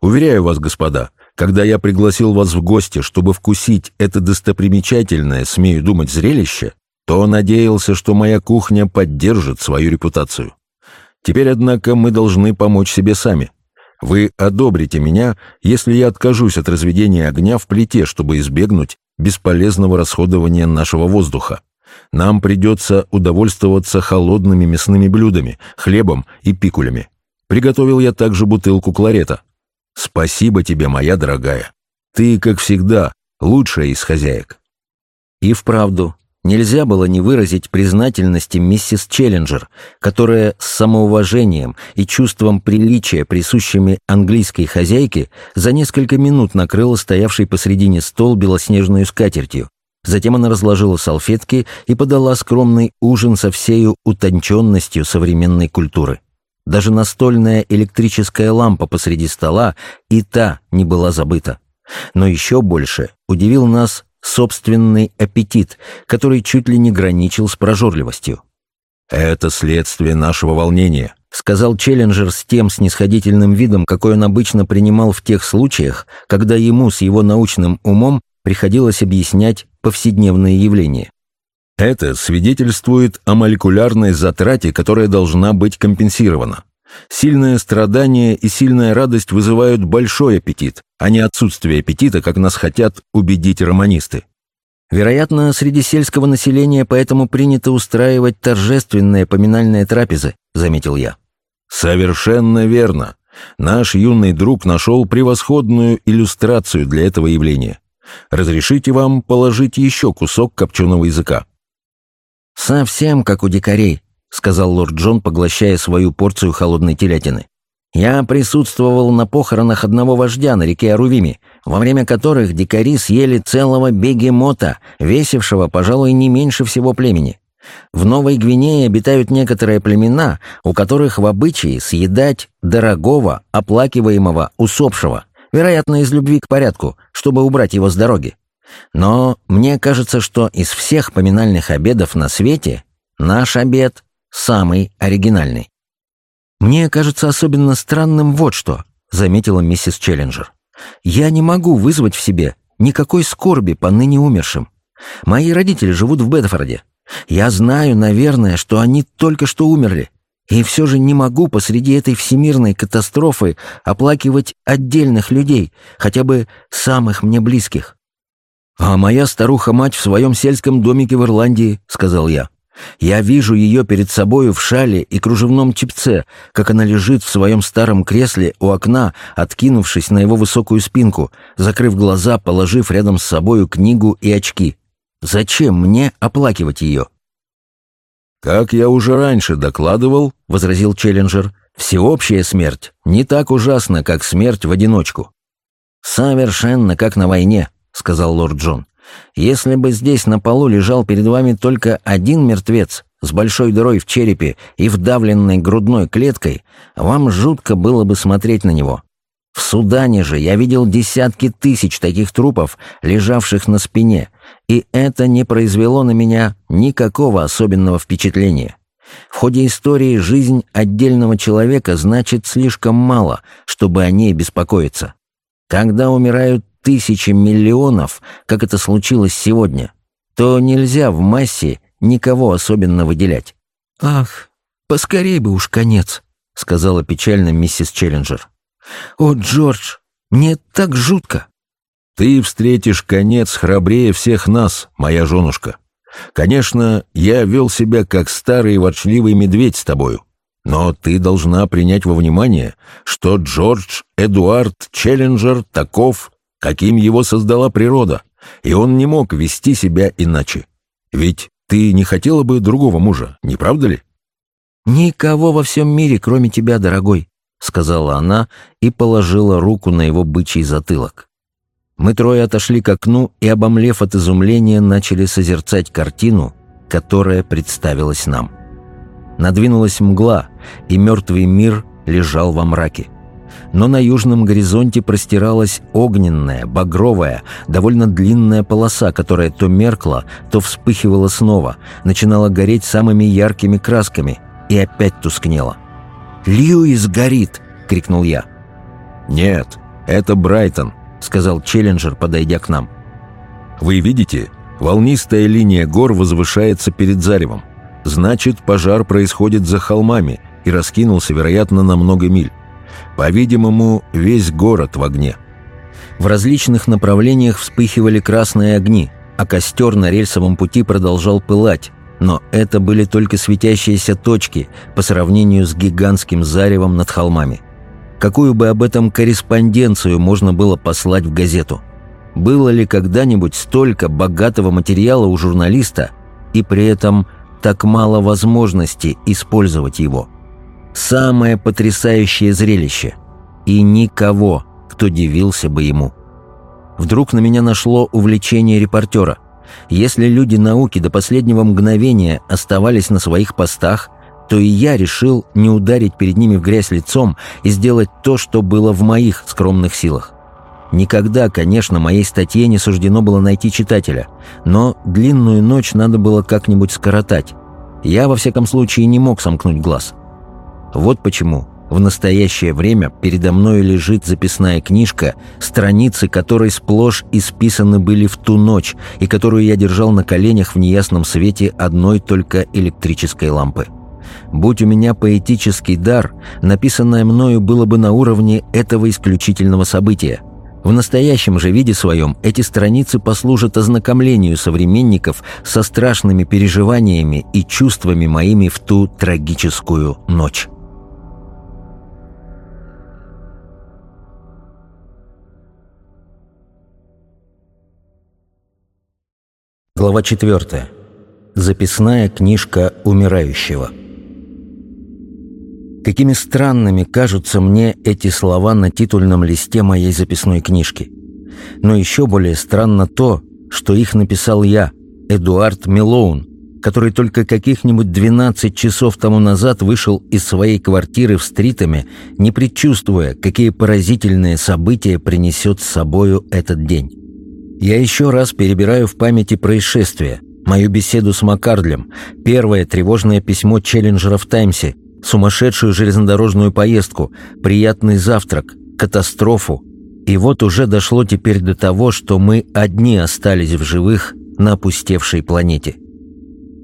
C: Уверяю вас, господа, когда я пригласил вас в гости, чтобы вкусить это достопримечательное, смею думать, зрелище, то надеялся, что моя кухня поддержит свою репутацию. Теперь, однако, мы должны помочь себе сами. Вы одобрите меня, если я откажусь от разведения огня в плите, чтобы избегнуть бесполезного расходования нашего воздуха нам придется удовольствоваться холодными мясными блюдами, хлебом и пикулями. Приготовил я также бутылку кларета. Спасибо тебе, моя дорогая. Ты, как всегда, лучшая из хозяек.
A: И вправду, нельзя было не выразить признательности миссис Челленджер, которая с самоуважением и чувством приличия, присущими английской хозяйке, за несколько минут накрыла стоявший посредине стол белоснежную скатертью, Затем она разложила салфетки и подала скромный ужин со всею утонченностью современной культуры. Даже настольная электрическая лампа посреди стола и та не была забыта. Но еще больше удивил нас собственный аппетит, который чуть ли не граничил с прожорливостью.
C: «Это следствие нашего волнения», —
A: сказал Челленджер с тем снисходительным видом, какой он обычно принимал в тех случаях, когда ему с его научным умом приходилось объяснять повседневные явления.
C: Это свидетельствует о молекулярной затрате, которая должна быть компенсирована. Сильное страдание и сильная радость вызывают большой аппетит, а не отсутствие аппетита, как нас хотят убедить романисты.
A: Вероятно, среди сельского населения поэтому принято устраивать торжественные поминальные трапезы, заметил я.
C: Совершенно верно. Наш юный друг нашел превосходную иллюстрацию для этого явления. Разрешите вам положить еще кусок копченого языка?»
A: «Совсем как у дикарей», — сказал лорд Джон, поглощая свою порцию холодной телятины. «Я присутствовал на похоронах одного вождя на реке Арувими, во время которых дикари съели целого бегемота, весившего, пожалуй, не меньше всего племени. В Новой Гвинее обитают некоторые племена, у которых в обычае съедать дорогого, оплакиваемого усопшего вероятно, из любви к порядку, чтобы убрать его с дороги. Но мне кажется, что из всех поминальных обедов на свете наш обед самый оригинальный. Мне кажется особенно странным вот что, заметила миссис Челленджер. «Я не могу вызвать в себе никакой скорби по ныне умершим. Мои родители живут в Бетфорде. Я знаю, наверное, что они только что умерли. И все же не могу посреди этой всемирной катастрофы оплакивать отдельных людей, хотя бы самых мне близких. «А моя старуха-мать в своем сельском домике в Ирландии», — сказал я. «Я вижу ее перед собою в шале и кружевном чепце, как она лежит в своем старом кресле у окна, откинувшись на его высокую спинку, закрыв глаза, положив рядом с собою книгу и очки. Зачем мне оплакивать ее?»
C: «Как я уже раньше докладывал», — возразил Челленджер, «всеобщая смерть не так ужасна, как смерть в одиночку».
A: «Совершенно как на войне», — сказал лорд Джон. «Если бы здесь на полу лежал перед вами только один мертвец с большой дырой в черепе и вдавленной грудной клеткой, вам жутко было бы смотреть на него. В Судане же я видел десятки тысяч таких трупов, лежавших на спине, и это не произвело на меня никакого особенного впечатления. В ходе истории жизнь отдельного человека значит слишком мало, чтобы о ней беспокоиться. Когда умирают тысячи миллионов, как это случилось сегодня, то нельзя в массе никого особенно выделять. «Ах, поскорей бы уж конец», — сказала печально миссис Челленджер. «О, Джордж, мне так жутко!»
C: «Ты встретишь конец храбрее всех нас, моя женушка. Конечно, я вел себя как старый ворчливый медведь с тобою, но ты должна принять во внимание, что Джордж Эдуард Челленджер таков, каким его создала природа, и он не мог вести себя иначе. Ведь ты не хотела бы другого мужа, не правда ли?»
A: «Никого во всем мире, кроме тебя, дорогой», — сказала она и положила руку на его бычий затылок. Мы трое отошли к окну и, обомлев от изумления, начали созерцать картину, которая представилась нам. Надвинулась мгла, и мертвый мир лежал во мраке. Но на южном горизонте простиралась огненная, багровая, довольно длинная полоса, которая то меркла, то вспыхивала снова, начинала гореть самыми яркими красками и опять тускнела. «Льюис горит!» — крикнул я.
C: «Нет, это Брайтон», — сказал Челленджер, подойдя к нам. «Вы видите, волнистая линия гор возвышается перед заревом. Значит, пожар происходит за холмами и раскинулся, вероятно, на много миль. По-видимому, весь город в огне».
A: В различных направлениях вспыхивали красные огни, а костер на рельсовом пути продолжал пылать, но это были только светящиеся точки по сравнению с гигантским заревом над холмами. Какую бы об этом корреспонденцию можно было послать в газету? Было ли когда-нибудь столько богатого материала у журналиста и при этом так мало возможности использовать его? Самое потрясающее зрелище. И никого, кто дивился бы ему. Вдруг на меня нашло увлечение репортера – если люди науки до последнего мгновения оставались на своих постах, то и я решил не ударить перед ними в грязь лицом и сделать то, что было в моих скромных силах. Никогда, конечно, моей статье не суждено было найти читателя, но длинную ночь надо было как-нибудь скоротать. Я, во всяком случае, не мог сомкнуть глаз. Вот почему в настоящее время передо мной лежит записная книжка, страницы которой сплошь исписаны были в ту ночь и которую я держал на коленях в неясном свете одной только электрической лампы. Будь у меня поэтический дар, написанное мною было бы на уровне этого исключительного события. В настоящем же виде своем эти страницы послужат ознакомлению современников со страшными переживаниями и чувствами моими в ту трагическую ночь. Глава 4. Записная книжка умирающего. Какими странными кажутся мне эти слова на титульном листе моей записной книжки. Но еще более странно то, что их написал я, Эдуард Милоун, который только каких-нибудь 12 часов тому назад вышел из своей квартиры в Стритами, не предчувствуя, какие поразительные события принесет с собою этот день. Я еще раз перебираю в памяти происшествия, мою беседу с Маккардлем, первое тревожное письмо Челленджера в «Таймсе», сумасшедшую железнодорожную поездку, приятный завтрак, катастрофу. И вот уже дошло теперь до того, что мы одни остались в живых на опустевшей планете.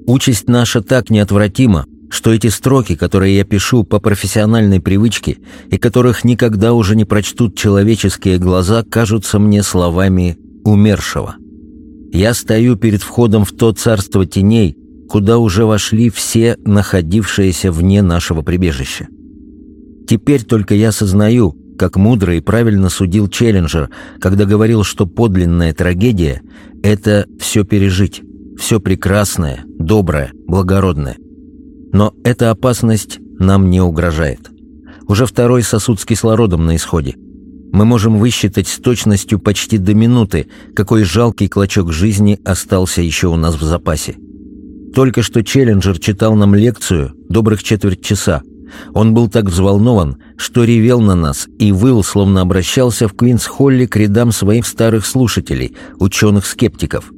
A: Участь наша так неотвратима, что эти строки, которые я пишу по профессиональной привычке и которых никогда уже не прочтут человеческие глаза, кажутся мне словами умершего. Я стою перед входом в то царство теней, куда уже вошли все находившиеся вне нашего прибежища. Теперь только я сознаю, как мудро и правильно судил Челленджер, когда говорил, что подлинная трагедия — это все пережить, все прекрасное, доброе, благородное. Но эта опасность нам не угрожает. Уже второй сосуд с кислородом на исходе. Мы можем высчитать с точностью почти до минуты, какой жалкий клочок жизни остался еще у нас в запасе. Только что Челленджер читал нам лекцию добрых четверть часа. Он был так взволнован, что ревел на нас и выл, словно обращался в Квинс-Холле к рядам своих старых слушателей, ученых-скептиков.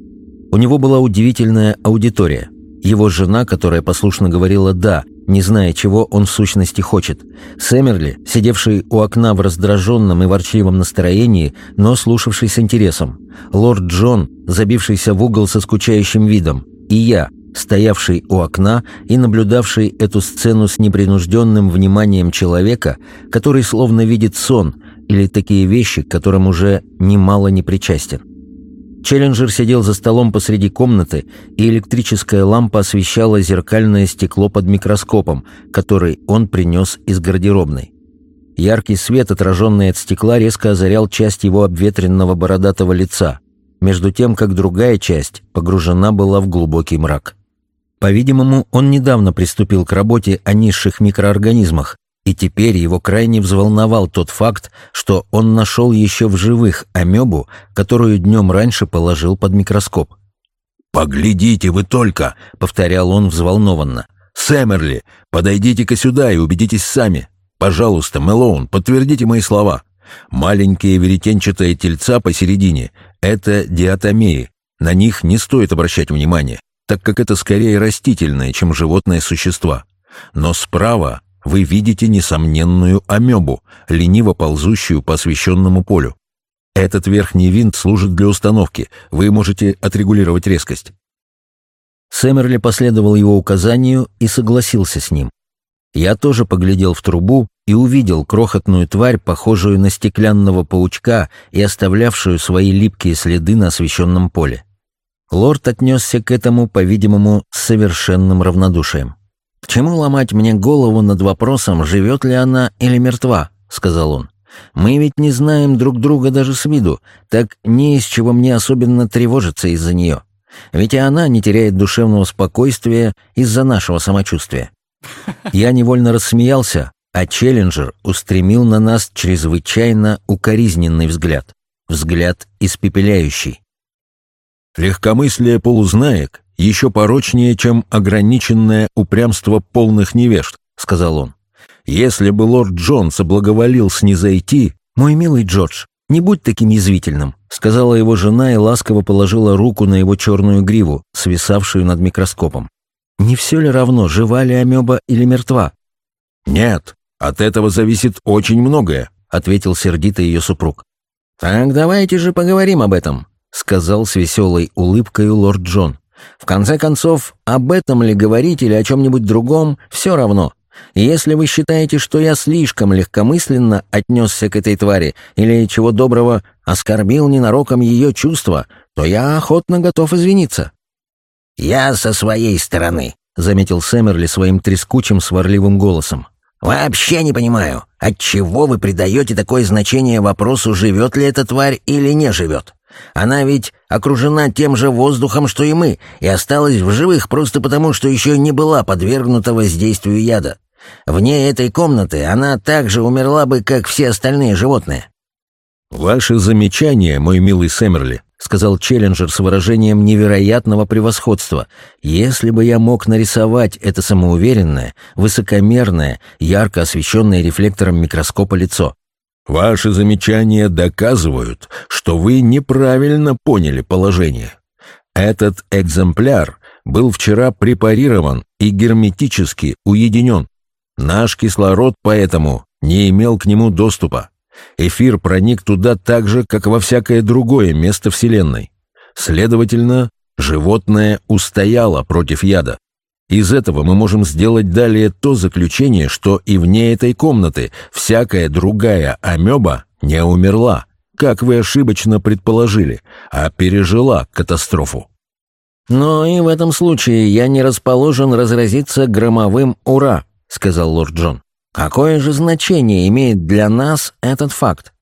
A: У него была удивительная аудитория. Его жена, которая послушно говорила «да», не зная, чего он в сущности хочет. Сэмерли, сидевший у окна в раздраженном и ворчливом настроении, но слушавший с интересом. Лорд Джон, забившийся в угол со скучающим видом. И я, стоявший у окна и наблюдавший эту сцену с непринужденным вниманием человека, который словно видит сон или такие вещи, к которым уже немало не причастен. Челленджер сидел за столом посреди комнаты, и электрическая лампа освещала зеркальное стекло под микроскопом, который он принес из гардеробной. Яркий свет, отраженный от стекла, резко озарял часть его обветренного бородатого лица, между тем, как другая часть погружена была в глубокий мрак. По-видимому, он недавно приступил к работе о низших микроорганизмах, и теперь его крайне взволновал тот факт, что он нашел еще в живых амебу, которую днем раньше положил под микроскоп.
C: «Поглядите вы только!» — повторял он взволнованно. «Сэмерли, подойдите-ка сюда и убедитесь сами. Пожалуйста, Мэлоун, подтвердите мои слова. Маленькие веретенчатые тельца посередине — это диатомеи. На них не стоит обращать внимания так как это скорее растительное, чем животное существа. Но справа вы видите несомненную амебу, лениво ползущую по освещенному полю. Этот верхний винт служит для установки, вы можете отрегулировать резкость.
A: Сэмерли последовал его указанию и согласился с ним. Я тоже поглядел в трубу и увидел крохотную тварь, похожую на стеклянного паучка и оставлявшую свои липкие следы на освещенном поле. Лорд отнесся к этому, по-видимому, с совершенным равнодушием. «К чему ломать мне голову над вопросом, живет ли она или мертва?» — сказал он. «Мы ведь не знаем друг друга даже с виду, так не из чего мне особенно тревожиться из-за нее. Ведь и она не теряет душевного спокойствия из-за нашего самочувствия». Я невольно рассмеялся, а Челленджер устремил на нас чрезвычайно укоризненный взгляд. Взгляд испепеляющий.
C: Легкомыслие полузнаек еще порочнее, чем ограниченное упрямство полных невежд, сказал он. Если бы лорд Джон соблаговолил снизойти...
A: Мой милый Джордж, не будь таким язвительным, сказала его жена и ласково положила руку на его черную гриву, свисавшую над микроскопом. Не все ли равно, жива ли амеба или мертва?
C: Нет, от этого зависит очень многое, ответил сердито ее супруг.
A: Так давайте же поговорим об этом, — сказал с веселой улыбкой лорд Джон. «В конце концов, об этом ли говорить или о чем-нибудь другом, все равно. Если вы считаете, что я слишком легкомысленно отнесся к этой твари или, чего доброго, оскорбил ненароком ее чувства, то я охотно готов извиниться».
E: «Я со своей стороны», —
A: заметил Сэмерли своим трескучим сварливым голосом.
E: «Вообще не понимаю, отчего вы придаете такое значение вопросу, живет ли эта тварь или не живет. Она ведь окружена тем же воздухом, что и мы, и осталась в живых просто потому, что еще не была подвергнута воздействию яда. Вне этой комнаты она так же умерла бы, как все остальные животные.
C: «Ваше замечание, мой милый Сэмерли», — сказал Челленджер с выражением невероятного превосходства, «если бы я мог нарисовать это самоуверенное, высокомерное, ярко освещенное рефлектором микроскопа лицо. Ваши замечания доказывают, что вы неправильно поняли положение. Этот экземпляр был вчера препарирован и герметически уединен. Наш кислород поэтому не имел к нему доступа. Эфир проник туда так же, как во всякое другое место Вселенной. Следовательно, животное устояло против яда. Из этого мы можем сделать далее то заключение, что и вне этой комнаты всякая другая амеба не умерла, как вы ошибочно предположили, а пережила катастрофу.
D: «Но и в этом случае я не расположен разразиться громовым «Ура!», — сказал лорд Джон. «Какое же значение имеет для нас этот факт?»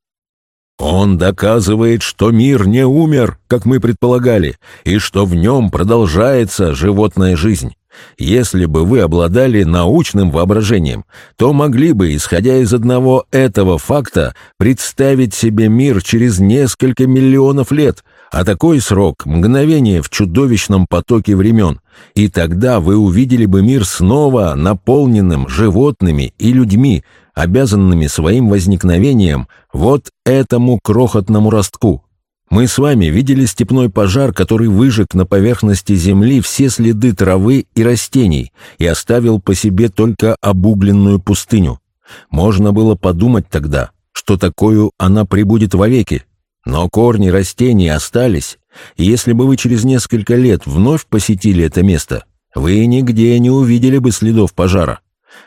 C: «Он доказывает, что мир не умер, как мы предполагали, и что в нем продолжается животная жизнь. Если бы вы обладали научным воображением, то могли бы, исходя из одного этого факта, представить себе мир через несколько миллионов лет, а такой срок — мгновение в чудовищном потоке времен, и тогда вы увидели бы мир снова наполненным животными и людьми, обязанными своим возникновением вот этому крохотному ростку. Мы с вами видели степной пожар, который выжег на поверхности земли все следы травы и растений и оставил по себе только обугленную пустыню. Можно было подумать тогда, что такую она прибудет вовеки. Но корни растений остались, и если бы вы через несколько лет вновь посетили это место, вы нигде не увидели бы следов пожара.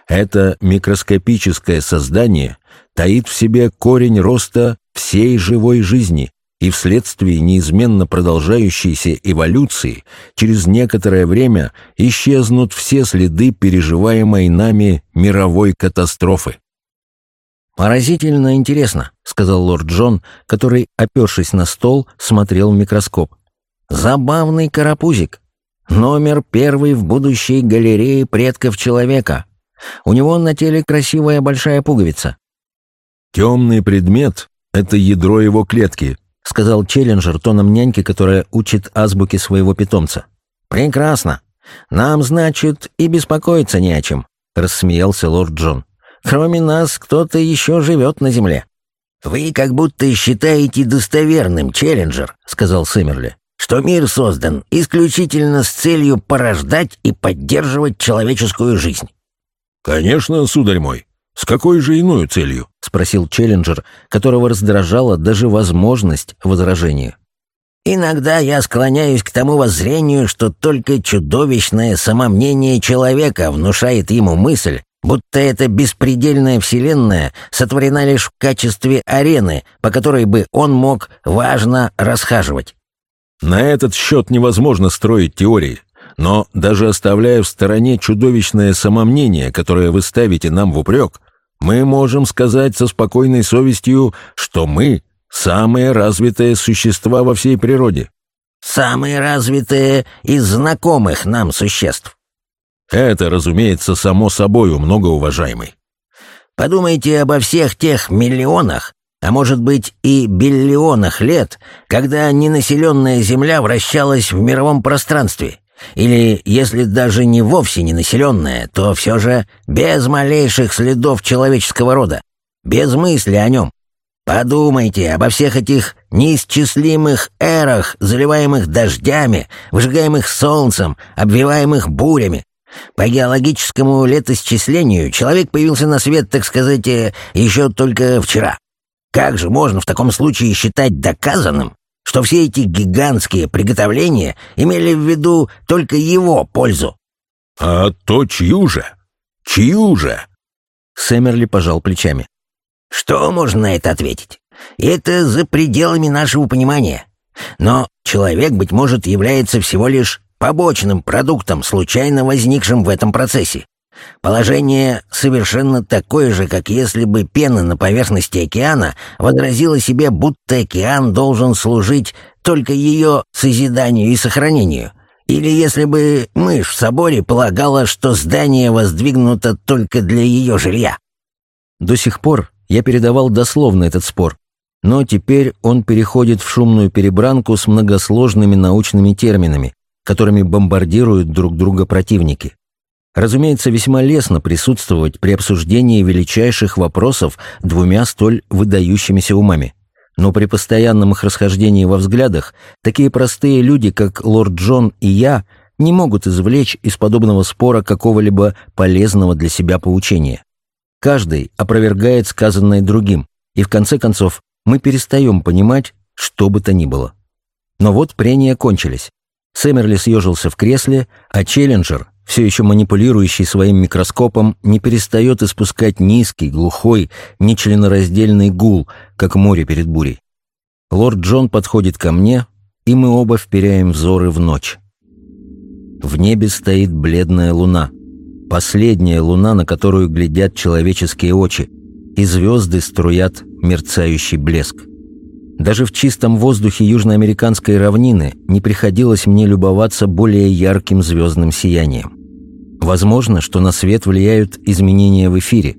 C: Это микроскопическое создание таит в себе корень роста всей живой жизни, и вследствие неизменно продолжающейся эволюции через некоторое время исчезнут все следы переживаемой нами мировой катастрофы.
D: «Поразительно интересно», — сказал лорд Джон, который, опершись на стол, смотрел в микроскоп. «Забавный карапузик. Номер первый в будущей галерее предков человека. У него на теле красивая большая пуговица».
C: «Темный предмет — это ядро его клетки», —
D: сказал Челленджер тоном няньки, которая учит азбуке своего питомца. «Прекрасно. Нам, значит, и беспокоиться не о чем», — рассмеялся лорд Джон. «Кроме нас, кто-то еще живет на земле».
E: «Вы как будто считаете достоверным, Челленджер», — сказал Сэмерли, «что мир создан исключительно с целью порождать и поддерживать человеческую жизнь».
C: «Конечно, сударь мой. С какой же иной целью?»
D: — спросил Челленджер, которого раздражала даже возможность возражения.
E: «Иногда я склоняюсь к тому воззрению, что только чудовищное самомнение человека внушает ему мысль, будто эта беспредельная вселенная сотворена лишь в качестве арены, по которой бы он мог важно расхаживать».
C: На этот счет невозможно строить теории. Но даже оставляя в стороне чудовищное самомнение, которое вы ставите нам в упрек, мы можем сказать со спокойной совестью, что мы — самые развитые существа во всей природе.
E: Самые развитые из знакомых нам существ.
C: Это, разумеется, само собою, многоуважаемый.
E: Подумайте обо всех тех миллионах, а может быть и биллионах лет, когда ненаселенная Земля вращалась в мировом пространстве, или, если даже не вовсе не населенная, то все же без малейших следов человеческого рода, без мысли о нем. Подумайте обо всех этих неисчислимых эрах, заливаемых дождями, выжигаемых солнцем, обвиваемых бурями. По геологическому летосчислению человек появился на свет, так сказать, э, еще только вчера. Как же можно в таком случае считать доказанным, что все эти гигантские приготовления имели в виду только его пользу.
C: «А то чью же? Чью же?»
D: Сэмерли пожал плечами.
E: «Что можно на это ответить? Это за пределами нашего понимания. Но человек, быть может, является всего лишь побочным продуктом, случайно возникшим в этом процессе. Положение совершенно такое же, как если бы пена на поверхности океана возразила себе, будто океан должен служить только ее созиданию и сохранению. Или если бы мышь в соборе полагала, что здание воздвигнуто только для ее жилья.
D: До сих пор я передавал дословно этот спор, но теперь он переходит в шумную перебранку с многосложными научными терминами, которыми бомбардируют друг друга противники. Разумеется, весьма лестно присутствовать при обсуждении величайших вопросов двумя столь выдающимися умами. Но при постоянном их расхождении во взглядах такие простые люди, как лорд Джон и я, не могут извлечь из подобного спора какого-либо полезного для себя поучения. Каждый опровергает сказанное другим,
A: и в конце концов мы перестаем понимать, что бы то ни было. Но вот прения кончились. Сэмерли съежился в кресле, а Челленджер, все еще манипулирующий своим микроскопом, не перестает испускать низкий, глухой, нечленораздельный гул, как море перед бурей. Лорд Джон подходит ко мне, и мы оба вперяем взоры в ночь. В небе стоит бледная луна. Последняя луна, на которую глядят человеческие очи, и звезды струят мерцающий блеск. Даже в чистом воздухе южноамериканской равнины не приходилось мне любоваться более ярким звездным сиянием. Возможно, что на свет влияют изменения в эфире.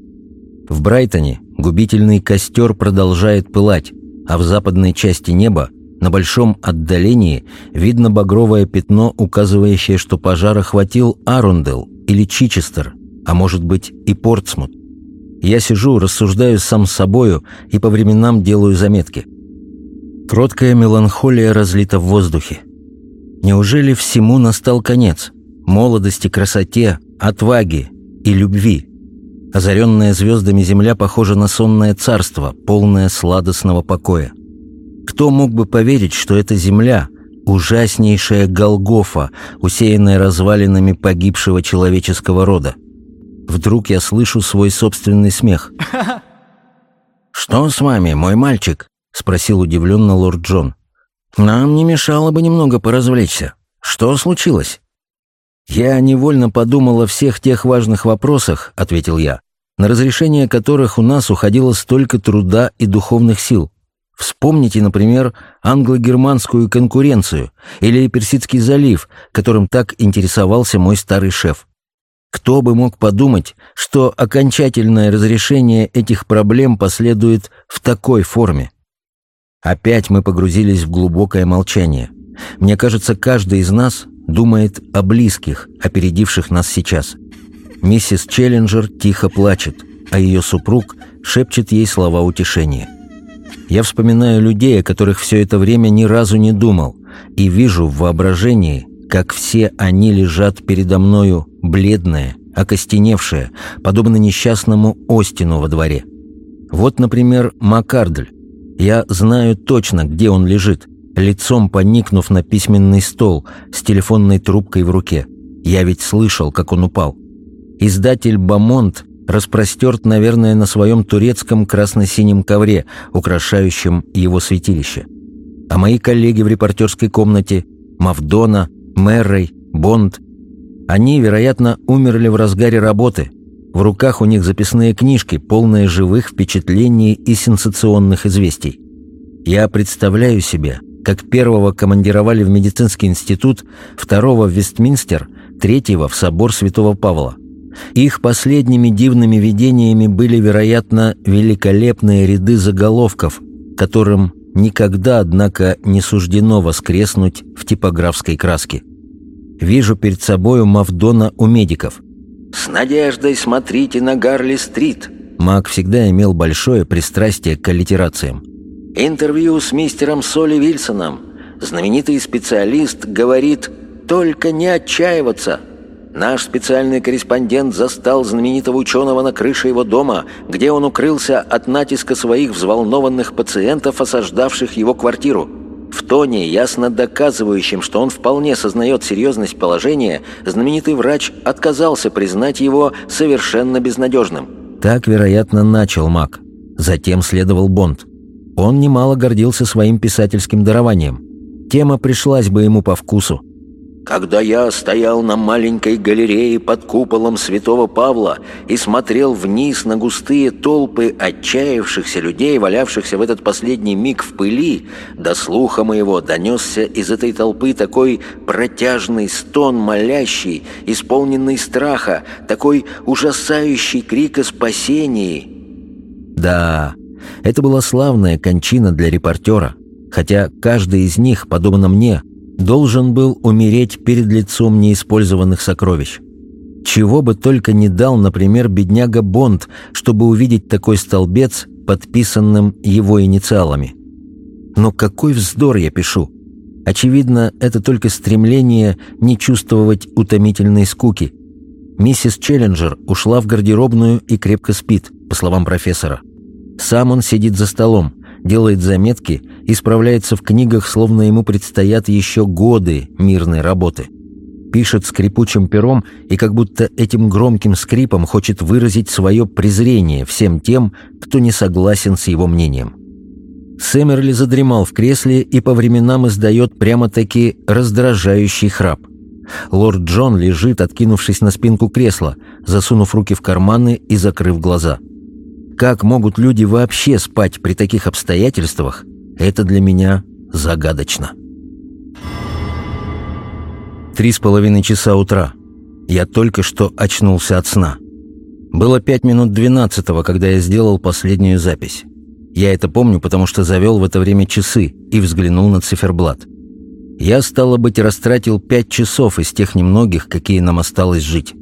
A: В Брайтоне губительный костер продолжает пылать, а в западной части неба на большом отдалении видно багровое пятно, указывающее, что пожар охватил Арундел или Чичестер, а может быть и Портсмут. Я сижу, рассуждаю сам с собою и по временам делаю заметки. Кроткая меланхолия разлита в воздухе. Неужели всему настал конец? Молодости, красоте, отваге и любви. Озаренная звездами земля похожа на сонное царство, полное сладостного покоя. Кто мог бы поверить, что эта земля — ужаснейшая Голгофа, усеянная развалинами погибшего человеческого рода? Вдруг я слышу свой собственный смех. «Что с вами, мой мальчик?» — спросил удивленно лорд Джон. «Нам не мешало бы немного поразвлечься. Что случилось?» «Я невольно подумал о всех тех важных вопросах», — ответил я, «на разрешение которых у нас уходило столько труда и духовных сил. Вспомните, например, англо-германскую конкуренцию или Персидский залив, которым так интересовался мой старый шеф. Кто бы мог подумать, что окончательное разрешение этих проблем последует в такой форме? Опять мы погрузились в глубокое молчание. Мне кажется, каждый из нас думает о близких, опередивших нас сейчас. Миссис Челленджер тихо плачет, а ее супруг шепчет ей слова утешения. Я вспоминаю людей, о которых все это время ни разу не думал, и вижу в воображении, как все они лежат передо мною бледные, окостеневшие, подобно несчастному Остину во дворе. Вот, например, Маккардль. Я знаю точно, где он лежит, лицом поникнув на письменный стол с телефонной трубкой в руке. Я ведь слышал, как он упал. Издатель «Бамонт» распростерт, наверное, на своем турецком красно-синем ковре, украшающем его святилище. А мои коллеги в репортерской комнате – Мавдона, Мэррей, Бонд. Они, вероятно, умерли в разгаре работы. В руках у них записные книжки, полные живых впечатлений и сенсационных известий. Я представляю себе, как первого командировали в медицинский институт, второго в Вестминстер, третьего в собор Святого Павла. Их последними дивными видениями были, вероятно, великолепные ряды заголовков, которым никогда, однако, не суждено воскреснуть в типографской краске. Вижу перед собою Мавдона у медиков.
E: «С надеждой смотрите на Гарли-стрит!»
A: Мак всегда имел большое пристрастие к аллитерациям.
E: «Интервью с мистером Соли Вильсоном. Знаменитый специалист говорит «Только не отчаиваться!» Наш специальный корреспондент застал знаменитого ученого на крыше его дома, где он укрылся от натиска своих взволнованных пациентов, осаждавших его квартиру. В тоне, ясно доказывающем, что он вполне сознает серьезность положения, знаменитый врач отказался признать его совершенно безнадежным.
A: Так, вероятно, начал Мак. Затем следовал Бонд. Он немало гордился своим писательским дарованием. Тема пришлась бы ему по вкусу.
E: Когда я стоял на маленькой галерее под куполом святого Павла и смотрел вниз на густые толпы отчаявшихся людей, валявшихся в этот последний миг в пыли, до слуха моего донесся из этой толпы такой протяжный стон молящий, исполненный страха, такой ужасающий крик о спасении.
A: Да, это была славная кончина для репортера, хотя каждый из них, подобно мне, должен был умереть перед лицом неиспользованных сокровищ. Чего бы только не дал, например, бедняга Бонд, чтобы увидеть такой столбец, подписанным его инициалами. Но какой вздор я пишу! Очевидно, это только стремление не чувствовать утомительной скуки. Миссис Челленджер ушла в гардеробную и крепко спит, по словам профессора. Сам он сидит за столом, делает заметки и справляется в книгах, словно ему предстоят еще годы мирной работы. Пишет скрипучим пером и как будто этим громким скрипом хочет выразить свое презрение всем тем, кто не согласен с его мнением. Сэмерли задремал в кресле и по временам издает прямо-таки раздражающий храп. Лорд Джон лежит, откинувшись на спинку кресла, засунув руки в карманы и закрыв глаза. Как могут люди вообще спать при таких обстоятельствах, это для меня загадочно. Три с половиной часа утра. Я только что очнулся от сна. Было пять минут двенадцатого, когда я сделал последнюю запись. Я это помню, потому что завел в это время часы и взглянул на циферблат. Я, стало быть, растратил пять часов из тех немногих, какие нам осталось жить.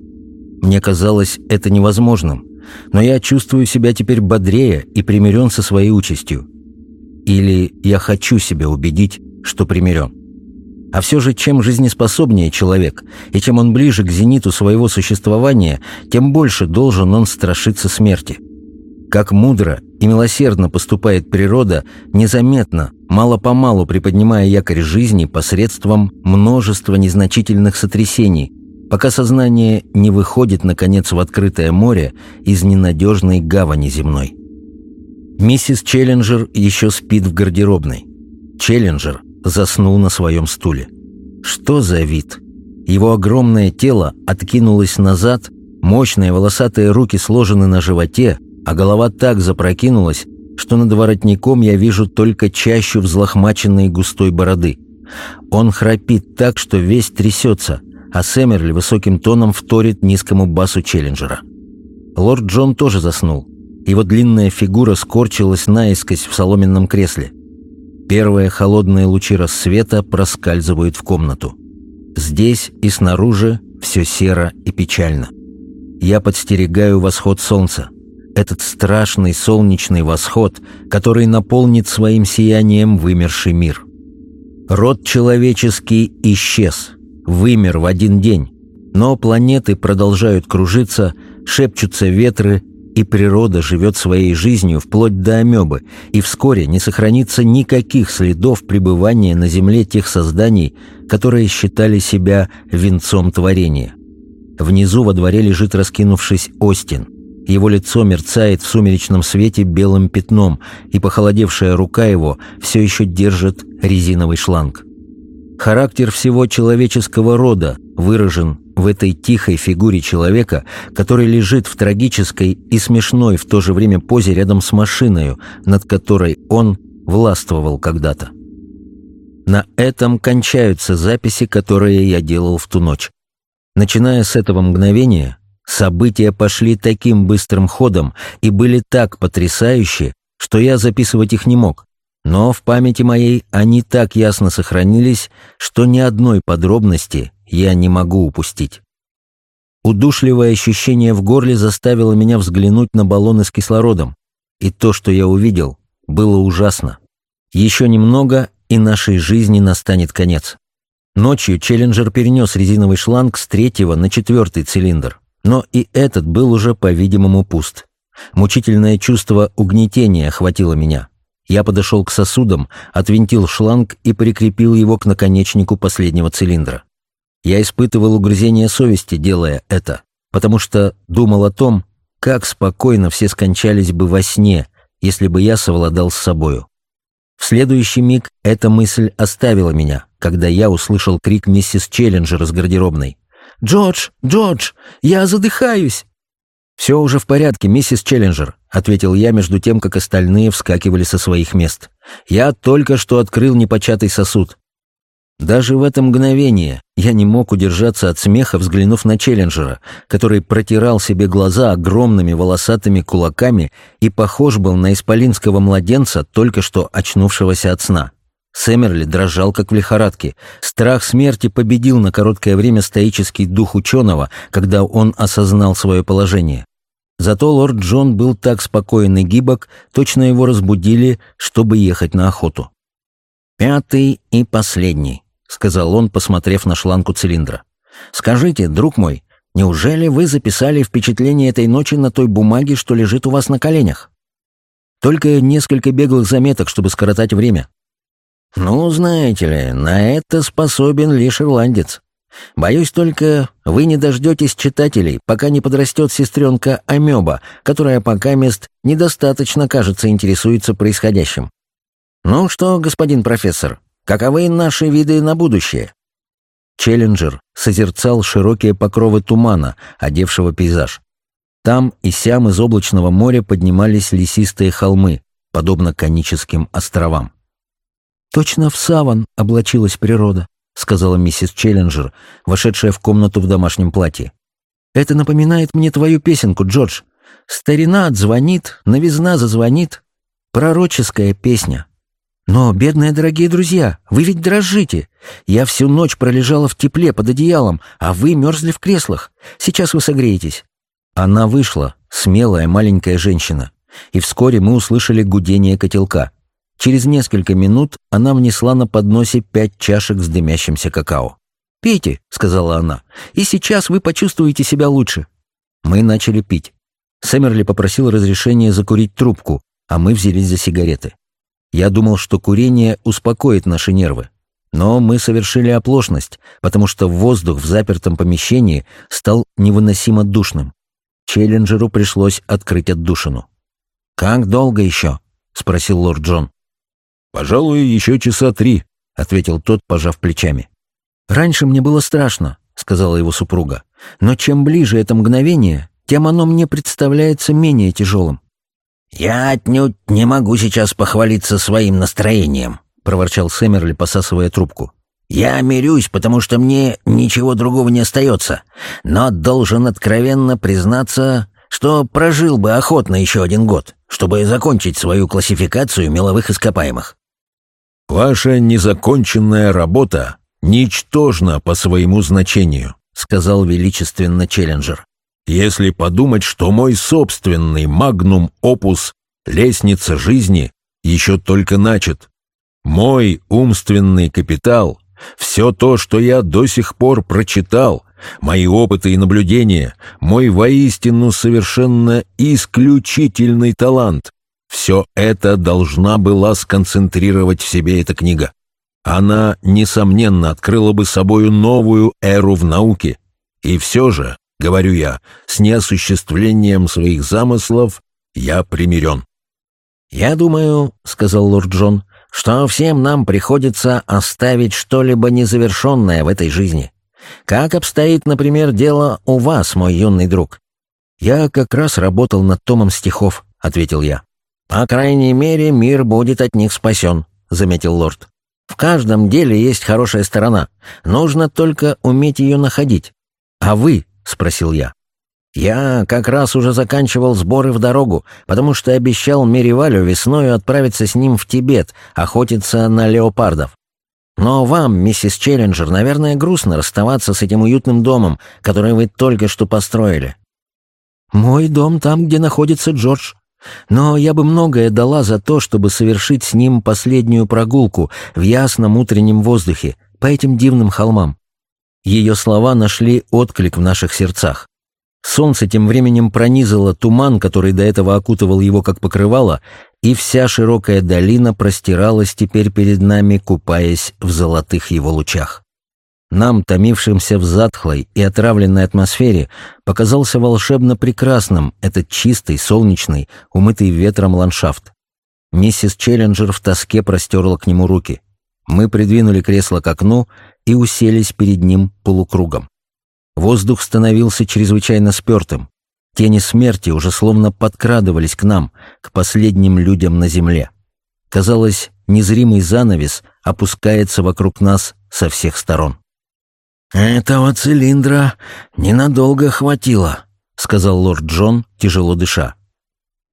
A: Мне казалось это невозможным, но я чувствую себя теперь бодрее и примирен со своей участью. Или я хочу себя убедить, что примирен. А все же, чем жизнеспособнее человек, и чем он ближе к зениту своего существования, тем больше должен он страшиться смерти. Как мудро и милосердно поступает природа, незаметно, мало-помалу приподнимая якорь жизни посредством множества незначительных сотрясений, пока сознание не выходит, наконец, в открытое море из ненадежной гавани земной. Миссис Челленджер еще спит в гардеробной. Челленджер заснул на своем стуле. Что за вид? Его огромное тело откинулось назад, мощные волосатые руки сложены на животе, а голова так запрокинулась, что над воротником я вижу только чащу взлохмаченной густой бороды. Он храпит так, что весь трясется – а Сэмерли высоким тоном вторит низкому басу Челленджера. Лорд Джон тоже заснул. Его длинная фигура скорчилась наискось в соломенном кресле. Первые холодные лучи рассвета проскальзывают в комнату. Здесь и снаружи все серо и печально. Я подстерегаю восход солнца. Этот страшный солнечный восход, который наполнит своим сиянием вымерший мир. Род человеческий исчез — вымер в один день. Но планеты продолжают кружиться, шепчутся ветры, и природа живет своей жизнью вплоть до амебы, и вскоре не сохранится никаких следов пребывания на Земле тех созданий, которые считали себя венцом творения. Внизу во дворе лежит раскинувшись Остин. Его лицо мерцает в сумеречном свете белым пятном, и похолодевшая рука его все еще держит резиновый шланг. Характер всего человеческого рода выражен в этой тихой фигуре человека, который лежит в трагической и смешной в то же время позе рядом с машиной, над которой он властвовал когда-то. На этом кончаются записи, которые я делал в ту ночь. Начиная с этого мгновения, события пошли таким быстрым ходом и были так потрясающие, что я записывать их не мог, но в памяти моей они так ясно сохранились, что ни одной подробности я не могу упустить. Удушливое ощущение в горле заставило меня взглянуть на баллоны с кислородом, и то, что я увидел, было ужасно. Еще немного, и нашей жизни настанет конец. Ночью Челленджер перенес резиновый шланг с третьего на четвертый цилиндр, но и этот был уже, по-видимому, пуст. Мучительное чувство угнетения охватило меня. Я подошел к сосудам, отвинтил шланг и прикрепил его к наконечнику последнего цилиндра. Я испытывал угрызение совести, делая это, потому что думал о том, как спокойно все скончались бы во сне, если бы я совладал с собою. В следующий миг эта мысль оставила меня, когда я услышал крик миссис Челленджер из гардеробной. «Джордж! Джордж! Я задыхаюсь!» «Все уже в порядке, миссис Челленджер», — ответил я между тем, как остальные вскакивали со своих мест. «Я только что открыл непочатый сосуд». Даже в это мгновение я не мог удержаться от смеха, взглянув на Челленджера, который протирал себе глаза огромными волосатыми кулаками и похож был на исполинского младенца, только что очнувшегося от сна. Сэмерли дрожал, как в лихорадке. Страх смерти победил на короткое время стоический дух ученого, когда он осознал свое положение. Зато лорд Джон был так спокоен и гибок, точно его разбудили, чтобы ехать на охоту. «Пятый и последний», — сказал он, посмотрев на шланку цилиндра. «Скажите, друг мой, неужели вы записали впечатление этой ночи на той бумаге, что лежит у вас на коленях?» Только несколько беглых заметок, чтобы скоротать время».
E: «Ну, знаете ли, на это способен лишь ирландец. Боюсь только, вы не дождетесь читателей, пока не подрастет сестренка Амеба, которая пока мест недостаточно, кажется, интересуется происходящим. Ну что, господин профессор, каковы наши виды на будущее?
A: Челленджер созерцал широкие покровы тумана, одевшего пейзаж. Там и сям из облачного моря поднимались лесистые холмы, подобно коническим островам. «Точно в саван облачилась природа», — сказала миссис Челленджер, вошедшая в комнату в домашнем платье. «Это напоминает мне твою песенку, Джордж. Старина отзвонит, новизна зазвонит. Пророческая песня. Но, бедные дорогие друзья, вы ведь дрожите. Я всю ночь пролежала в тепле под одеялом, а вы мерзли в креслах. Сейчас вы согреетесь». Она вышла, смелая маленькая женщина, и вскоре мы услышали гудение котелка. Через несколько минут она внесла на подносе пять чашек с дымящимся какао. «Пейте», — сказала она, — «и сейчас вы почувствуете себя лучше». Мы начали пить. Сэмерли попросил разрешения закурить трубку, а мы взялись за сигареты. Я думал, что курение успокоит наши нервы. Но мы совершили оплошность, потому что воздух в запертом помещении стал невыносимо душным. Челленджеру пришлось открыть отдушину. «Как долго еще?» — спросил лорд Джон.
C: «Пожалуй, еще часа три», — ответил тот, пожав плечами.
A: «Раньше мне было страшно», — сказала его супруга. «Но чем ближе это мгновение, тем оно мне представляется менее тяжелым».
E: «Я отнюдь не могу сейчас похвалиться своим настроением», — проворчал Сэмерли, посасывая трубку. «Я мирюсь, потому что мне ничего другого не остается, но должен откровенно признаться, что прожил бы охотно еще один год, чтобы закончить свою классификацию меловых ископаемых.
C: «Ваша незаконченная работа ничтожна по своему значению», — сказал величественно Челленджер. «Если подумать, что мой собственный магнум-опус «Лестница жизни» еще только начат. Мой умственный капитал, все то, что я до сих пор прочитал, мои опыты и наблюдения, мой воистину совершенно исключительный талант, все это должна была сконцентрировать в себе эта книга. Она, несомненно, открыла бы собою новую эру в науке. И все же, говорю я, с неосуществлением своих замыслов я примирен.
E: «Я думаю, — сказал лорд Джон, — что всем нам приходится оставить что-либо незавершенное в этой жизни. Как обстоит, например, дело у вас, мой юный друг?»
A: «Я как раз работал над томом стихов», — ответил я.
E: «По крайней мере, мир будет от них спасен», — заметил лорд. «В каждом деле есть хорошая сторона. Нужно только уметь ее находить».
A: «А вы?» — спросил я.
E: «Я как раз уже заканчивал сборы в дорогу, потому что обещал Меривалю весною отправиться с ним в Тибет, охотиться на леопардов. Но вам, миссис Челленджер, наверное, грустно расставаться с этим уютным домом, который вы только что построили».
A: «Мой дом там, где находится Джордж», но я бы многое дала за то, чтобы совершить с ним последнюю прогулку в ясном утреннем воздухе по этим дивным холмам. Ее слова нашли отклик в наших сердцах. Солнце тем временем пронизало туман, который до этого окутывал его как покрывало, и вся широкая долина простиралась теперь перед нами, купаясь в золотых его лучах. Нам, томившимся в затхлой и отравленной атмосфере, показался волшебно прекрасным этот чистый, солнечный, умытый ветром ландшафт. Миссис Челленджер в тоске простерла к нему руки. Мы придвинули кресло к окну и уселись перед ним полукругом. Воздух становился чрезвычайно спертым. Тени смерти уже словно подкрадывались к нам, к последним людям на земле. Казалось, незримый занавес опускается вокруг нас со всех сторон.
E: «Этого цилиндра ненадолго хватило», — сказал лорд Джон, тяжело дыша.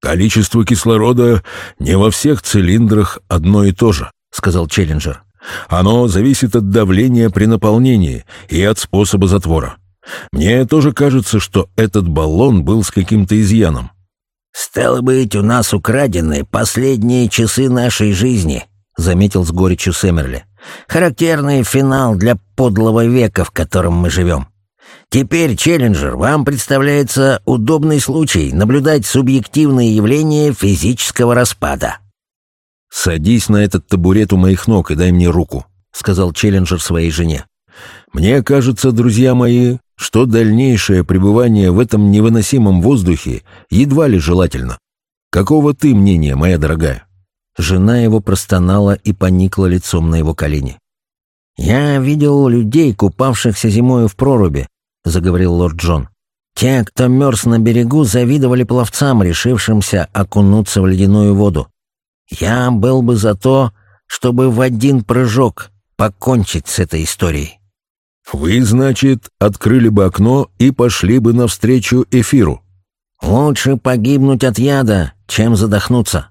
C: «Количество кислорода не во всех цилиндрах одно и то же», — сказал Челленджер. «Оно зависит от давления при наполнении и от способа затвора. Мне тоже кажется, что этот баллон был с каким-то изъяном».
E: «Стало быть, у нас украдены последние часы нашей жизни», — заметил с горечью Сэмерли. Характерный финал для подлого века, в котором мы живем. Теперь, Челленджер, вам представляется удобный случай наблюдать субъективные явления физического распада».
C: «Садись на этот табурет у моих ног и дай мне руку», — сказал Челленджер своей жене. «Мне кажется, друзья мои, что дальнейшее пребывание в этом невыносимом воздухе едва ли желательно. Какого ты мнения, моя дорогая?»
A: Жена его простонала и поникла лицом на его колени.
E: «Я видел людей, купавшихся зимою в проруби», — заговорил лорд Джон. «Те, кто мерз на берегу, завидовали пловцам, решившимся окунуться в ледяную воду. Я был бы за то, чтобы в один прыжок покончить с этой историей».
C: «Вы, значит, открыли бы окно и пошли бы навстречу эфиру?»
E: «Лучше погибнуть от яда, чем задохнуться».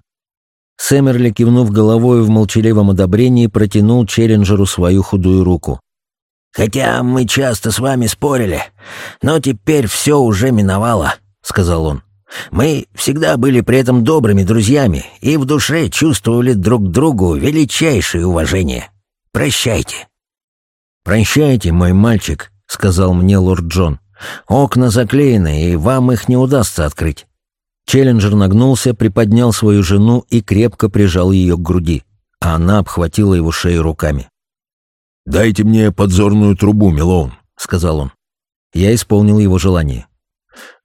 A: Сэмерли, кивнув головой в молчаливом одобрении, протянул Челленджеру свою худую руку.
E: «Хотя мы часто с вами спорили, но теперь все уже миновало», — сказал он. «Мы всегда были при этом добрыми друзьями и в душе чувствовали друг другу величайшее уважение. Прощайте».
A: «Прощайте, мой мальчик», — сказал мне лорд Джон. «Окна заклеены, и вам их не удастся открыть. Челленджер нагнулся, приподнял свою жену и крепко прижал ее к груди, а она обхватила его шею руками.
C: «Дайте мне подзорную трубу, Милоун», — сказал он.
A: Я исполнил его желание.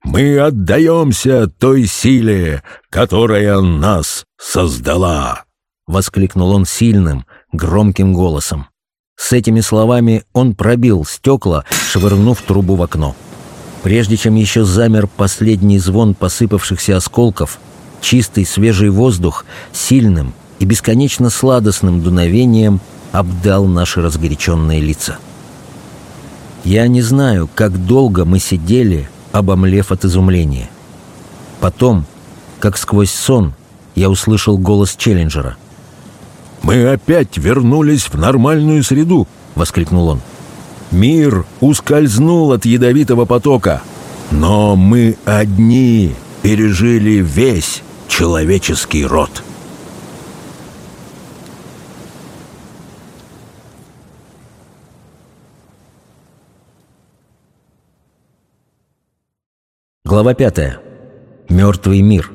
C: «Мы отдаемся той силе, которая нас создала», —
A: воскликнул он сильным, громким голосом. С этими словами он пробил стекла, швырнув трубу в окно. Прежде чем еще замер последний звон посыпавшихся осколков, чистый свежий воздух сильным и бесконечно сладостным дуновением обдал наши разгоряченные лица. Я не знаю, как долго мы сидели, обомлев от изумления. Потом, как сквозь сон, я услышал голос Челленджера.
C: «Мы опять вернулись в нормальную среду!» — воскликнул он. Мир ускользнул от ядовитого потока, но мы одни пережили весь человеческий род.
A: Глава пятая. Мертвый мир.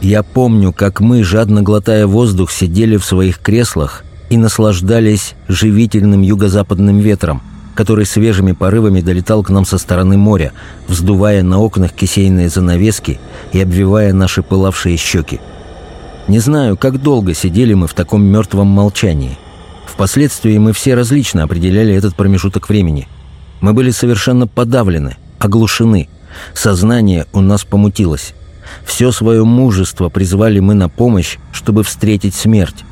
A: Я помню, как мы, жадно глотая воздух, сидели в своих креслах и наслаждались живительным юго-западным ветром, который свежими порывами долетал к нам со стороны моря, вздувая на окнах кисейные занавески и обвивая наши пылавшие щеки. Не знаю, как долго сидели мы в таком мертвом молчании. Впоследствии мы все различно определяли этот промежуток времени. Мы были совершенно подавлены, оглушены. Сознание у нас помутилось. Все свое мужество призвали мы на помощь, чтобы встретить смерть.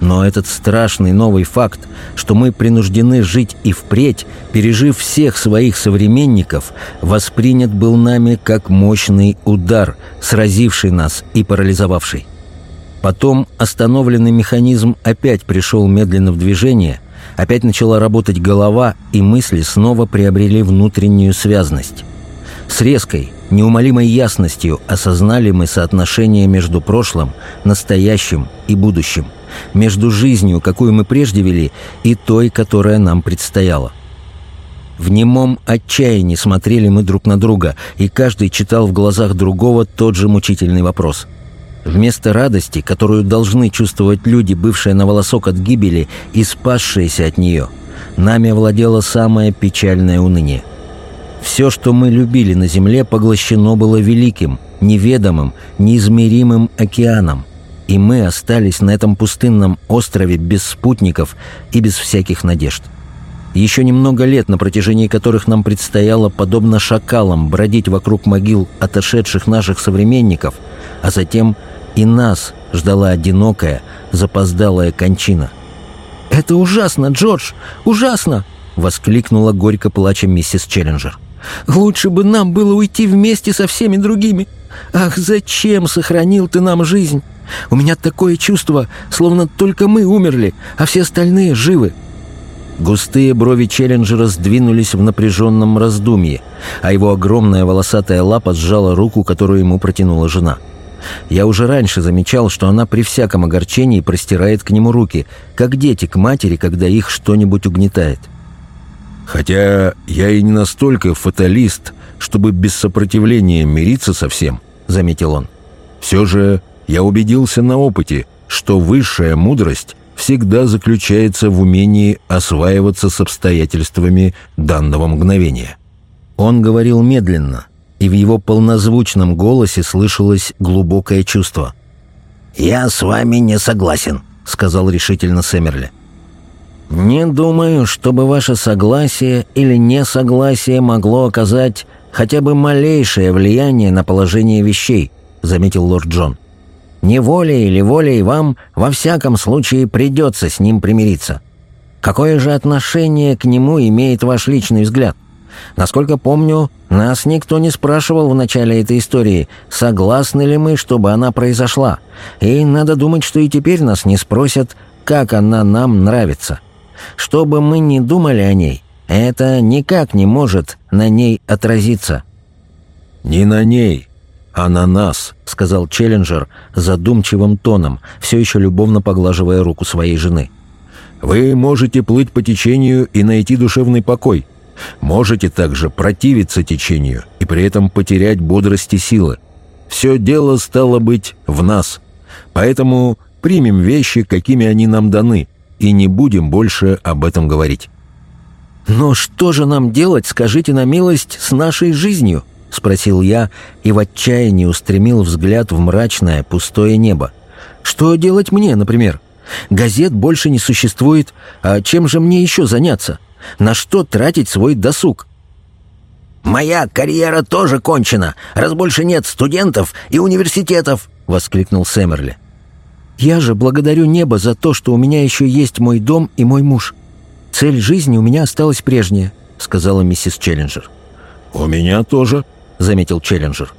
A: Но этот страшный новый факт, что мы принуждены жить и впредь, пережив всех своих современников, воспринят был нами как мощный удар, сразивший нас и парализовавший. Потом остановленный механизм опять пришел медленно в движение, опять начала работать голова, и мысли снова приобрели внутреннюю связность. С резкой, неумолимой ясностью осознали мы соотношение между прошлым, настоящим и будущим – между жизнью, какую мы прежде вели, и той, которая нам предстояла. В немом отчаянии смотрели мы друг на друга, и каждый читал в глазах другого тот же мучительный вопрос. Вместо радости, которую должны чувствовать люди, бывшие на волосок от гибели и спасшиеся от нее, нами овладело самое печальное уныние. Все, что мы любили на земле, поглощено было великим, неведомым, неизмеримым океаном – и мы остались на этом пустынном острове без спутников и без всяких надежд. Еще немного лет, на протяжении которых нам предстояло, подобно шакалам, бродить вокруг могил отошедших наших современников, а затем и нас ждала одинокая, запоздалая кончина. «Это ужасно, Джордж! Ужасно!» — воскликнула горько плача миссис Челленджер. «Лучше бы нам было уйти вместе со всеми другими. Ах, зачем сохранил ты нам жизнь?» У меня такое чувство, словно только мы умерли, а все остальные живы». Густые брови Челленджера сдвинулись в напряженном раздумье, а его огромная волосатая лапа сжала руку, которую ему протянула жена. Я уже раньше замечал, что она при всяком огорчении простирает к нему руки, как дети к матери, когда их что-нибудь угнетает.
C: Хотя я и не настолько фаталист, чтобы без сопротивления мириться со всем, заметил он. Все же я убедился на опыте, что высшая мудрость всегда заключается в умении осваиваться с обстоятельствами данного мгновения.
A: Он говорил медленно, и в его полнозвучном голосе слышалось глубокое чувство.
E: «Я с вами не согласен», — сказал решительно Сэмерли.
A: «Не думаю, чтобы ваше согласие или несогласие могло оказать хотя бы малейшее влияние на положение вещей», — заметил лорд Джон. «Не волей или волей вам во всяком случае придется с ним примириться. Какое же отношение к нему имеет ваш личный взгляд? Насколько помню, нас никто не спрашивал в начале этой истории, согласны ли мы, чтобы она произошла. И надо думать, что и теперь нас не спросят, как она нам нравится». Что бы мы ни думали о ней, это никак не может на ней отразиться».
C: «Не на ней, а на нас», — сказал Челленджер задумчивым тоном, все еще любовно поглаживая руку своей жены. «Вы можете плыть по течению и найти душевный покой. Можете также противиться течению и при этом потерять бодрость и силы. Все дело стало быть в нас. Поэтому примем вещи, какими они нам даны, и не будем больше об этом говорить».
A: «Но что же нам делать, скажите на милость, с нашей жизнью?» — спросил я и в отчаянии устремил взгляд в мрачное, пустое небо. «Что делать мне, например? Газет больше не существует, а чем же мне еще заняться? На что тратить свой досуг?»
E: «Моя карьера тоже кончена, раз больше нет студентов и университетов!» — воскликнул Сэмерли.
A: Я же благодарю небо за то, что у меня еще есть мой дом и мой муж. Цель жизни у меня осталась прежняя», — сказала миссис Челленджер.
C: «У меня тоже», — заметил Челленджер.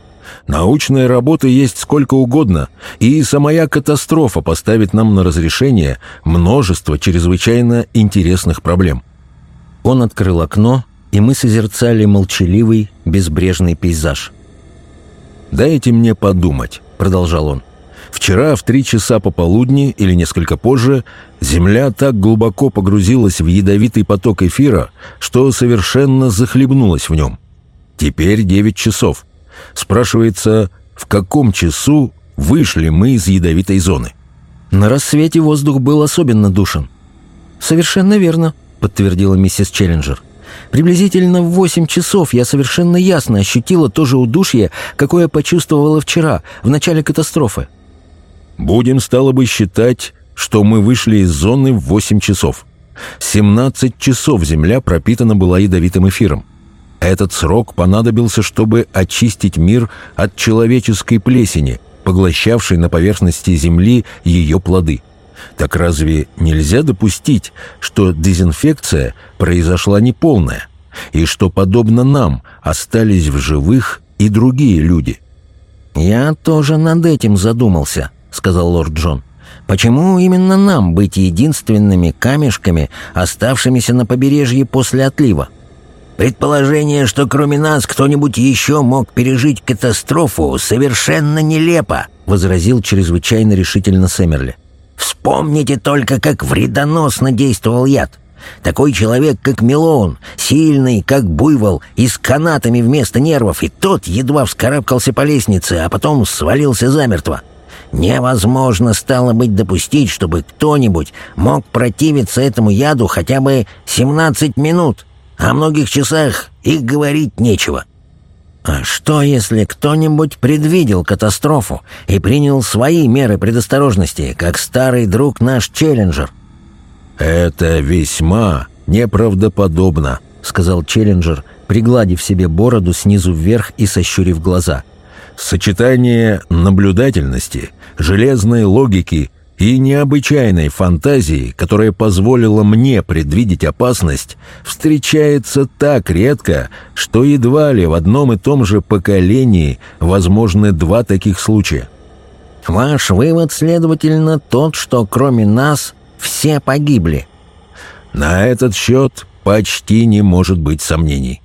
C: «Научной работы есть сколько угодно, и самая катастрофа поставит нам на разрешение множество чрезвычайно интересных проблем».
A: Он открыл окно, и мы созерцали молчаливый, безбрежный пейзаж.
C: «Дайте мне подумать», — продолжал он. Вчера в три часа пополудни или несколько позже Земля так глубоко погрузилась в ядовитый поток эфира, что совершенно захлебнулась в нем. Теперь девять часов. Спрашивается, в каком часу вышли мы из ядовитой зоны?
A: На рассвете воздух был особенно душен. «Совершенно верно», — подтвердила миссис Челленджер. «Приблизительно в восемь часов я совершенно ясно ощутила то же удушье, какое почувствовала вчера, в начале катастрофы.
C: Будем, стало бы, считать, что мы вышли из зоны в 8 часов. 17 часов Земля пропитана была ядовитым эфиром. Этот срок понадобился, чтобы очистить мир от человеческой плесени, поглощавшей на поверхности Земли ее плоды. Так разве нельзя допустить, что дезинфекция произошла неполная, и что, подобно нам, остались в живых и другие люди?
A: «Я тоже над этим задумался», — сказал лорд Джон. «Почему именно нам быть единственными камешками, оставшимися на побережье после отлива?»
E: «Предположение, что кроме нас кто-нибудь еще мог пережить катастрофу, совершенно нелепо», — возразил чрезвычайно решительно Сэмерли. «Вспомните только, как вредоносно действовал яд. Такой человек, как Милоун, сильный, как буйвол, и с канатами вместо нервов, и тот едва вскарабкался по лестнице, а потом свалился замертво. Невозможно стало быть допустить, чтобы кто-нибудь мог противиться этому яду хотя бы 17 минут. О многих часах их говорить нечего. А что, если кто-нибудь предвидел катастрофу и принял свои меры предосторожности, как старый друг наш Челленджер?
C: «Это весьма неправдоподобно», — сказал Челленджер, пригладив себе бороду снизу вверх и сощурив глаза. «Сочетание наблюдательности железной логики и необычайной фантазии, которая позволила мне предвидеть опасность, встречается так редко, что едва ли в одном и том же поколении возможны два таких случая.
A: Ваш вывод, следовательно, тот, что кроме нас все погибли.
C: На этот счет почти не может быть сомнений.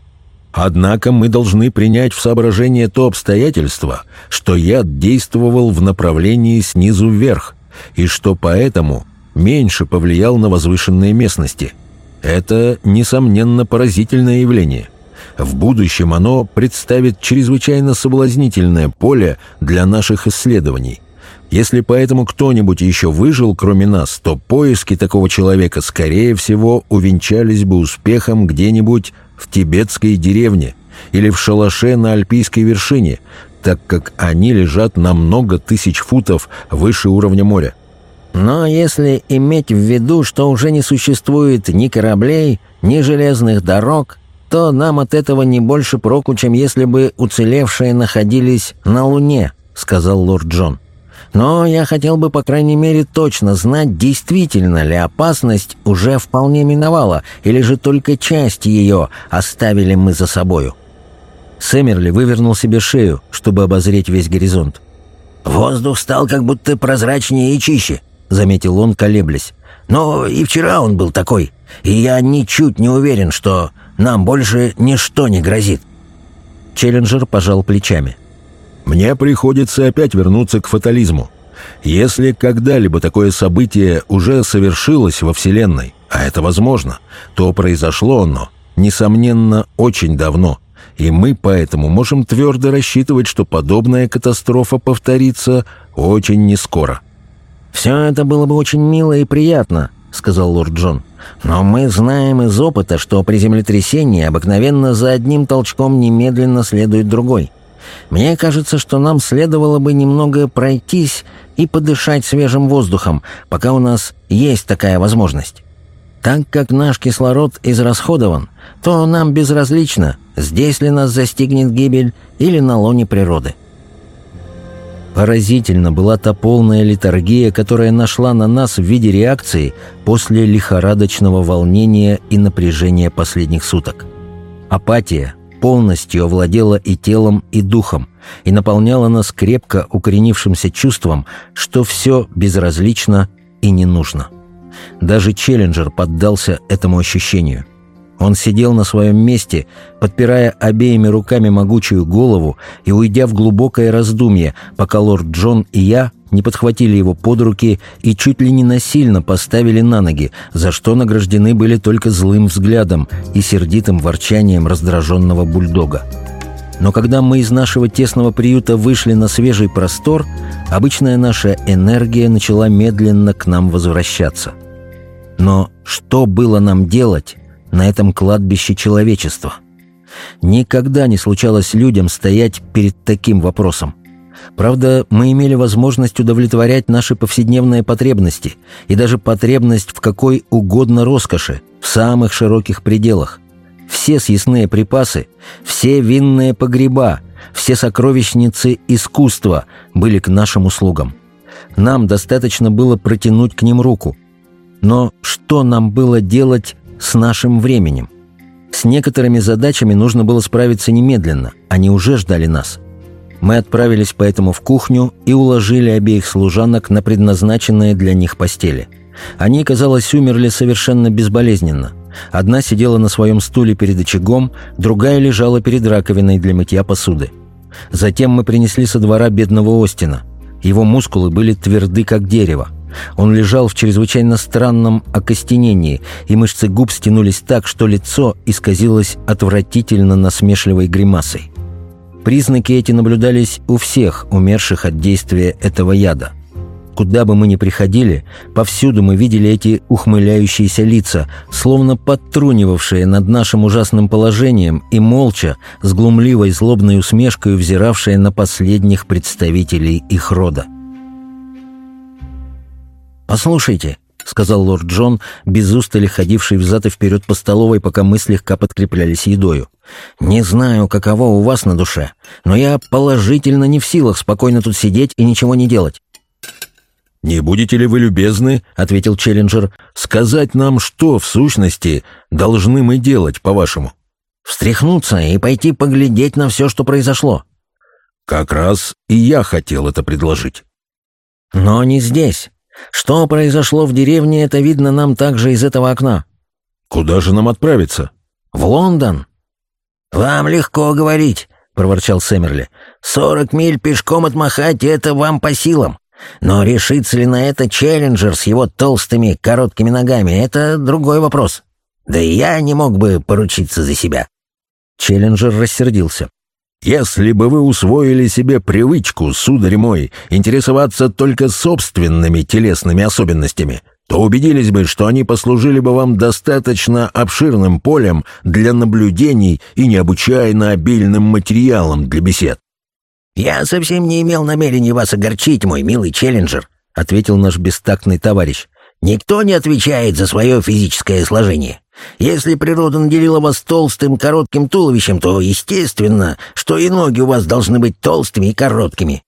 C: Однако мы должны принять в соображение то обстоятельство, что яд действовал в направлении снизу вверх, и что поэтому меньше повлиял на возвышенные местности. Это, несомненно, поразительное явление. В будущем оно представит чрезвычайно соблазнительное поле для наших исследований. Если поэтому кто-нибудь еще выжил, кроме нас, то поиски такого человека, скорее всего, увенчались бы успехом где-нибудь в тибетской деревне или в шалаше на альпийской вершине, так как они лежат на много тысяч футов выше уровня моря.
E: Но если иметь в виду, что уже не существует ни кораблей, ни железных дорог, то нам от этого не больше проку, чем если бы уцелевшие находились на Луне», — сказал лорд Джон. «Но я хотел бы, по крайней мере, точно знать, действительно ли опасность уже вполне миновала, или же только часть ее оставили мы за собою».
A: Сэмерли вывернул себе шею, чтобы обозреть весь горизонт.
E: «Воздух стал как будто прозрачнее и чище», — заметил он, колеблясь. «Но и вчера он был такой, и я ничуть не уверен, что нам больше ничто не грозит».
A: Челленджер пожал плечами.
C: «Мне приходится опять вернуться к фатализму. Если когда-либо такое событие уже совершилось во Вселенной, а это возможно, то произошло оно, несомненно, очень давно, и мы поэтому можем твердо рассчитывать, что подобная катастрофа повторится очень нескоро».
E: «Все это было бы очень мило и приятно», — сказал лорд Джон. «Но мы знаем из опыта, что при землетрясении обыкновенно за одним толчком немедленно следует другой. Мне кажется, что нам следовало бы немного пройтись и подышать свежим воздухом, пока у нас есть такая возможность. Так как наш кислород израсходован, то нам безразлично, здесь ли нас застигнет гибель или на лоне природы».
A: Поразительно была та полная литургия, которая нашла на нас в виде реакции после лихорадочного волнения и напряжения последних суток. Апатия полностью овладела и телом, и духом, и наполняла нас крепко укоренившимся чувством, что все безразлично и не нужно. Даже Челленджер поддался этому ощущению – он сидел на своем месте, подпирая обеими руками могучую голову и уйдя в глубокое раздумье, пока лорд Джон и я не подхватили его под руки и чуть ли не насильно поставили на ноги, за что награждены были только злым взглядом и сердитым ворчанием раздраженного бульдога. Но когда мы из нашего тесного приюта вышли на свежий простор, обычная наша энергия начала медленно к нам возвращаться. Но что было нам делать, на этом кладбище человечества. Никогда не случалось людям стоять перед таким вопросом. Правда, мы имели возможность удовлетворять наши повседневные потребности и даже потребность в какой угодно роскоши, в самых широких пределах. Все съестные припасы, все винные погреба, все сокровищницы искусства были к нашим услугам. Нам достаточно было протянуть к ним руку. Но что нам было делать с нашим временем. С некоторыми задачами нужно было справиться немедленно, они уже ждали нас. Мы отправились поэтому в кухню и уложили обеих служанок на предназначенные для них постели. Они, казалось, умерли совершенно безболезненно. Одна сидела на своем стуле перед очагом, другая лежала перед раковиной для мытья посуды. Затем мы принесли со двора бедного Остина. Его мускулы были тверды, как дерево. Он лежал в чрезвычайно странном окостенении, и мышцы губ стянулись так, что лицо исказилось отвратительно насмешливой гримасой. Признаки эти наблюдались у всех умерших от действия этого яда. Куда бы мы ни приходили, повсюду мы видели эти ухмыляющиеся лица, словно подтрунивавшие над нашим ужасным положением и молча, с глумливой злобной усмешкой взиравшие на последних представителей их рода. «Послушайте», — сказал лорд Джон, без устали ходивший взад и вперед по столовой, пока мы слегка подкреплялись едою. «Не знаю, каково у вас на душе, но я положительно не в силах спокойно тут сидеть и ничего не делать».
C: «Не будете ли вы любезны, — ответил Челленджер, — сказать нам, что, в сущности, должны мы делать, по-вашему?»
E: «Встряхнуться и пойти поглядеть на все, что произошло».
C: «Как раз и я хотел это предложить».
E: «Но не здесь. Что произошло в деревне, это видно нам также из этого окна.
C: Куда же нам отправиться?
E: В Лондон. Вам легко говорить, проворчал Сэмерли. Сорок миль пешком отмахать — это вам по силам. Но решится ли на это Челленджер с его толстыми короткими ногами — это другой вопрос. Да и я не мог бы поручиться за себя».
A: Челленджер рассердился.
C: «Если бы вы усвоили себе привычку, сударь мой, интересоваться только собственными телесными особенностями, то убедились бы, что они послужили бы вам достаточно обширным полем для наблюдений и необычайно обильным материалом для бесед.
E: «Я совсем не имел намерения вас огорчить, мой милый челленджер», —
A: ответил наш бестактный товарищ.
E: «Никто не отвечает за свое физическое сложение. Если природа наделила вас толстым, коротким туловищем, то естественно, что и ноги у вас должны быть толстыми и короткими».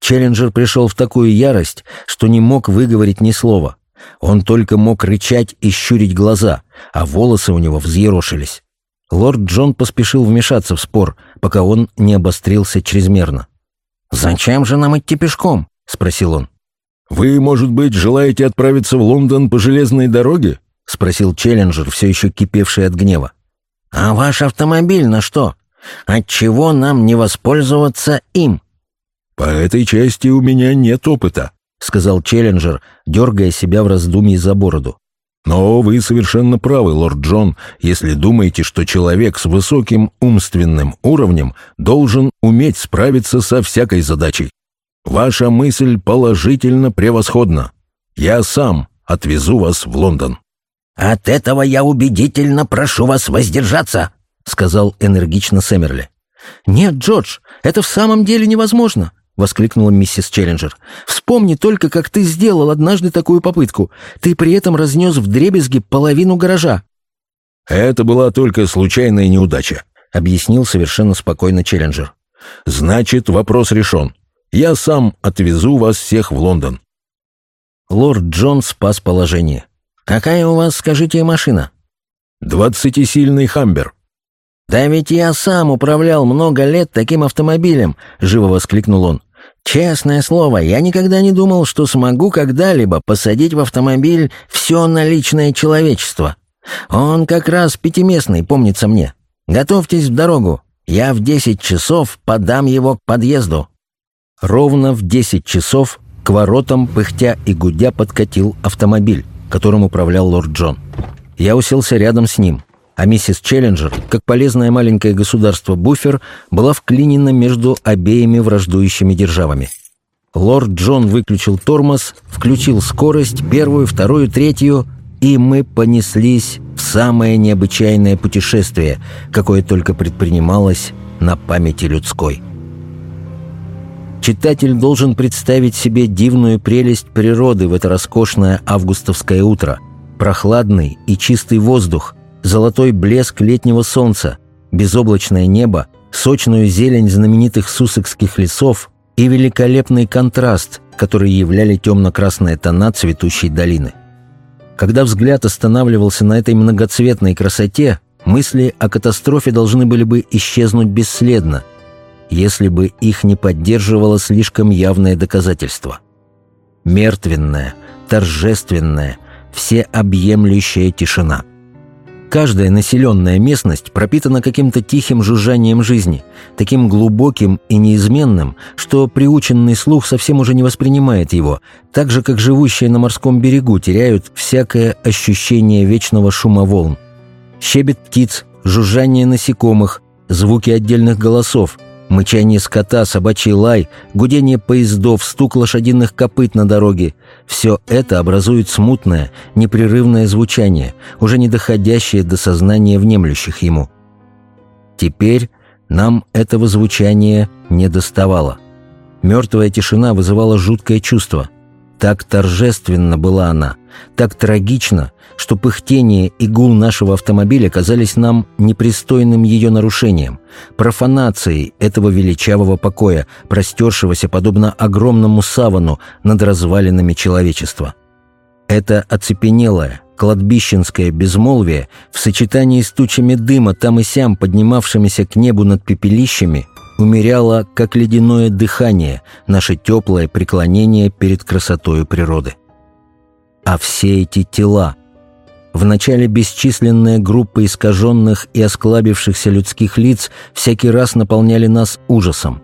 A: Челленджер пришел в такую ярость, что не мог выговорить ни слова. Он только мог рычать и щурить глаза, а волосы у него взъерошились. Лорд Джон поспешил вмешаться в спор, пока он не обострился чрезмерно.
E: «Зачем же нам идти пешком?» — спросил он.
C: «Вы, может быть, желаете отправиться в Лондон по железной дороге?»
A: — спросил Челленджер, все еще кипевший от гнева.
E: «А ваш автомобиль на что? Отчего нам не воспользоваться им?»
C: «По этой части у меня нет опыта», —
A: сказал Челленджер, дергая себя в раздумье за бороду.
C: «Но вы совершенно правы, лорд Джон, если думаете, что человек с высоким умственным уровнем должен уметь справиться со всякой задачей. Ваша мысль положительно превосходна. Я сам отвезу вас в Лондон».
E: «От этого я убедительно прошу вас воздержаться», — сказал энергично Сэмерли.
A: «Нет, Джордж, это в самом деле невозможно. — воскликнула миссис Челленджер. «Вспомни только, как ты сделал однажды такую попытку. Ты при этом разнес в дребезги половину гаража».
C: «Это была только случайная неудача», —
A: объяснил совершенно спокойно Челленджер.
C: «Значит, вопрос решен. Я сам отвезу вас всех в Лондон».
A: Лорд Джон спас положение.
E: «Какая у вас, скажите, машина?»
C: «Двадцатисильный хамбер».
E: «Да ведь я сам управлял много лет таким автомобилем», — живо воскликнул он. Честное слово, я никогда не думал, что смогу когда-либо посадить в автомобиль все наличное человечество. Он как раз пятиместный, помнится мне. Готовьтесь в дорогу. Я в десять часов подам его к подъезду».
A: Ровно в десять часов к воротам, пыхтя и гудя, подкатил автомобиль, которым управлял лорд Джон. Я уселся рядом с ним а миссис Челленджер, как полезное маленькое государство-буфер, была вклинена между обеими враждующими державами. Лорд Джон выключил тормоз, включил скорость, первую, вторую, третью, и мы понеслись в самое необычайное путешествие, какое только предпринималось на памяти людской. Читатель должен представить себе дивную прелесть природы в это роскошное августовское утро. Прохладный и чистый воздух, золотой блеск летнего солнца, безоблачное небо, сочную зелень знаменитых сусекских лесов и великолепный контраст, который являли темно-красные тона цветущей долины. Когда взгляд останавливался на этой многоцветной красоте, мысли о катастрофе должны были бы исчезнуть бесследно, если бы их не поддерживало слишком явное доказательство. Мертвенная, торжественная, всеобъемлющая тишина – Каждая населенная местность пропитана каким-то тихим жужжанием жизни, таким глубоким и неизменным, что приученный слух совсем уже не воспринимает его, так же, как живущие на морском берегу теряют всякое ощущение вечного шума волн. Щебет птиц, жужжание насекомых, звуки отдельных голосов, Мычание скота, собачий лай, гудение поездов, стук лошадиных копыт на дороге — все это образует смутное, непрерывное звучание, уже не доходящее до сознания внемлющих ему. Теперь нам этого звучания не доставало. Мертвая тишина вызывала жуткое чувство. Так торжественно была она, так трагично, что пыхтение и гул нашего автомобиля казались нам непристойным ее нарушением, профанацией этого величавого покоя, простершегося подобно огромному савану над развалинами человечества. Это оцепенелое, кладбищенское безмолвие в сочетании с тучами дыма там и сям, поднимавшимися к небу над пепелищами, умеряло, как ледяное дыхание, наше теплое преклонение перед красотою природы. А все эти тела — Вначале бесчисленная группа искаженных и осклабившихся людских лиц всякий раз наполняли нас ужасом.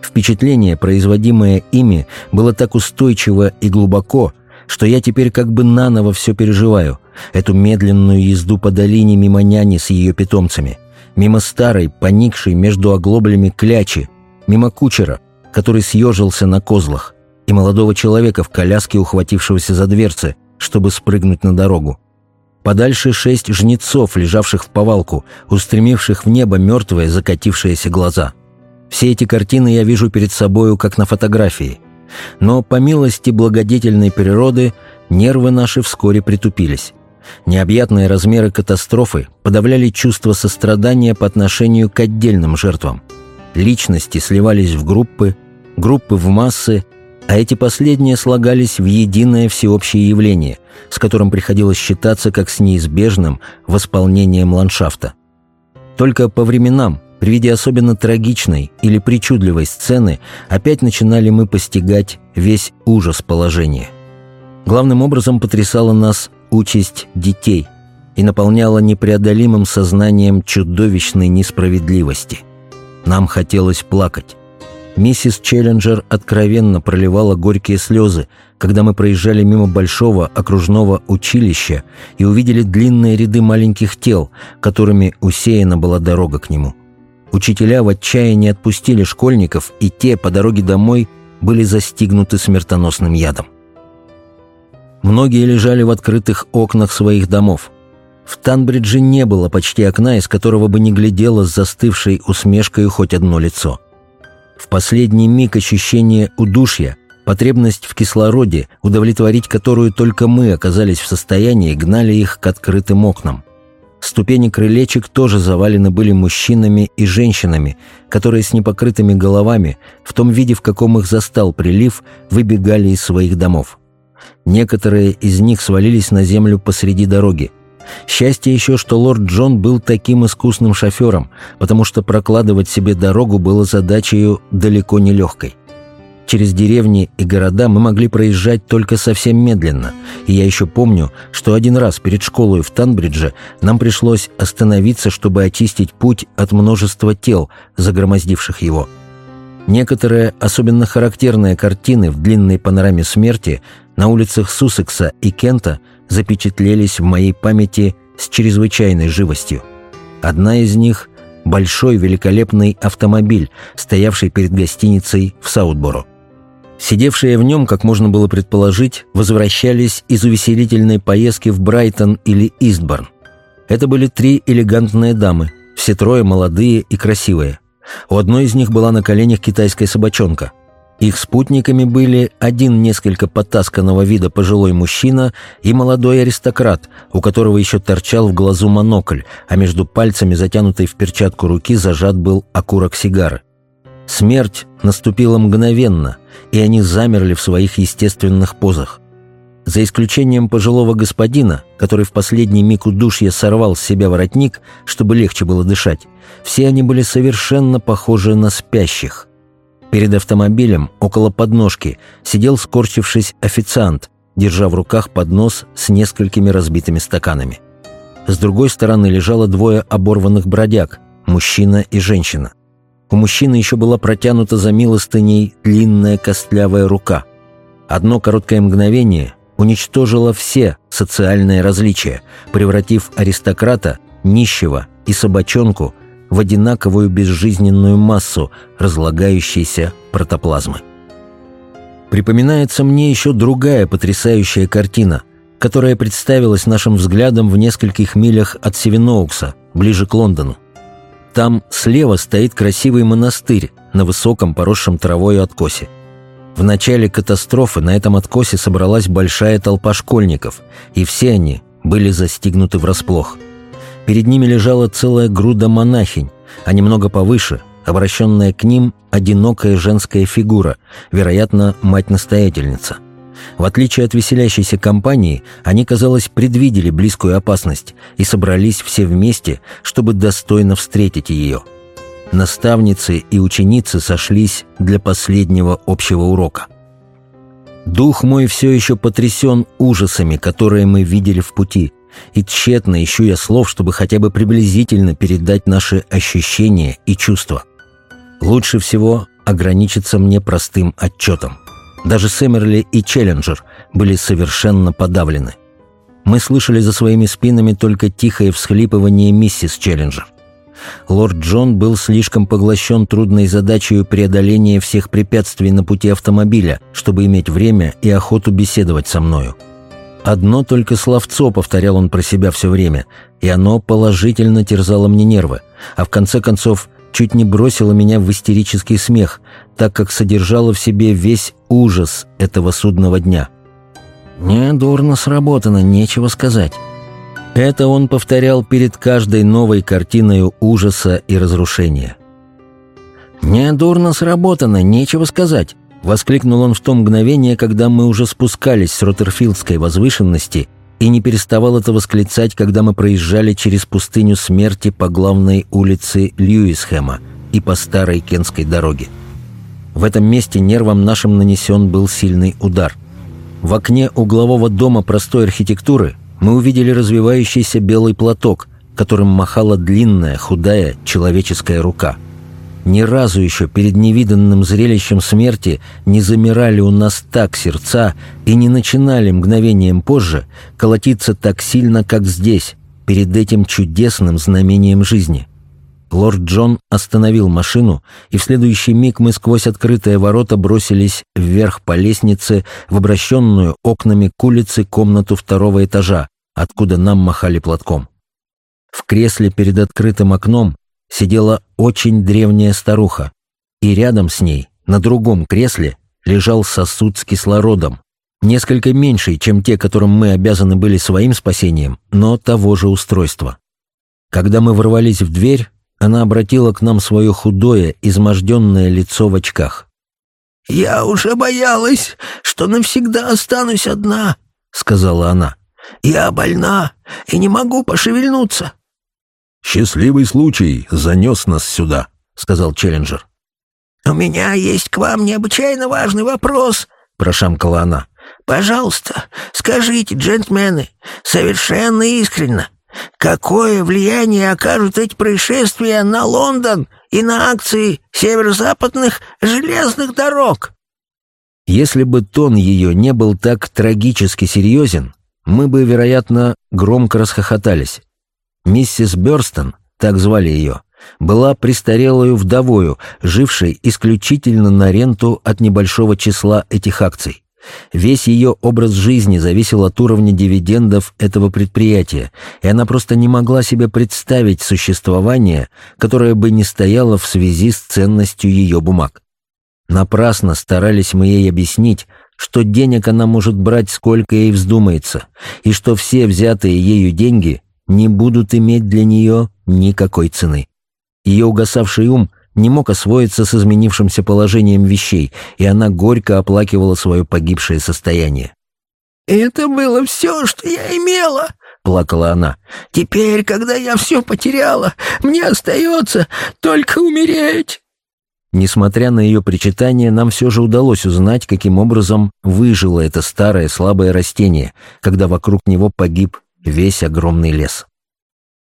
A: Впечатление, производимое ими, было так устойчиво и глубоко, что я теперь как бы наново все переживаю. Эту медленную езду по долине мимо няни с ее питомцами, мимо старой, поникшей между оглоблями клячи, мимо кучера, который съежился на козлах, и молодого человека в коляске, ухватившегося за дверцы, чтобы спрыгнуть на дорогу. Подальше шесть жнецов, лежавших в повалку, устремивших в небо мертвые закатившиеся глаза. Все эти картины я вижу перед собою, как на фотографии. Но, по милости благодетельной природы, нервы наши вскоре притупились. Необъятные размеры катастрофы подавляли чувство сострадания по отношению к отдельным жертвам. Личности сливались в группы, группы в массы, а эти последние слагались в единое всеобщее явление, с которым приходилось считаться как с неизбежным восполнением ландшафта. Только по временам, при виде особенно трагичной или причудливой сцены, опять начинали мы постигать весь ужас положения. Главным образом потрясала нас участь детей и наполняла непреодолимым сознанием чудовищной несправедливости. Нам хотелось плакать. Миссис Челленджер откровенно проливала горькие слезы, когда мы проезжали мимо большого окружного училища и увидели длинные ряды маленьких тел, которыми усеяна была дорога к нему. Учителя в отчаянии отпустили школьников, и те по дороге домой были застигнуты смертоносным ядом. Многие лежали в открытых окнах своих домов. В Танбридже не было почти окна, из которого бы не глядело с застывшей усмешкой хоть одно лицо. В последний миг ощущение удушья, потребность в кислороде, удовлетворить которую только мы оказались в состоянии, гнали их к открытым окнам. Ступени крылечек тоже завалены были мужчинами и женщинами, которые с непокрытыми головами, в том виде, в каком их застал прилив, выбегали из своих домов. Некоторые из них свалились на землю посреди дороги. Счастье еще, что лорд Джон был таким искусным шофером, потому что прокладывать себе дорогу было задачей далеко не легкой. Через деревни и города мы могли проезжать только совсем медленно, и я еще помню, что один раз перед школой в Танбридже нам пришлось остановиться, чтобы очистить путь от множества тел, загромоздивших его. Некоторые особенно характерные картины в длинной панораме смерти на улицах Суссекса и Кента запечатлелись в моей памяти с чрезвычайной живостью. Одна из них – большой великолепный автомобиль, стоявший перед гостиницей в Саутборо. Сидевшие в нем, как можно было предположить, возвращались из увеселительной поездки в Брайтон или Истборн. Это были три элегантные дамы, все трое молодые и красивые. У одной из них была на коленях китайская собачонка – их спутниками были один несколько потасканного вида пожилой мужчина и молодой аристократ, у которого еще торчал в глазу монокль, а между пальцами, затянутой в перчатку руки, зажат был окурок сигары. Смерть наступила мгновенно, и они замерли в своих естественных позах. За исключением пожилого господина, который в последний миг удушья сорвал с себя воротник, чтобы легче было дышать, все они были совершенно похожи на спящих – Перед автомобилем, около подножки, сидел скорчившись официант, держа в руках поднос с несколькими разбитыми стаканами. С другой стороны лежало двое оборванных бродяг, мужчина и женщина. У мужчины еще была протянута за милостыней длинная костлявая рука. Одно короткое мгновение уничтожило все социальные различия, превратив аристократа, нищего и собачонку в одинаковую безжизненную массу разлагающейся протоплазмы. Припоминается мне еще другая потрясающая картина, которая представилась нашим взглядом в нескольких милях от Севиноукса, ближе к Лондону. Там слева стоит красивый монастырь на высоком поросшем травой откосе. В начале катастрофы на этом откосе собралась большая толпа школьников, и все они были застигнуты врасплох – Перед ними лежала целая груда монахинь, а немного повыше, обращенная к ним, одинокая женская фигура, вероятно, мать-настоятельница. В отличие от веселящейся компании, они, казалось, предвидели близкую опасность и собрались все вместе, чтобы достойно встретить ее. Наставницы и ученицы сошлись для последнего общего урока. Дух мой все еще потрясен ужасами, которые мы видели в пути – и тщетно ищу я слов, чтобы хотя бы приблизительно передать наши ощущения и чувства. Лучше всего ограничиться мне простым отчетом. Даже Сэмерли и Челленджер были совершенно подавлены. Мы слышали за своими спинами только тихое всхлипывание миссис Челленджер. Лорд Джон был слишком поглощен трудной задачей преодоления всех препятствий на пути автомобиля, чтобы иметь время и охоту беседовать со мною. Одно только словцо повторял он про себя все время, и оно положительно терзало мне нервы, а в конце концов чуть не бросило меня в истерический смех, так как содержало в себе весь ужас этого судного дня. «Недурно сработано, нечего сказать». Это он повторял перед каждой новой картиной ужаса и разрушения. «Недурно сработано, нечего сказать», — воскликнул он в то мгновение, когда мы уже спускались с Роттерфилдской возвышенности и не переставал это восклицать, когда мы проезжали через пустыню смерти по главной улице Льюисхэма и по старой Кенской дороге. В этом месте нервам нашим нанесен был сильный удар. В окне углового дома простой архитектуры мы увидели развивающийся белый платок, которым махала длинная, худая человеческая рука. Ни разу еще перед невиданным зрелищем смерти не замирали у нас так сердца и не начинали мгновением позже колотиться так сильно, как здесь, перед этим чудесным знамением жизни. Лорд Джон остановил машину, и в следующий миг мы сквозь открытые ворота бросились вверх по лестнице в обращенную окнами к улице комнату второго этажа, откуда нам махали платком. В кресле перед открытым окном сидела очень древняя старуха, и рядом с ней, на другом кресле, лежал сосуд с кислородом, несколько меньший, чем те, которым мы обязаны были своим спасением, но того же устройства. Когда мы ворвались в дверь, она обратила к нам свое худое, изможденное лицо в очках.
B: «Я уже боялась, что навсегда останусь одна», — сказала она. Я больна и не могу пошевельнуться».
C: «Счастливый случай занес нас сюда», — сказал Челленджер.
B: «У меня есть к вам необычайно важный вопрос», — прошамкала она. «Пожалуйста, скажите, джентльмены, совершенно искренно, какое влияние окажут эти происшествия на Лондон и на акции северо-западных железных дорог?»
A: Если бы тон ее не был так трагически серьезен, мы бы, вероятно, громко расхохотались. Миссис Бёрстон, так звали ее, была престарелою вдовою, жившей исключительно на ренту от небольшого числа этих акций. Весь ее образ жизни зависел от уровня дивидендов этого предприятия, и она просто не могла себе представить существование, которое бы не стояло в связи с ценностью ее бумаг. Напрасно старались мы ей объяснить, что денег она может брать сколько ей вздумается, и что все взятые ею деньги не будут иметь для нее никакой цены. Ее угасавший ум не мог освоиться с изменившимся положением вещей, и она горько оплакивала свое погибшее состояние.
B: «Это было все, что я имела», — плакала она. «Теперь, когда я все потеряла, мне остается только умереть».
A: Несмотря на ее причитание, нам все же удалось узнать, каким образом выжило это старое слабое растение, когда вокруг него погиб весь огромный лес.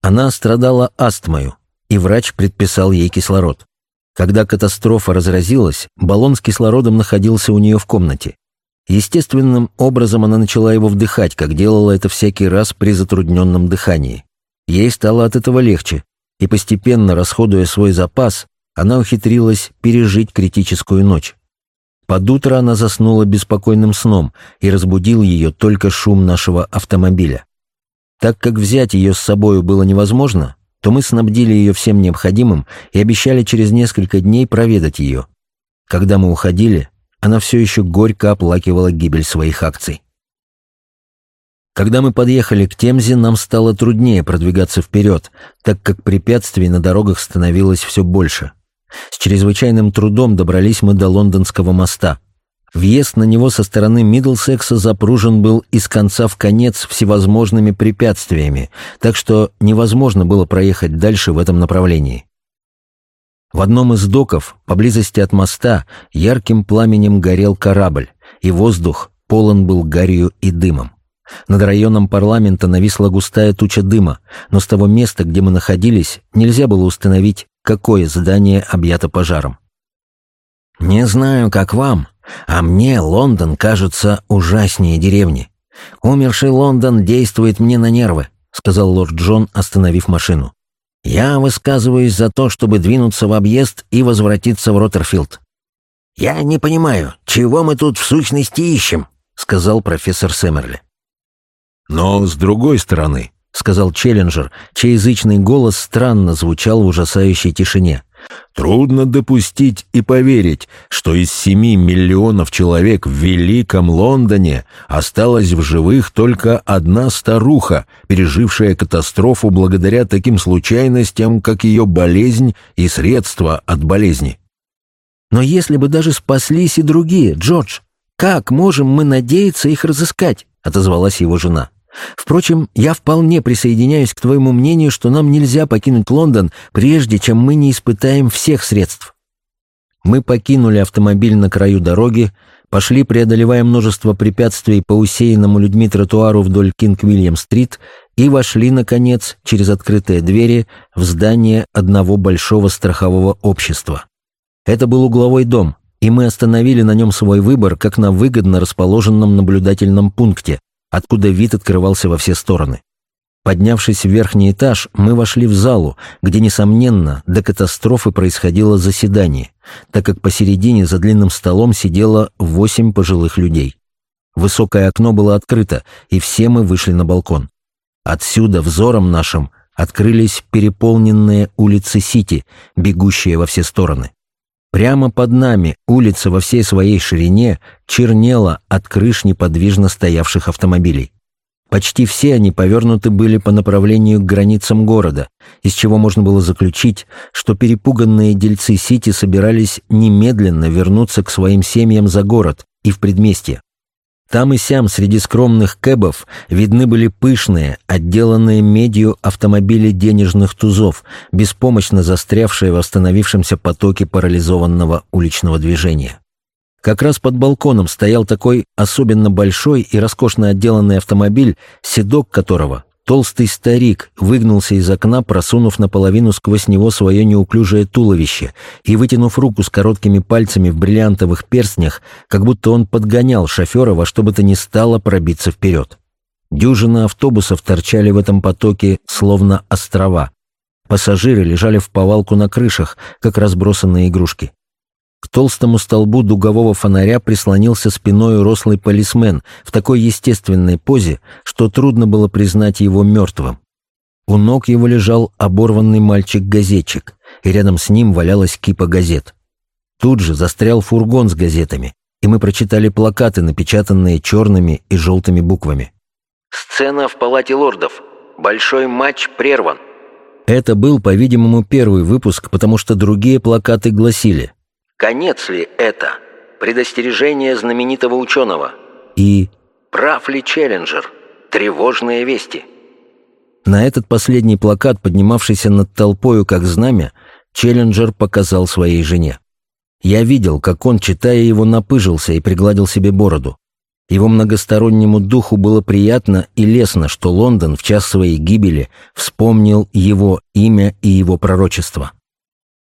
A: Она страдала астмою, и врач предписал ей кислород. Когда катастрофа разразилась, баллон с кислородом находился у нее в комнате. Естественным образом она начала его вдыхать, как делала это всякий раз при затрудненном дыхании. Ей стало от этого легче, и постепенно, расходуя свой запас, она ухитрилась пережить критическую ночь. Под утро она заснула беспокойным сном, и разбудил ее только шум нашего автомобиля. Так как взять ее с собою было невозможно, то мы снабдили ее всем необходимым и обещали через несколько дней проведать ее. Когда мы уходили, она все еще горько оплакивала гибель своих акций. Когда мы подъехали к Темзе, нам стало труднее продвигаться вперед, так как препятствий на дорогах становилось все больше. С чрезвычайным трудом добрались мы до Лондонского моста. Въезд на него со стороны Мидлсекса запружен был из конца в конец всевозможными препятствиями, так что невозможно было проехать дальше в этом направлении. В одном из доков, поблизости от моста, ярким пламенем горел корабль, и воздух полон был гарью и дымом. Над районом парламента нависла густая туча дыма, но с того места, где мы находились, нельзя было установить, какое здание объято пожаром. «Не знаю, как вам,
E: А мне Лондон кажется ужаснее деревни. Умерший Лондон действует мне на нервы», — сказал лорд Джон, остановив машину. «Я высказываюсь за то, чтобы двинуться в объезд и возвратиться в Роттерфилд». «Я не понимаю, чего мы тут в сущности ищем?» — сказал профессор Сэмерли.
C: «Но с другой стороны», —
D: сказал Челленджер, чей язычный голос странно звучал в ужасающей тишине.
C: Трудно допустить и поверить, что из семи миллионов человек в Великом Лондоне осталась в живых только одна старуха, пережившая катастрофу благодаря таким случайностям, как ее болезнь и средства от болезни.
D: Но если бы даже спаслись и другие, Джордж, как можем мы надеяться их разыскать? отозвалась его жена. Впрочем, я вполне присоединяюсь к твоему мнению, что нам нельзя покинуть Лондон, прежде чем мы не испытаем всех средств. Мы покинули автомобиль на краю дороги, пошли, преодолевая множество препятствий по усеянному людьми тротуару вдоль Кинг-Вильям-стрит и вошли, наконец, через открытые двери в здание одного большого страхового общества. Это был угловой дом, и мы остановили на нем свой выбор, как на выгодно расположенном наблюдательном пункте, откуда вид открывался во все стороны. Поднявшись в верхний этаж, мы вошли в залу, где, несомненно, до катастрофы происходило заседание, так как посередине за длинным столом сидело восемь пожилых людей. Высокое окно было открыто, и все мы вышли на балкон. Отсюда взором нашим открылись переполненные улицы Сити, бегущие во все стороны. Прямо под нами улица во всей своей ширине чернела от крыш неподвижно стоявших автомобилей. Почти все они повернуты были по направлению к границам города, из чего можно было заключить, что перепуганные дельцы Сити собирались немедленно вернуться к своим семьям за город и в предместье. Там и сям среди скромных кэбов видны были пышные, отделанные медью автомобили денежных тузов, беспомощно застрявшие в остановившемся потоке парализованного уличного движения. Как раз под балконом стоял такой особенно большой и роскошно отделанный автомобиль, седок которого Толстый старик выгнулся из окна, просунув наполовину сквозь него свое неуклюжее туловище и вытянув руку с короткими пальцами в бриллиантовых перстнях, как будто он подгонял шофера во что бы то ни стало пробиться вперед. Дюжины автобусов торчали в этом потоке, словно острова. Пассажиры лежали в повалку на крышах, как разбросанные игрушки. К толстому столбу дугового фонаря прислонился спиной рослый полисмен в такой естественной позе, что трудно было признать его мертвым. У ног его лежал оборванный мальчик-газетчик, и рядом с ним валялась кипа газет. Тут же застрял фургон с газетами, и мы прочитали плакаты, напечатанные черными и желтыми буквами.
E: «Сцена в палате лордов. Большой матч прерван».
D: Это был, по-видимому, первый выпуск, потому что другие плакаты гласили –
E: Конец ли это? Предостережение знаменитого ученого.
D: И...
E: Прав ли Челленджер? Тревожные вести.
D: На этот последний плакат, поднимавшийся над толпою как знамя, Челленджер показал своей жене. Я видел, как он, читая его, напыжился и пригладил себе бороду. Его многостороннему духу было приятно и лестно, что Лондон в час своей гибели вспомнил его имя и его пророчество.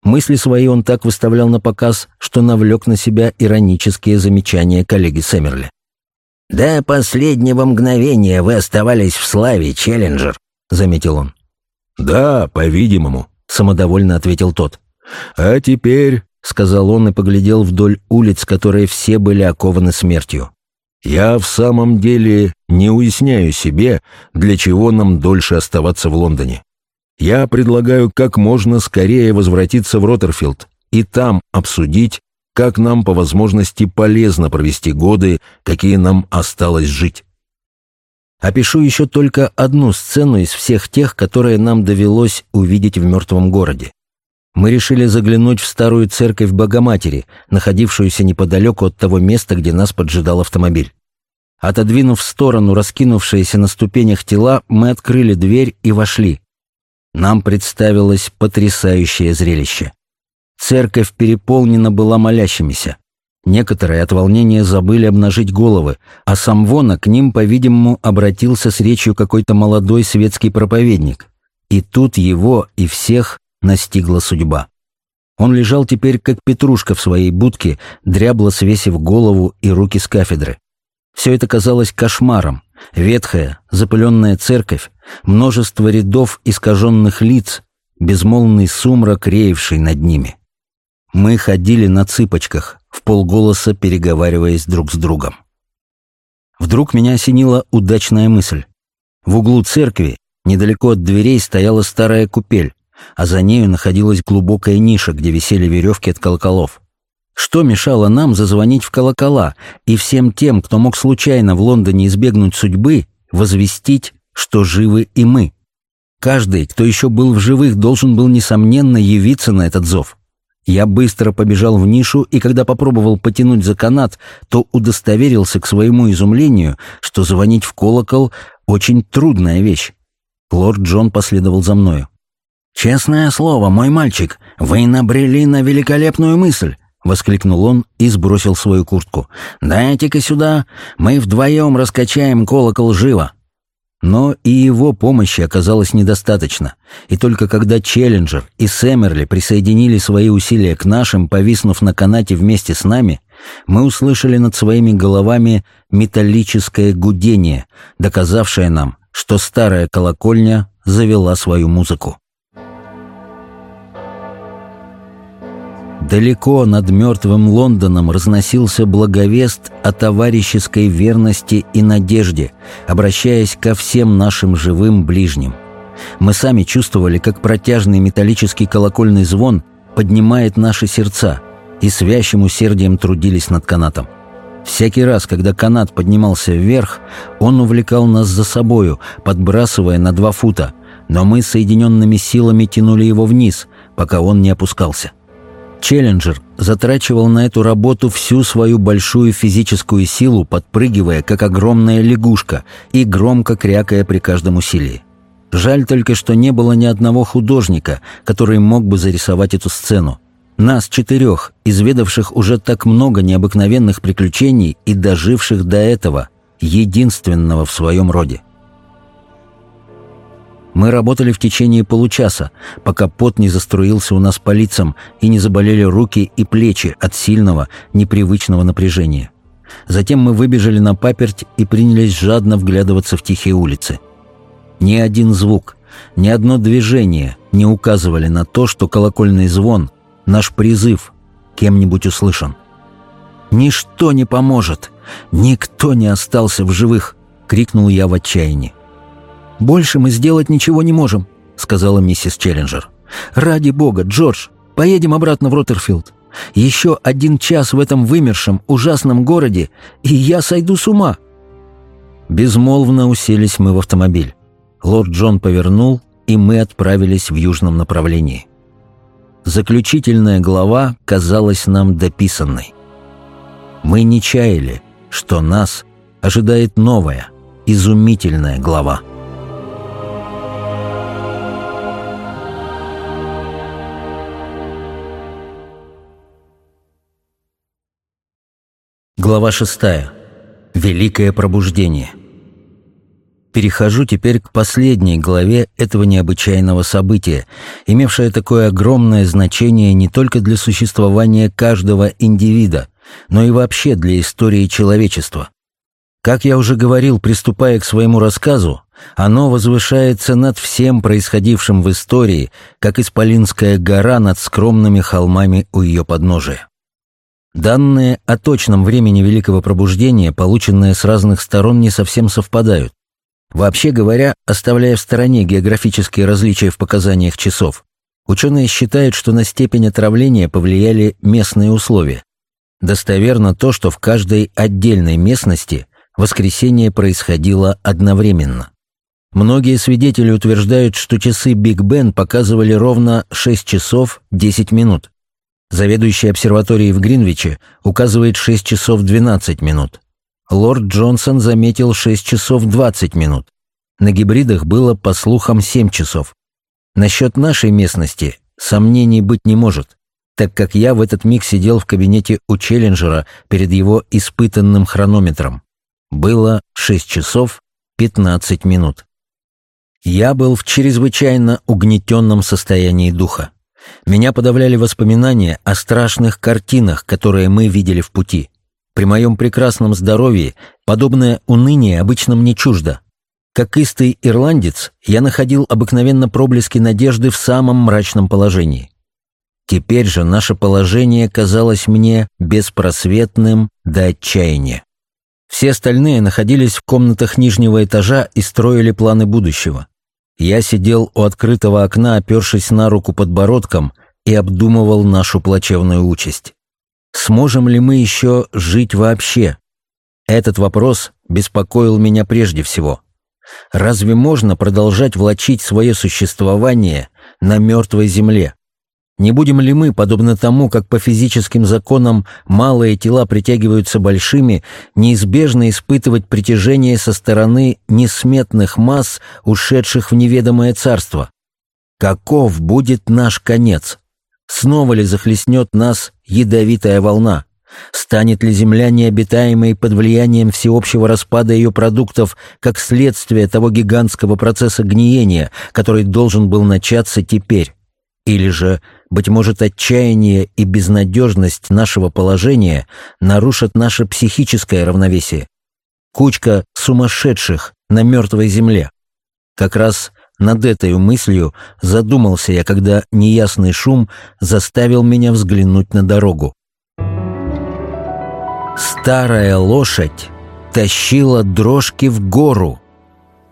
D: Мысли свои он так выставлял на показ, что навлек на себя иронические замечания коллеги Сэмерли.
E: «До последнего мгновения вы оставались в славе, Челленджер», — заметил он.
C: «Да, по-видимому», —
D: самодовольно ответил тот.
C: «А теперь», —
D: сказал он и поглядел вдоль улиц, которые все были окованы смертью.
C: «Я в самом деле не уясняю себе, для чего нам дольше оставаться в Лондоне. Я предлагаю как можно скорее возвратиться в Роттерфилд и там обсудить, как нам по возможности полезно провести годы, какие нам осталось жить.
D: Опишу еще только одну сцену из всех тех, которые нам довелось увидеть в мертвом городе. Мы решили заглянуть в старую церковь Богоматери, находившуюся неподалеку от того места, где нас поджидал автомобиль. Отодвинув в сторону раскинувшиеся на ступенях тела, мы открыли дверь и вошли нам представилось потрясающее зрелище. Церковь переполнена была молящимися. Некоторые от волнения забыли обнажить головы, а сам Вона к ним, по-видимому, обратился с речью какой-то молодой светский проповедник. И тут его и всех настигла судьба.
A: Он лежал теперь, как петрушка в своей будке, дрябло свесив голову и руки с кафедры. Все это казалось кошмаром. Ветхая, запыленная церковь, множество рядов искаженных лиц, безмолвный сумрак, реевший над ними. Мы ходили на цыпочках, в полголоса переговариваясь друг с другом. Вдруг меня осенила удачная мысль. В углу церкви, недалеко от дверей, стояла старая купель, а за нею находилась глубокая ниша, где висели веревки от колоколов. Что мешало нам зазвонить в колокола и всем тем, кто мог случайно в Лондоне избегнуть судьбы, возвестить, что живы и мы? Каждый, кто еще был в живых, должен был, несомненно, явиться на этот зов. Я быстро побежал в нишу, и когда попробовал потянуть за канат, то удостоверился к своему изумлению, что звонить в колокол — очень трудная вещь. Лорд Джон последовал за мною.
E: «Честное слово, мой мальчик, вы набрели на великолепную мысль!» — воскликнул он и сбросил свою куртку. «Дайте-ка сюда, мы вдвоем раскачаем колокол живо!»
A: Но и его помощи оказалось недостаточно, и только когда Челленджер и Сэмерли присоединили свои усилия к нашим, повиснув на канате вместе с нами, мы услышали над своими головами металлическое гудение, доказавшее нам, что старая колокольня завела свою музыку. Далеко над мертвым Лондоном разносился благовест о товарищеской верности и надежде, обращаясь ко всем нашим живым ближним. Мы сами чувствовали, как протяжный металлический колокольный звон поднимает наши сердца, и с вящим усердием трудились над канатом. Всякий раз, когда канат поднимался вверх, он увлекал нас за собою, подбрасывая на два фута, но мы соединенными силами тянули его вниз, пока он не опускался. Челленджер затрачивал на эту работу всю свою большую физическую силу, подпрыгивая, как огромная лягушка, и громко крякая при каждом усилии. Жаль только, что не было ни одного художника, который мог бы зарисовать эту сцену. Нас четырех, изведавших уже так много необыкновенных приключений и доживших до этого, единственного в своем роде. Мы работали в течение получаса, пока пот не заструился у нас по лицам и не заболели руки и плечи от сильного, непривычного напряжения. Затем мы выбежали на паперть и принялись жадно вглядываться в тихие улицы. Ни один звук, ни одно движение не указывали на то, что колокольный звон, наш призыв, кем-нибудь услышан. «Ничто не поможет! Никто не остался в живых!» — крикнул я в отчаянии. «Больше мы сделать ничего не можем», — сказала миссис Челленджер. «Ради бога, Джордж, поедем обратно в Роттерфилд. Еще один час в этом вымершем, ужасном городе, и я сойду с ума». Безмолвно уселись мы в автомобиль. Лорд Джон повернул, и мы отправились в южном направлении. Заключительная глава казалась нам дописанной. Мы не чаяли, что нас ожидает новая, изумительная глава. Глава 6. Великое пробуждение. Перехожу теперь к последней главе этого необычайного события, имевшее такое огромное значение не только для существования каждого индивида, но и вообще для истории человечества. Как я уже говорил, приступая к своему рассказу, оно возвышается над всем происходившим в истории, как Исполинская гора над скромными холмами у ее подножия. Данные о точном времени Великого Пробуждения, полученные с разных сторон, не совсем совпадают. Вообще говоря, оставляя в стороне географические различия в показаниях часов, ученые считают, что на степень отравления повлияли местные условия. Достоверно то, что в каждой отдельной местности воскресение происходило одновременно. Многие свидетели утверждают, что часы Биг Бен показывали ровно 6 часов 10 минут. Заведующий обсерваторией в Гринвиче указывает 6 часов 12 минут. Лорд Джонсон заметил 6 часов 20 минут. На гибридах было, по слухам, 7 часов. Насчет нашей местности сомнений быть не может, так как я в этот миг сидел в кабинете у Челленджера перед его испытанным хронометром. Было 6 часов 15 минут. Я был в чрезвычайно угнетенном состоянии духа. Меня подавляли воспоминания о страшных картинах, которые мы видели в пути. При моем прекрасном здоровье подобное уныние обычно мне чуждо. Как истый ирландец, я находил обыкновенно проблески надежды в самом мрачном положении. Теперь же наше положение казалось мне беспросветным до отчаяния. Все остальные находились в комнатах нижнего этажа и строили планы будущего. Я сидел у открытого окна, опершись на руку подбородком, и обдумывал нашу плачевную участь. Сможем ли мы еще жить вообще? Этот вопрос беспокоил меня прежде всего. Разве можно продолжать влачить свое существование на мертвой земле? Не будем ли мы, подобно тому, как по физическим законам малые тела притягиваются большими, неизбежно испытывать притяжение со стороны несметных масс, ушедших в неведомое царство? Каков будет наш конец? Снова ли захлестнет нас ядовитая волна? Станет ли Земля необитаемой под влиянием всеобщего распада ее продуктов как следствие того гигантского процесса гниения, который должен был начаться теперь? Или же, быть может, отчаяние и безнадежность нашего положения нарушат наше психическое равновесие? Кучка сумасшедших на мертвой земле. Как раз над этой мыслью задумался я, когда неясный шум заставил меня взглянуть на дорогу. Старая лошадь тащила дрожки в гору —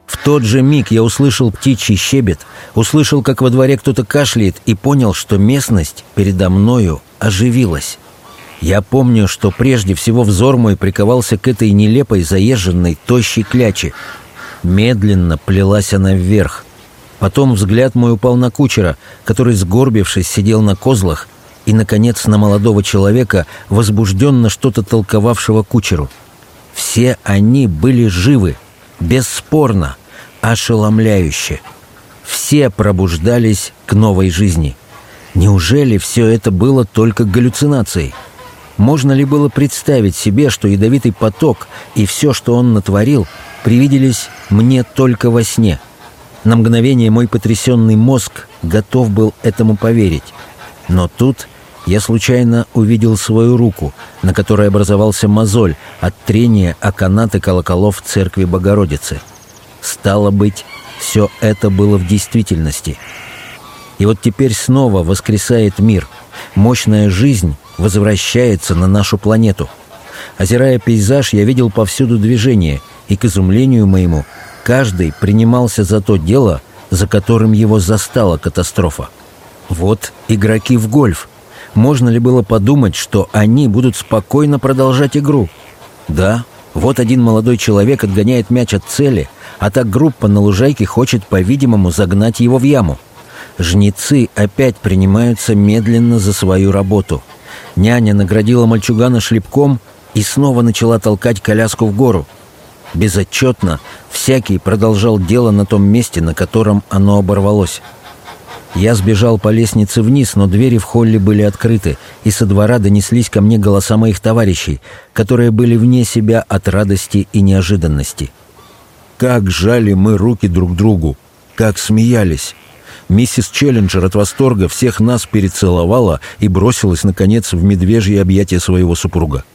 A: в тот же миг я услышал птичий щебет, услышал, как во дворе кто-то кашляет, и понял, что местность передо мною оживилась. Я помню, что прежде всего взор мой приковался к этой нелепой, заезженной, тощей кляче. Медленно плелась она вверх. Потом взгляд мой упал на кучера, который, сгорбившись, сидел на козлах, и, наконец, на молодого человека, возбужденно что-то толковавшего кучеру. Все они были живы, Бесспорно, ошеломляюще. Все пробуждались к новой жизни. Неужели все это было только галлюцинацией? Можно ли было представить себе, что ядовитый поток и все, что он натворил, привиделись мне только во сне? На мгновение мой потрясенный мозг готов был этому поверить. Но тут я случайно увидел свою руку, на которой образовался мозоль от трения о канаты колоколов церкви Богородицы. Стало быть, все это было в действительности. И вот теперь снова воскресает мир. Мощная жизнь возвращается на нашу планету. Озирая пейзаж, я видел повсюду движение, и, к изумлению моему, каждый принимался за то дело, за которым его застала катастрофа. Вот игроки в гольф — можно ли было подумать, что они будут спокойно продолжать игру? Да, вот один молодой человек отгоняет мяч от цели, а та группа на лужайке хочет, по-видимому, загнать его в яму. Жнецы опять принимаются медленно за свою работу. Няня наградила мальчугана шлепком и снова начала толкать коляску в гору. Безотчетно всякий продолжал дело на том месте, на котором оно оборвалось. Я сбежал по лестнице вниз, но двери в холле были открыты, и со двора донеслись ко мне голоса моих товарищей, которые были вне себя от радости и неожиданности. Как жали мы руки друг другу, как смеялись. Миссис Челленджер от восторга всех нас перецеловала и бросилась, наконец, в медвежье объятия своего супруга.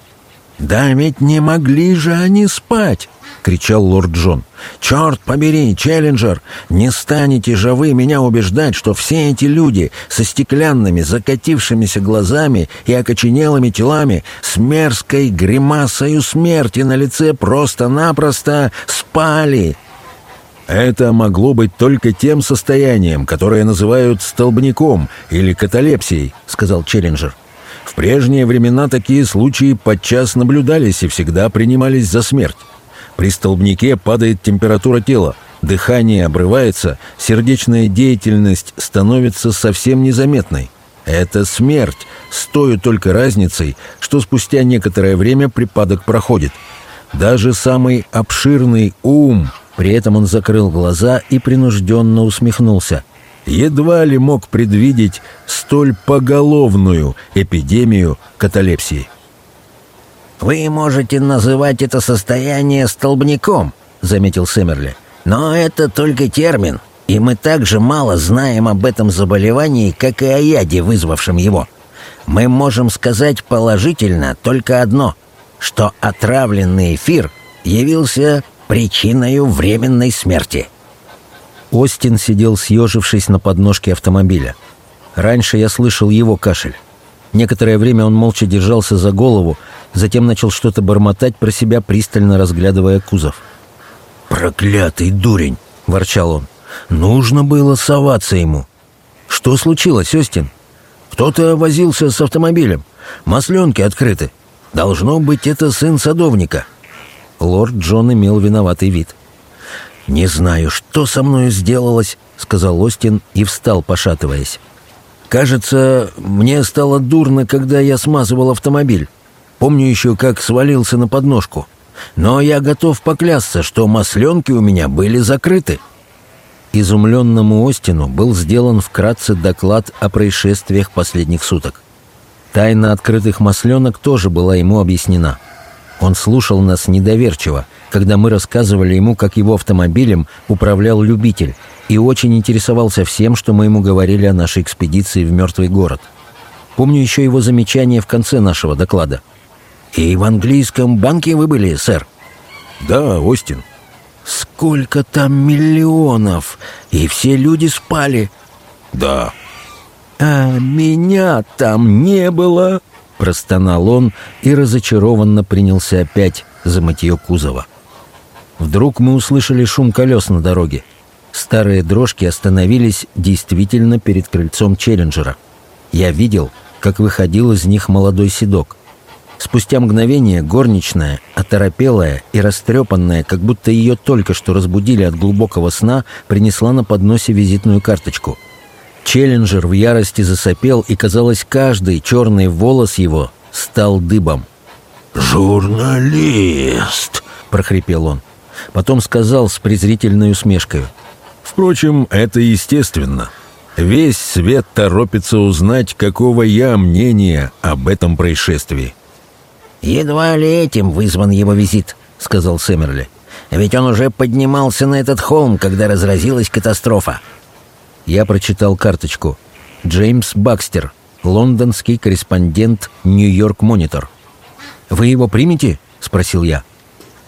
A: «Да ведь не могли же они спать!» — кричал лорд Джон. «Черт побери, Челленджер! Не станете же вы меня убеждать, что все эти люди со стеклянными, закатившимися глазами и окоченелыми телами с мерзкой гримасою смерти на лице просто-напросто спали!» Это могло быть только тем состоянием, которое называют столбняком или каталепсией, сказал Челленджер. В прежние времена такие случаи подчас наблюдались и всегда принимались за смерть. При столбнике падает температура тела, дыхание обрывается, сердечная деятельность становится совсем незаметной. Это смерть, с той только разницей, что спустя некоторое время припадок проходит. Даже самый обширный ум, при этом он закрыл глаза и принужденно усмехнулся, едва ли мог предвидеть столь поголовную эпидемию каталепсии.
E: «Вы можете называть это состояние столбняком», — заметил Сэмерли. «Но это только термин, И мы так же мало знаем об этом заболевании, как и о яде, вызвавшем его. Мы можем сказать положительно только одно, что отравленный эфир явился причиной временной смерти.
A: Остин сидел съежившись на подножке автомобиля. Раньше я слышал его кашель. Некоторое время он молча держался за голову, затем начал что-то бормотать про себя, пристально разглядывая кузов.
E: «Проклятый дурень!» — ворчал он. «Нужно было соваться ему».
A: «Что случилось, Остин?»
E: «Кто-то возился с автомобилем. Масленки открыты. Должно быть, это сын садовника».
A: Лорд Джон имел виноватый вид.
E: «Не знаю, что со мной сделалось», — сказал Остин и встал, пошатываясь. «Кажется, мне стало дурно, когда я смазывал автомобиль. Помню еще, как свалился на подножку. Но я готов поклясться, что масленки у меня были закрыты».
A: Изумленному Остину был сделан вкратце доклад о происшествиях последних суток. Тайна открытых масленок тоже была ему объяснена. Он слушал нас недоверчиво, когда мы рассказывали ему, как его автомобилем управлял любитель, и очень интересовался всем, что мы ему говорили о нашей экспедиции в мертвый город. Помню еще его замечание в конце нашего доклада.
E: «И в английском банке вы были, сэр?»
C: «Да, Остин».
E: «Сколько там миллионов! И все люди спали!»
C: «Да».
E: «А меня там не было!»
A: Простонал он и разочарованно принялся опять за мытье кузова. Вдруг мы услышали шум колес на дороге. Старые дрожки остановились действительно перед крыльцом Челленджера. Я видел, как выходил из них молодой седок. Спустя мгновение горничная, оторопелая и растрепанная, как будто ее только что разбудили от глубокого сна, принесла на подносе визитную карточку. Челленджер в ярости засопел, и, казалось, каждый черный волос его стал дыбом.
E: «Журналист!» — прохрипел он.
A: Потом сказал с презрительной усмешкой.
C: «Впрочем, это естественно. Весь свет торопится узнать, какого я мнения об этом происшествии.
E: «Едва ли этим вызван его визит», — сказал Сэмерли. «Ведь он уже поднимался на этот холм, когда разразилась катастрофа».
A: Я прочитал карточку. «Джеймс Бакстер, лондонский корреспондент «Нью-Йорк Монитор». «Вы его примете?» — спросил я.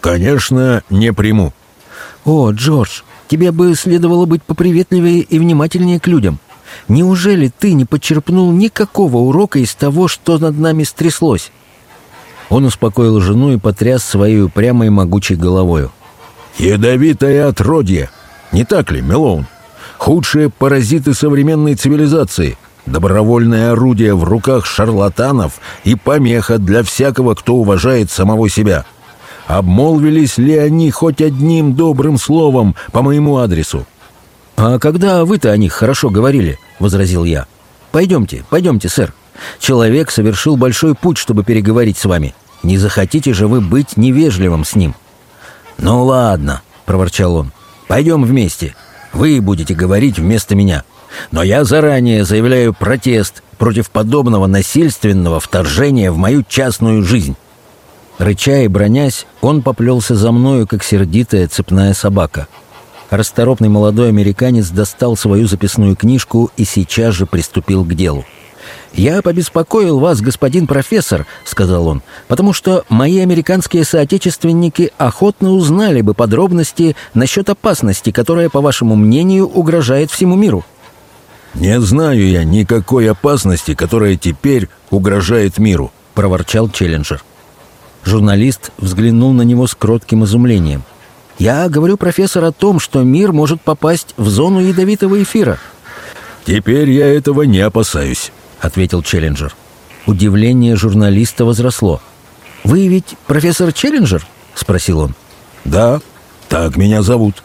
C: «Конечно, не приму».
A: «О, Джордж, тебе бы следовало быть поприветливее и внимательнее к людям. Неужели ты не подчерпнул никакого урока из того, что над нами стряслось?» Он успокоил жену и потряс своей упрямой могучей головою.
C: «Ядовитое отродье! Не так ли, Мелоун? Худшие паразиты современной цивилизации, добровольное орудие в руках шарлатанов и помеха для всякого, кто уважает самого себя. Обмолвились ли они хоть одним добрым словом по моему адресу?»
A: «А когда вы-то о них хорошо говорили?» — возразил я. «Пойдемте, пойдемте, сэр. Человек совершил большой путь, чтобы переговорить с вами. Не захотите же вы быть невежливым с ним?»
E: «Ну ладно», — проворчал он. «Пойдем вместе. Вы будете говорить вместо меня. Но я заранее заявляю протест против подобного насильственного вторжения в мою частную жизнь».
A: Рыча и бронясь, он поплелся за мною, как сердитая цепная собака. Расторопный молодой американец достал свою записную книжку и сейчас же приступил к делу. «Я побеспокоил вас, господин профессор», — сказал он, «потому что мои американские соотечественники охотно узнали бы подробности насчет опасности, которая, по вашему мнению, угрожает всему миру».
C: «Не знаю я никакой опасности, которая теперь угрожает миру», — проворчал Челленджер.
A: Журналист взглянул на него с кротким изумлением. «Я говорю, профессор, о том, что мир может попасть в зону ядовитого эфира».
C: «Теперь я этого не опасаюсь», ответил Челленджер.
A: Удивление журналиста возросло. «Вы ведь профессор Челленджер?» — спросил он.
C: «Да, так меня зовут».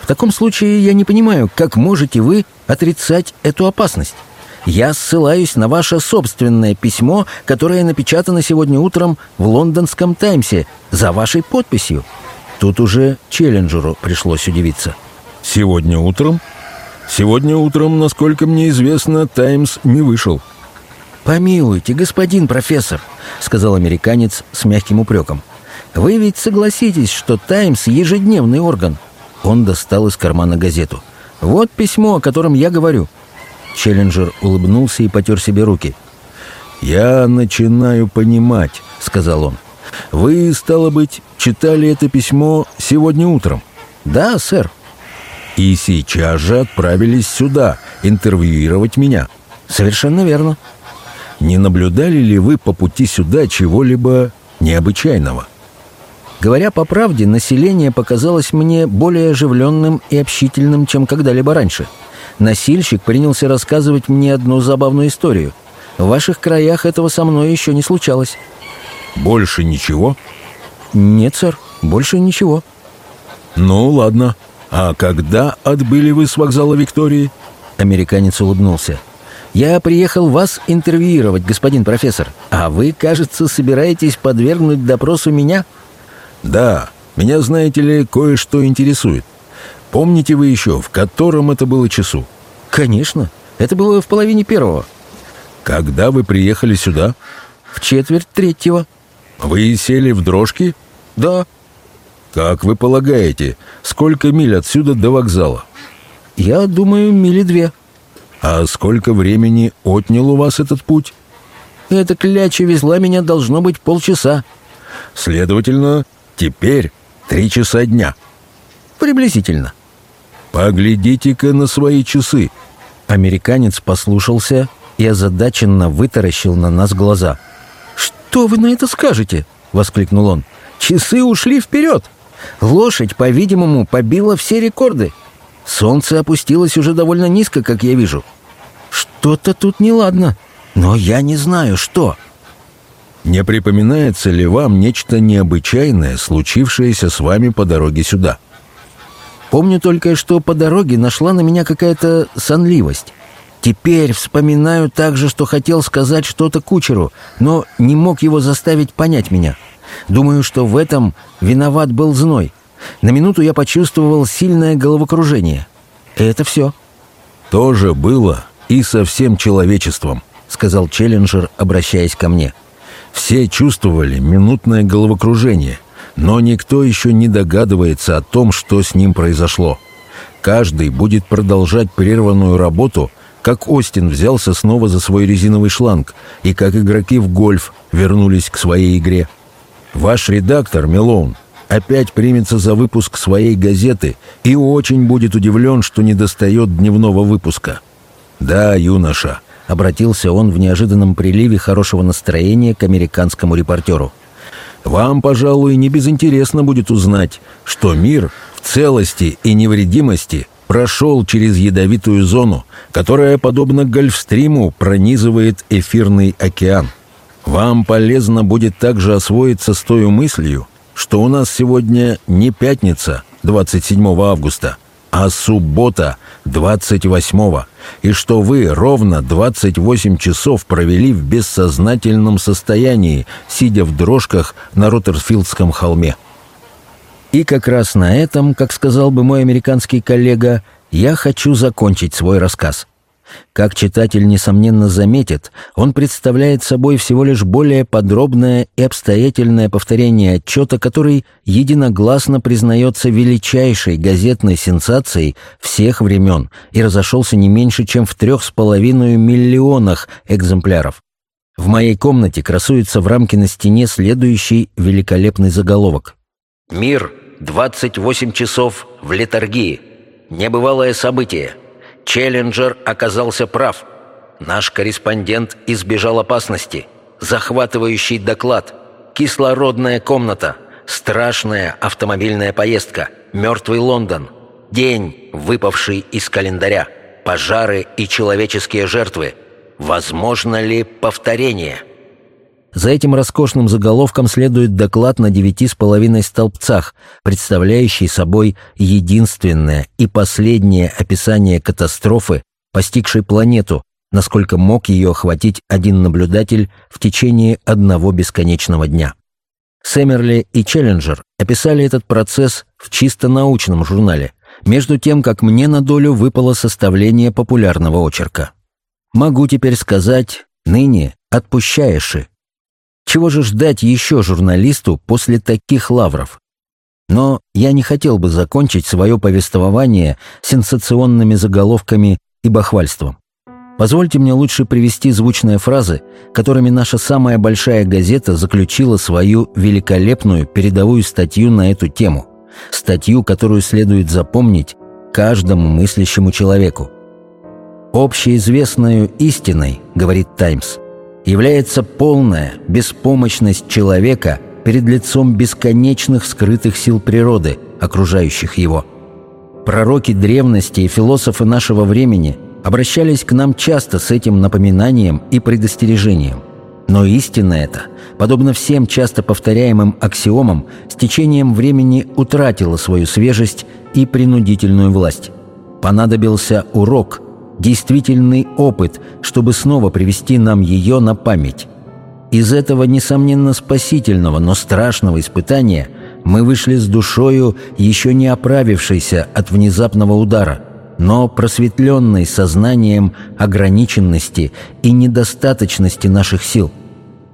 A: «В таком случае я не понимаю, как можете вы отрицать эту опасность? Я ссылаюсь на ваше собственное письмо, которое напечатано сегодня утром в лондонском «Таймсе» за вашей подписью». Тут уже Челленджеру пришлось удивиться.
C: «Сегодня утром?» Сегодня утром, насколько мне известно, «Таймс» не вышел.
A: «Помилуйте, господин профессор», — сказал американец с мягким упреком. «Вы ведь согласитесь, что «Таймс» — ежедневный орган». Он достал из кармана газету.
D: Вот письмо, о котором я говорю». Челленджер улыбнулся и потер себе руки.
C: «Я начинаю понимать», — сказал он. «Вы, стало быть, читали это письмо сегодня утром?»
D: «Да, сэр».
C: «И сейчас же отправились сюда интервьюировать меня?»
D: «Совершенно верно».
C: «Не наблюдали ли вы по пути сюда чего-либо необычайного?»
D: Говоря по правде, население показалось мне более оживленным и общительным, чем когда-либо раньше. Носильщик принялся рассказывать мне одну забавную историю. В ваших краях этого со мной еще не случалось.
C: «Больше ничего?»
D: «Нет, сэр, больше ничего».
C: «Ну, ладно. А когда отбыли вы с вокзала Виктории?»
D: Американец улыбнулся. «Я приехал вас интервьюировать, господин профессор, а вы, кажется, собираетесь подвергнуть допросу меня?»
C: «Да, меня, знаете ли, кое-что интересует. Помните вы еще, в котором это было часу?»
D: «Конечно. Это было в половине первого».
C: «Когда вы приехали сюда?»
D: «В четверть третьего».
C: «Вы сели в дрожки?»
D: «Да».
C: «Как вы полагаете, сколько миль отсюда до вокзала?»
D: «Я думаю, мили две».
C: «А сколько времени отнял у вас этот путь?»
D: «Эта кляча везла меня, должно быть, полчаса».
C: «Следовательно, теперь три часа дня».
D: «Приблизительно».
C: «Поглядите-ка на свои часы».
D: Американец послушался и озадаченно вытаращил на нас глаза. «Что вы на это скажете?» — воскликнул он. «Часы ушли вперед! Лошадь, по-видимому, побила все рекорды. Солнце опустилось уже довольно низко, как я вижу. Что-то тут неладно, но я не знаю, что».
C: Не припоминается ли вам нечто необычайное, случившееся с вами по дороге сюда?
D: Помню только, что по дороге нашла на меня какая-то сонливость. Теперь вспоминаю также, что хотел сказать что-то кучеру, но не мог его заставить понять меня. Думаю, что в этом виноват был зной. На минуту я почувствовал сильное головокружение. Это все.
C: То же было и со всем человечеством, сказал Челленджер, обращаясь ко мне. Все чувствовали минутное головокружение, но никто еще не догадывается о том, что с ним произошло. Каждый будет продолжать прерванную работу, как Остин взялся снова за свой резиновый шланг, и как игроки в гольф вернулись к своей игре. Ваш редактор, Мелоун, опять примется за выпуск своей газеты и очень будет удивлен, что не достает дневного выпуска. Да, юноша, — обратился он в неожиданном приливе хорошего настроения к американскому репортеру. «Вам, пожалуй, не безинтересно будет узнать, что мир в целости и невредимости прошел через ядовитую зону, которая, подобно Гольфстриму, пронизывает эфирный океан. Вам полезно будет также освоиться с той мыслью, что у нас сегодня не пятница, 27 августа, а суббота, 28-го, и что вы ровно 28 часов провели в бессознательном состоянии, сидя в дрожках на Роттерфилдском холме. И как раз на этом, как сказал бы мой американский коллега, я хочу закончить свой рассказ. Как читатель, несомненно, заметит, он представляет собой всего лишь более подробное и обстоятельное повторение отчета, который единогласно признается величайшей газетной сенсацией всех времен и разошелся не меньше, чем в трех с половиной миллионах экземпляров. В моей комнате красуется в рамке на стене следующий великолепный заголовок. «Мир. 28 часов в летаргии. Небывалое событие. Челленджер оказался прав. Наш корреспондент избежал опасности. Захватывающий доклад. Кислородная комната. Страшная автомобильная поездка. Мертвый Лондон. День, выпавший из календаря. Пожары и человеческие жертвы. Возможно ли повторение? За этим роскошным заголовком следует доклад на девяти с половиной столбцах, представляющий собой единственное и последнее описание катастрофы, постигшей планету, насколько мог ее охватить один наблюдатель в течение одного бесконечного дня. Сэмерли и Челленджер описали этот процесс в чисто научном журнале, между тем, как мне на долю выпало составление популярного очерка. Могу теперь сказать, ныне отпущаеши, чего же ждать еще журналисту после таких лавров?
A: Но я не хотел бы закончить свое повествование сенсационными заголовками и бахвальством. Позвольте мне лучше привести звучные фразы, которыми наша самая большая газета заключила свою великолепную передовую статью на эту тему. Статью, которую следует запомнить каждому мыслящему человеку. Общеизвестной истиной, говорит «Таймс», является полная беспомощность человека перед лицом бесконечных скрытых сил природы, окружающих его. Пророки древности и философы нашего времени обращались к нам часто с этим напоминанием и предостережением. Но истина эта, подобно всем часто повторяемым аксиомам, с течением времени утратила свою свежесть и принудительную власть. Понадобился урок, действительный опыт, чтобы снова привести нам ее на память. Из этого, несомненно, спасительного, но страшного испытания мы вышли с душою, еще не оправившейся от внезапного удара, но просветленной сознанием ограниченности и недостаточности наших сил.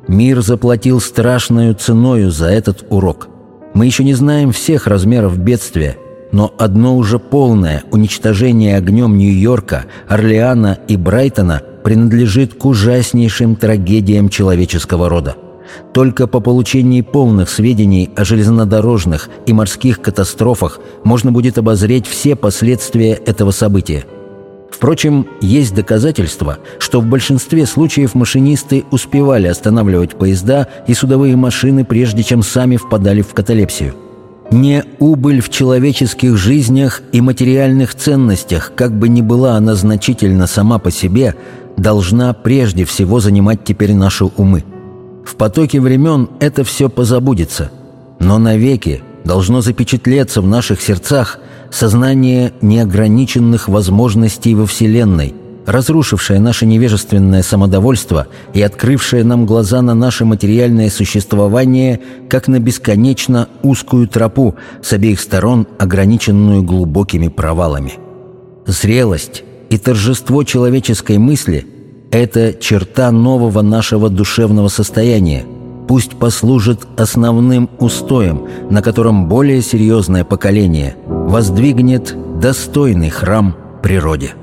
A: Мир заплатил страшную ценою за этот урок. Мы еще не знаем всех размеров бедствия, но одно уже полное уничтожение огнем Нью-Йорка, Орлеана и Брайтона принадлежит к ужаснейшим трагедиям человеческого рода. Только по получении полных сведений о железнодорожных и морских катастрофах можно будет обозреть все последствия этого события. Впрочем, есть доказательства, что в большинстве случаев машинисты успевали останавливать поезда и судовые машины, прежде чем сами впадали в каталепсию. Не убыль в человеческих жизнях и материальных ценностях, как бы ни была она значительна сама по себе, должна прежде всего занимать теперь наши умы. В потоке времен это все позабудется, но навеки должно запечатлеться в наших сердцах сознание неограниченных возможностей во Вселенной – разрушившая наше невежественное самодовольство и открывшая нам глаза на наше материальное существование как на бесконечно узкую тропу, с обеих сторон ограниченную глубокими провалами. Зрелость и торжество человеческой мысли – это черта нового нашего душевного состояния, пусть послужит основным устоем, на котором более серьезное поколение воздвигнет достойный храм природе.